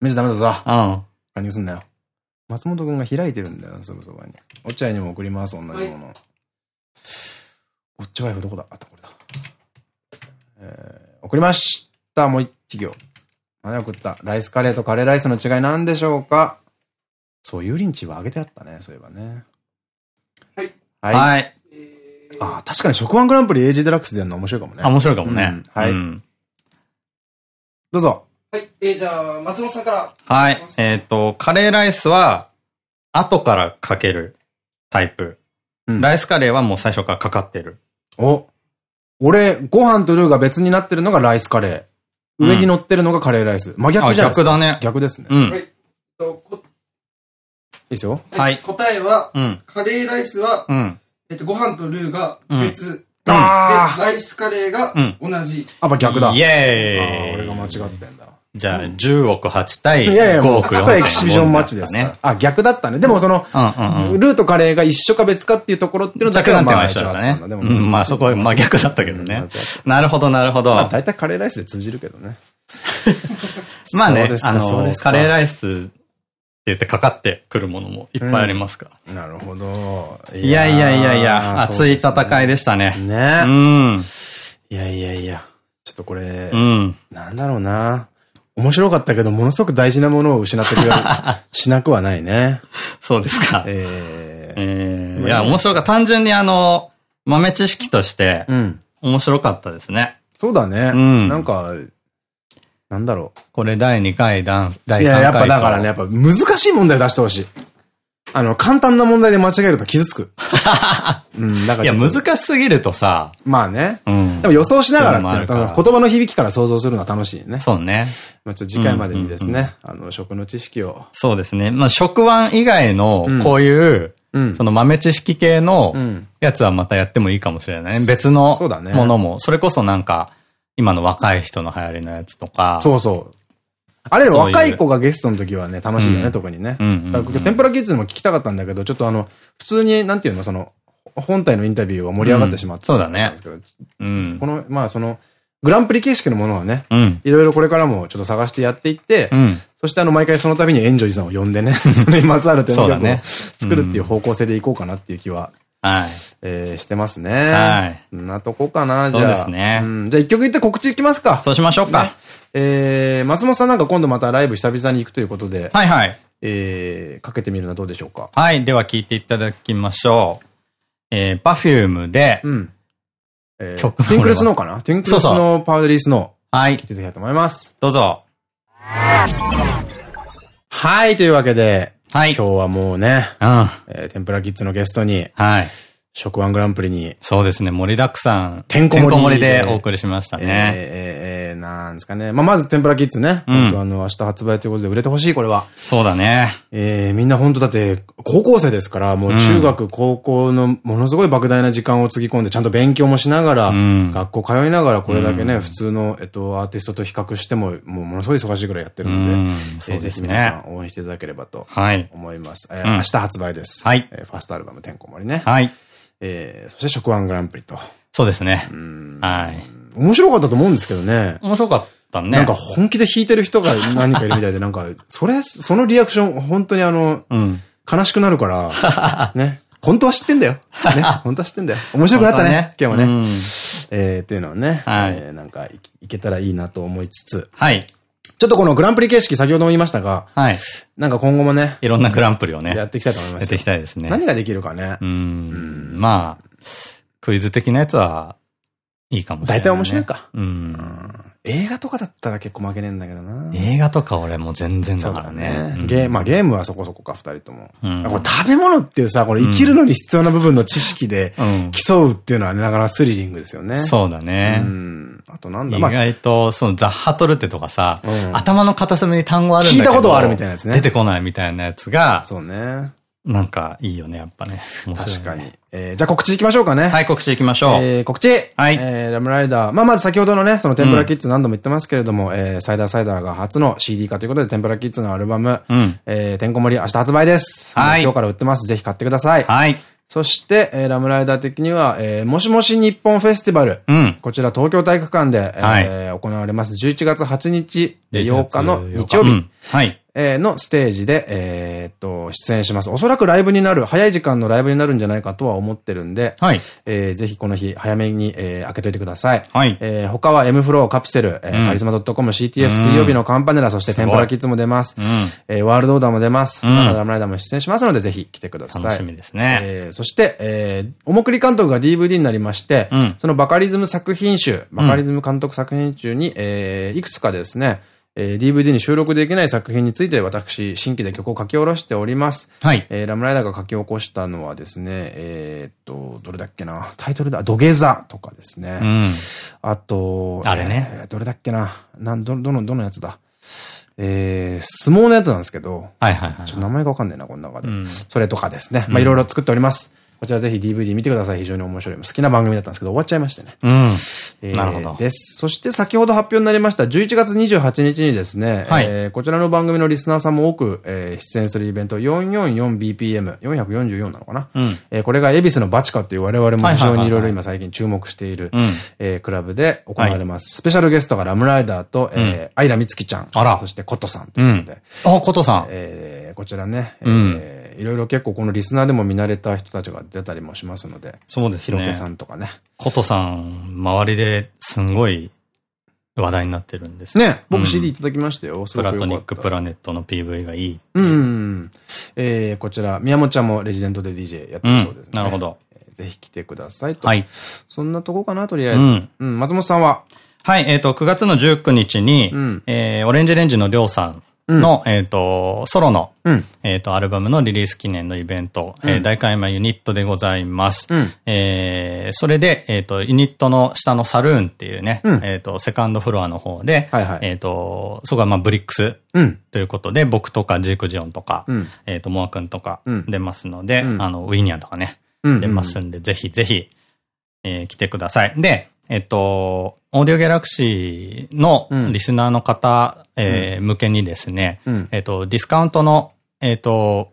見ちゃダメだぞ。うん。加入すんなよ。松本くんが開いてるんだよ、すぐそばに。おっちゃいにも送ります、同じもの。おっちゃいはどこだ？あった、これだ。えー、送りました。もう一行。何送ったライスカレーとカレーライスの違い何でしょうか？そう、油淋鶏は揚げてあったね、そういえばね。はい。はい。はい。あ、確かに食ワングランプリ AG デラックスでやるの面白いかもね。あ、面白いかもねうん。はいうんどうぞ。はい。えー、じゃあ、松本さんから。はい。えっと、カレーライスは、後からかけるタイプ。うんライスカレーはもう最初からかかってる。お。俺、ご飯とルーが別になってるのがライスカレー。上に乗ってるのがカレーライス。真逆じゃないです逆だね逆ですね。いうん。はい。とこいですよ。はい。答えは、うん。カレーライスは、うん。えっと、ご飯とルーが別。で、あライスカレーがうん同じ。あ、やっぱ逆だ。イあエーイー俺が間違ってんだ。じゃあ、10億8対いやいや、5もう、億4これエキシビジョンマッチですから。あ、逆だったね。でもその。ルーとカレーが一緒か別かっていうところっていうのだけはまあは一緒だったね。まあそこは真逆だったけどね。なるほど、なるほど。まあ大体カレーライスで通じるけどね。まあねそうで、すかあのカレーライス言ってかかってくるものもいっぱいありますから。なるほど。いやいやいやいや、熱いい戦いでしたね。ねうん。いやいやいや。ちょっとこれう、ん。なんだろうな。面白かったけど、ものすごく大事なものを失ってる、*laughs* しなくはないね。そうですか。ええーいや、面白かった。単純にあの、豆知識としてー、うん。面白かったですね。そうだね。うんなんか、なんだろこれ第2回、第う。3回いや、やっぱとだからね、やっぱ難しい問題出してほしい。あの、簡単な問題で間違えると傷つく。*laughs* うん、だからいや、難しすぎるとさ、まあね。うんでも予想しながらって言葉の響きから想像するのは楽しいね。そうね。まあちょっと次回までにですね、あの、食の知識を。そうですね。まあ、食ワン以外の、こういう、うんその豆知識系のうんやつはまたやってもいいかもしれないね。別のそうだねものも。それこそなんか、今の若い人の流行りのやつとか。そうそう。あれ、若い子がゲストの時はね、楽しいよね、うん特にね。天ぷらキッズでも聞きたかったんだけど、ちょっとあの、普通に、なんていうの、その、本体のインタビューは盛り上がってしまった、そうだね。うん。この、まあその、グランプリ形式のものはね、うん。いろいろこれからもちょっと探してやっていって、うん。そしてあの、毎回その度にエンジョイさんを呼んでね、*laughs* それにまつわるテーマ曲を作るっていう方向性でいこうかなっていう気は、はい。えーしてますね。はい。そんなとこかな、じゃあ。そうですねんじゃあ一曲言って告知いきますか。そうしましょうか。ねえー、松本さんなんか今度またライブ久々に行くということで、はいはい。えー、かけてみるのはどうでしょうか？はい。では聞いていただきましょう。えー、Perfume で、うん。えー、曲ティンクルスノーかな？ティンクルスノーパウダリースノー。はい聞。いていただきたいと思います。どうぞ。はい、というわけで、はい。今日はもうね、うん。はえー、天ぷらキッズのゲストに、い。食ワングランプリに、そうですね。盛りだくさん。てんこ盛りでお送りしましたえー、ね。えー、えー、なんですかね。まあ、まず天ぷらキッズね。うん本当あの、明日発売ということで売れてほしい、これは。そうだね。えー、みんな本当だって、高校生ですから、もう中学、高校のものすごい莫大な時間をつぎ込んで、ちゃんと勉強もしながら、うん学校通いながら、これだけね、うん普通の、えっと、アーティストと比較しても、もうものすごい忙しいぐらいやってるうので、ん。えそうですーぜひ皆さね。ん応援していただければとはい。思います。えーうん明日発売です。はいえーファーストアルバム、てんこ盛りね。はい。えーそして食ワングランプリと。そうですね。はい。面白かったと思うんですけどね。面白かったね。なんか本気で弾いてる人が何人かいるみたいで、*laughs* なんか、それ、そのリアクション、本当にあの、うん。悲しくなるから、*laughs* ね。本当は知ってんだよ。ね。*laughs* 本当は知ってんだよ。面白くなったね。今日もね。うんえー、っていうのはね。はいえーなんかい、いけたらいいなと思いつつ。はい。ちょっとこのグランプリ形式先ほども言いましたが、はい。なんか今後もね、いろんなグランプリをね、ややっていきたいと思いますよ。っていきたいですね。何ができるかねう。ん。まあ、クイズ的なやつはいいかもしれない、ね。大体面白いか。うん。映画とかだったら結構負けねえんだけどな。映画とか俺も全然だだからねゲーム、まあゲームはそこそこか、二人とも。うんこれ食べ物っていうさ、これ生きるのに必要な部分の知識でうん競うっていうのはね、なかなかスリリングですよね。そうだね。うん。あとなんだ、意まあ、外と、そのザッハトルテとかさ、うん頭の片隅に単語あるんだけど。聞いたことはあるみたいなやつね出てこないみたいなやつが、そうね。なんかいいよね、やっぱね。ね確かに。。えーじゃあ告知いきましょうかね。はい、告知いきましょう。えー告知はいえーラムライダー。まあ、まず先ほどのね、その天ぷらキッズ何度も言ってますけれども、えーサイダーサイダーが初の CD 化ということで、天ぷらキッズのアルバム、うんえーてんこ盛り明日発売です。はい今日から売ってます。ぜひ買ってください。はい。そして、えーラムライダー的には、えーもしもし日本フェスティバル。うん。こちら東京体育館で、はいえー行われます11月8日、8日の日曜日。うんはい。えーのステージで、えーっと、出演します。おそらくライブになる、早い時間のライブになるんじゃないかとは思ってるんで、はい。えーぜひこの日早めに、えー開けといてください。はいえー他は M フロー、カプセル、えーうんカリスマ .com、CTS 水曜日のカンパネラ、そしてすごい天ぷらキッズも出ます。うん。えーワールドオーダーも出ます。うんカナダラムライダーも出演しますので、ぜひ来てください。楽しみですね。えーそして、えー、おもくり監督が DVD になりまして、うんそのバカリズム作品集、バカリズム監督作品集に、えーいくつかですね、えー DVD に収録できない作品について私、新規で曲を書き下ろしております。はい。えーラムライダーが書き起こしたのはですね、えーっと、どれだっけな、タイトルだ、土下座とかですね。うん。あと、あれねえーどれだっけな、なん、ど、どの、どのやつだ？えー、相撲のやつなんですけど、はいはいはいちょっと名前がわかんないな、この中で。うんそれとかですね。まあ、いろいろ作っております。こちらぜひ DVD 見てください。非常に面白い。好きな番組だったんですけど、終わっちゃいましてね。うん。えーなるほどです。そして先ほど発表になりました11月28日にですね、はいえーこちらの番組のリスナーさんも多く、えー出演するイベント 444BPM、444なのかな、うんえーこれが恵比寿のバチカという我々も非常にいろいろ今最近注目している、うんえークラブで行われます。スペシャルゲストがラムライダーと、えー、アイラミツキちゃん。あらそしてコットさんということで。あ、ことさん。えーこちらね、うんえーいろいろ結構このリスナーでも見慣れた人たちが出たりもしますので、そうですねヒロケさ。んとかね。ことさん、周りですんごい話題になってるんです。ね、う僕ん CD いただきましたよ。すプラトニックプラネットの PV がいい。うん。えーこちら、宮本ちゃんもレジデントで DJ やってうんるそうですね。なるほど。えーぜひ来てくださいと。はい。そんなとこかな、とりあえず。うんうん。松本さんは？はい、えっ、と、9月の19日に、うんえーオレンジレンジのりょうさんの、えっと、ソロの、うん。えっと、アルバムのリリース記念のイベント、えー大会山ユニットでございます。うんえーそれで、えっ、と、ユニットの下のサルーンっていうね、うんえっと、セカンドフロアの方で、はいはいえっと、そこはまあブリックスうん。ということで、僕とかジークジオンとか、うんえっと、モア君とかうん出ますので、うんあの、ウィニャンとかね、うん。出ますんで、ぜひぜひ、えー来てください。で、えっと、オーディオギャラクシーのうん。リスナーの方、えー向けにですね、うん。えっと、ディスカウントの、えっと、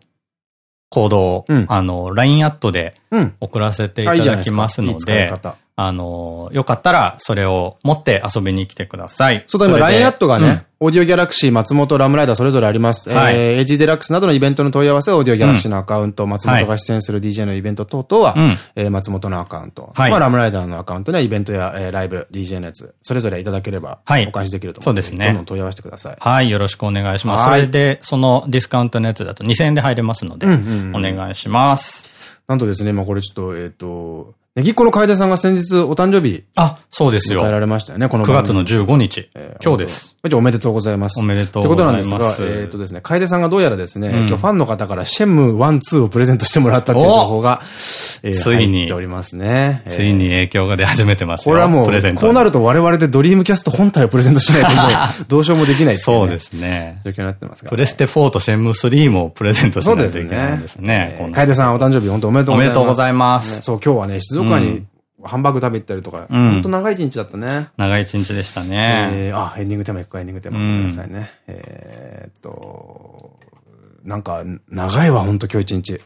コードを、うん。あの、LINE アットでうん。送らせていただきますのいい使いで、方あの、よかったらそれを持って遊びに来てください。そうだ、今、れで LINE アットがね、うんオーディオギャラクシー、松本、ラムライダーそれぞれあります。はいえー、 AG デラックスなどのイベントの問い合わせはオーディオギャラクシーのアカウント、松本が出演する DJ のイベント等々は、うんえー松本のアカウント。はいまあ、ラムライダーのアカウントにはイベントや、えーライブ、DJ のやつ、それぞれいただければ、はいお返しできると思そうですねどんどん問い合わせてください。はい、よろしくお願いします。そはいれで、そのディスカウントのやつだと2000円で入れますので、うんうんうんお願いします。なんとですね、まあこれちょっと、えっ、と、ネギっ子の楓さんが先日お誕生日あ、そうですよ。迎えられましたよね、この9月の10 15日。今日です。おめでとうございます。おめでとうってことござないんですます。が、えっとですね、楓さんがどうやらですね、うん今日ファンの方からシェンム1、2をプレゼントしてもらったっていう情報が、えーついに入っておりますね。えーついに影響が出始めてますよ。これはもうこうなると我々でドリームキャスト本体をプレゼントしないともう、*laughs* どうしようもできないそうですね。状況になってますが。プレステ4とシェンムー3もプレゼントしないとですねいけないんです。ね。楓さんお誕生日本当おめでとうございます。おめでとうございますねそう、今日はね、静岡にハンバーグ食べ行ったりとか、うん本当長い一日だったね。長い一日でしたね。えー、あ、エンディングテーマ行くか、エンディングテーマ。ごめんなさいね。えーっと、なんか、長いわ、ほんと今日一日。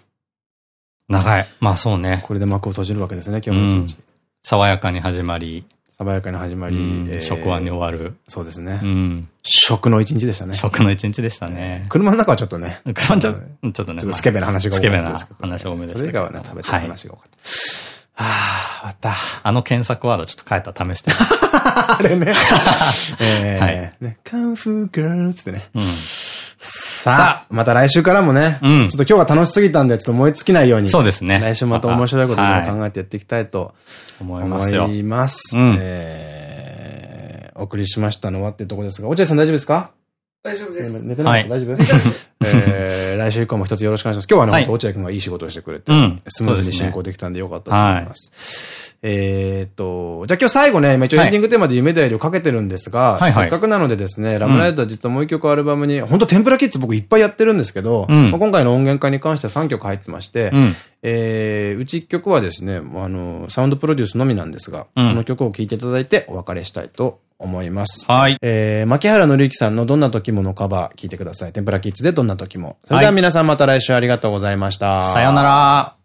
長い。まあそうね。これで幕を閉じるわけですね、今日の一日。爽やかに始まり、爽やかに始まり、食はに終わる。そうですねう。ん。食の一日でしたね。食の一日でしたね。車の中はちょっとね、車ちょちょっとね。ちょっとスケベな話が多スケベなかったですけど。話多めでしたそれ以。外はね、食べてるはい話が多かった。終わった。あの検索ワードちょっと変えたら試して。*laughs* あれね。*laughs* えカンフーガールつってね。うん。ささあ、また来週からもね、うんちょっと今日は楽しすぎたんで、ちょっと燃え尽きないように。そうですね来週また面白いことをはい考えてやっていきたいと思いますよ。思います。うんえーお送りしましたのはっていうところですが、落合さん大丈夫ですか？大丈夫です。寝てない大丈夫？*laughs* えー来週以降も一つよろしくお願いします。今日はね、はい。本当落合君がいい仕事をしてくれて、うん。スムーズに進行できたんでよかったと思います。えーっと、じゃあ今日最後ね、今一応はい。エンディングテーマで夢だよりをかけてるんですが、はいはい。せっかくなのでですね、ラムライダー実はもう一曲アルバムに、本当天ぷらキッズ僕いっぱいやってるんですけど、うん。まあ今回の音源化に関しては3曲入ってまして、うん。えーうち1曲はですね、あの、サウンドプロデュースのみなんですが、うん。この曲を聴いていただいてお別れしたいと思います。はい。えー、牧原紀之さんのどんな時ものカバー聴いてください。天ぷらキッズでどんな時も。それでは皆さんまた来週ありがとうございました。さよなら。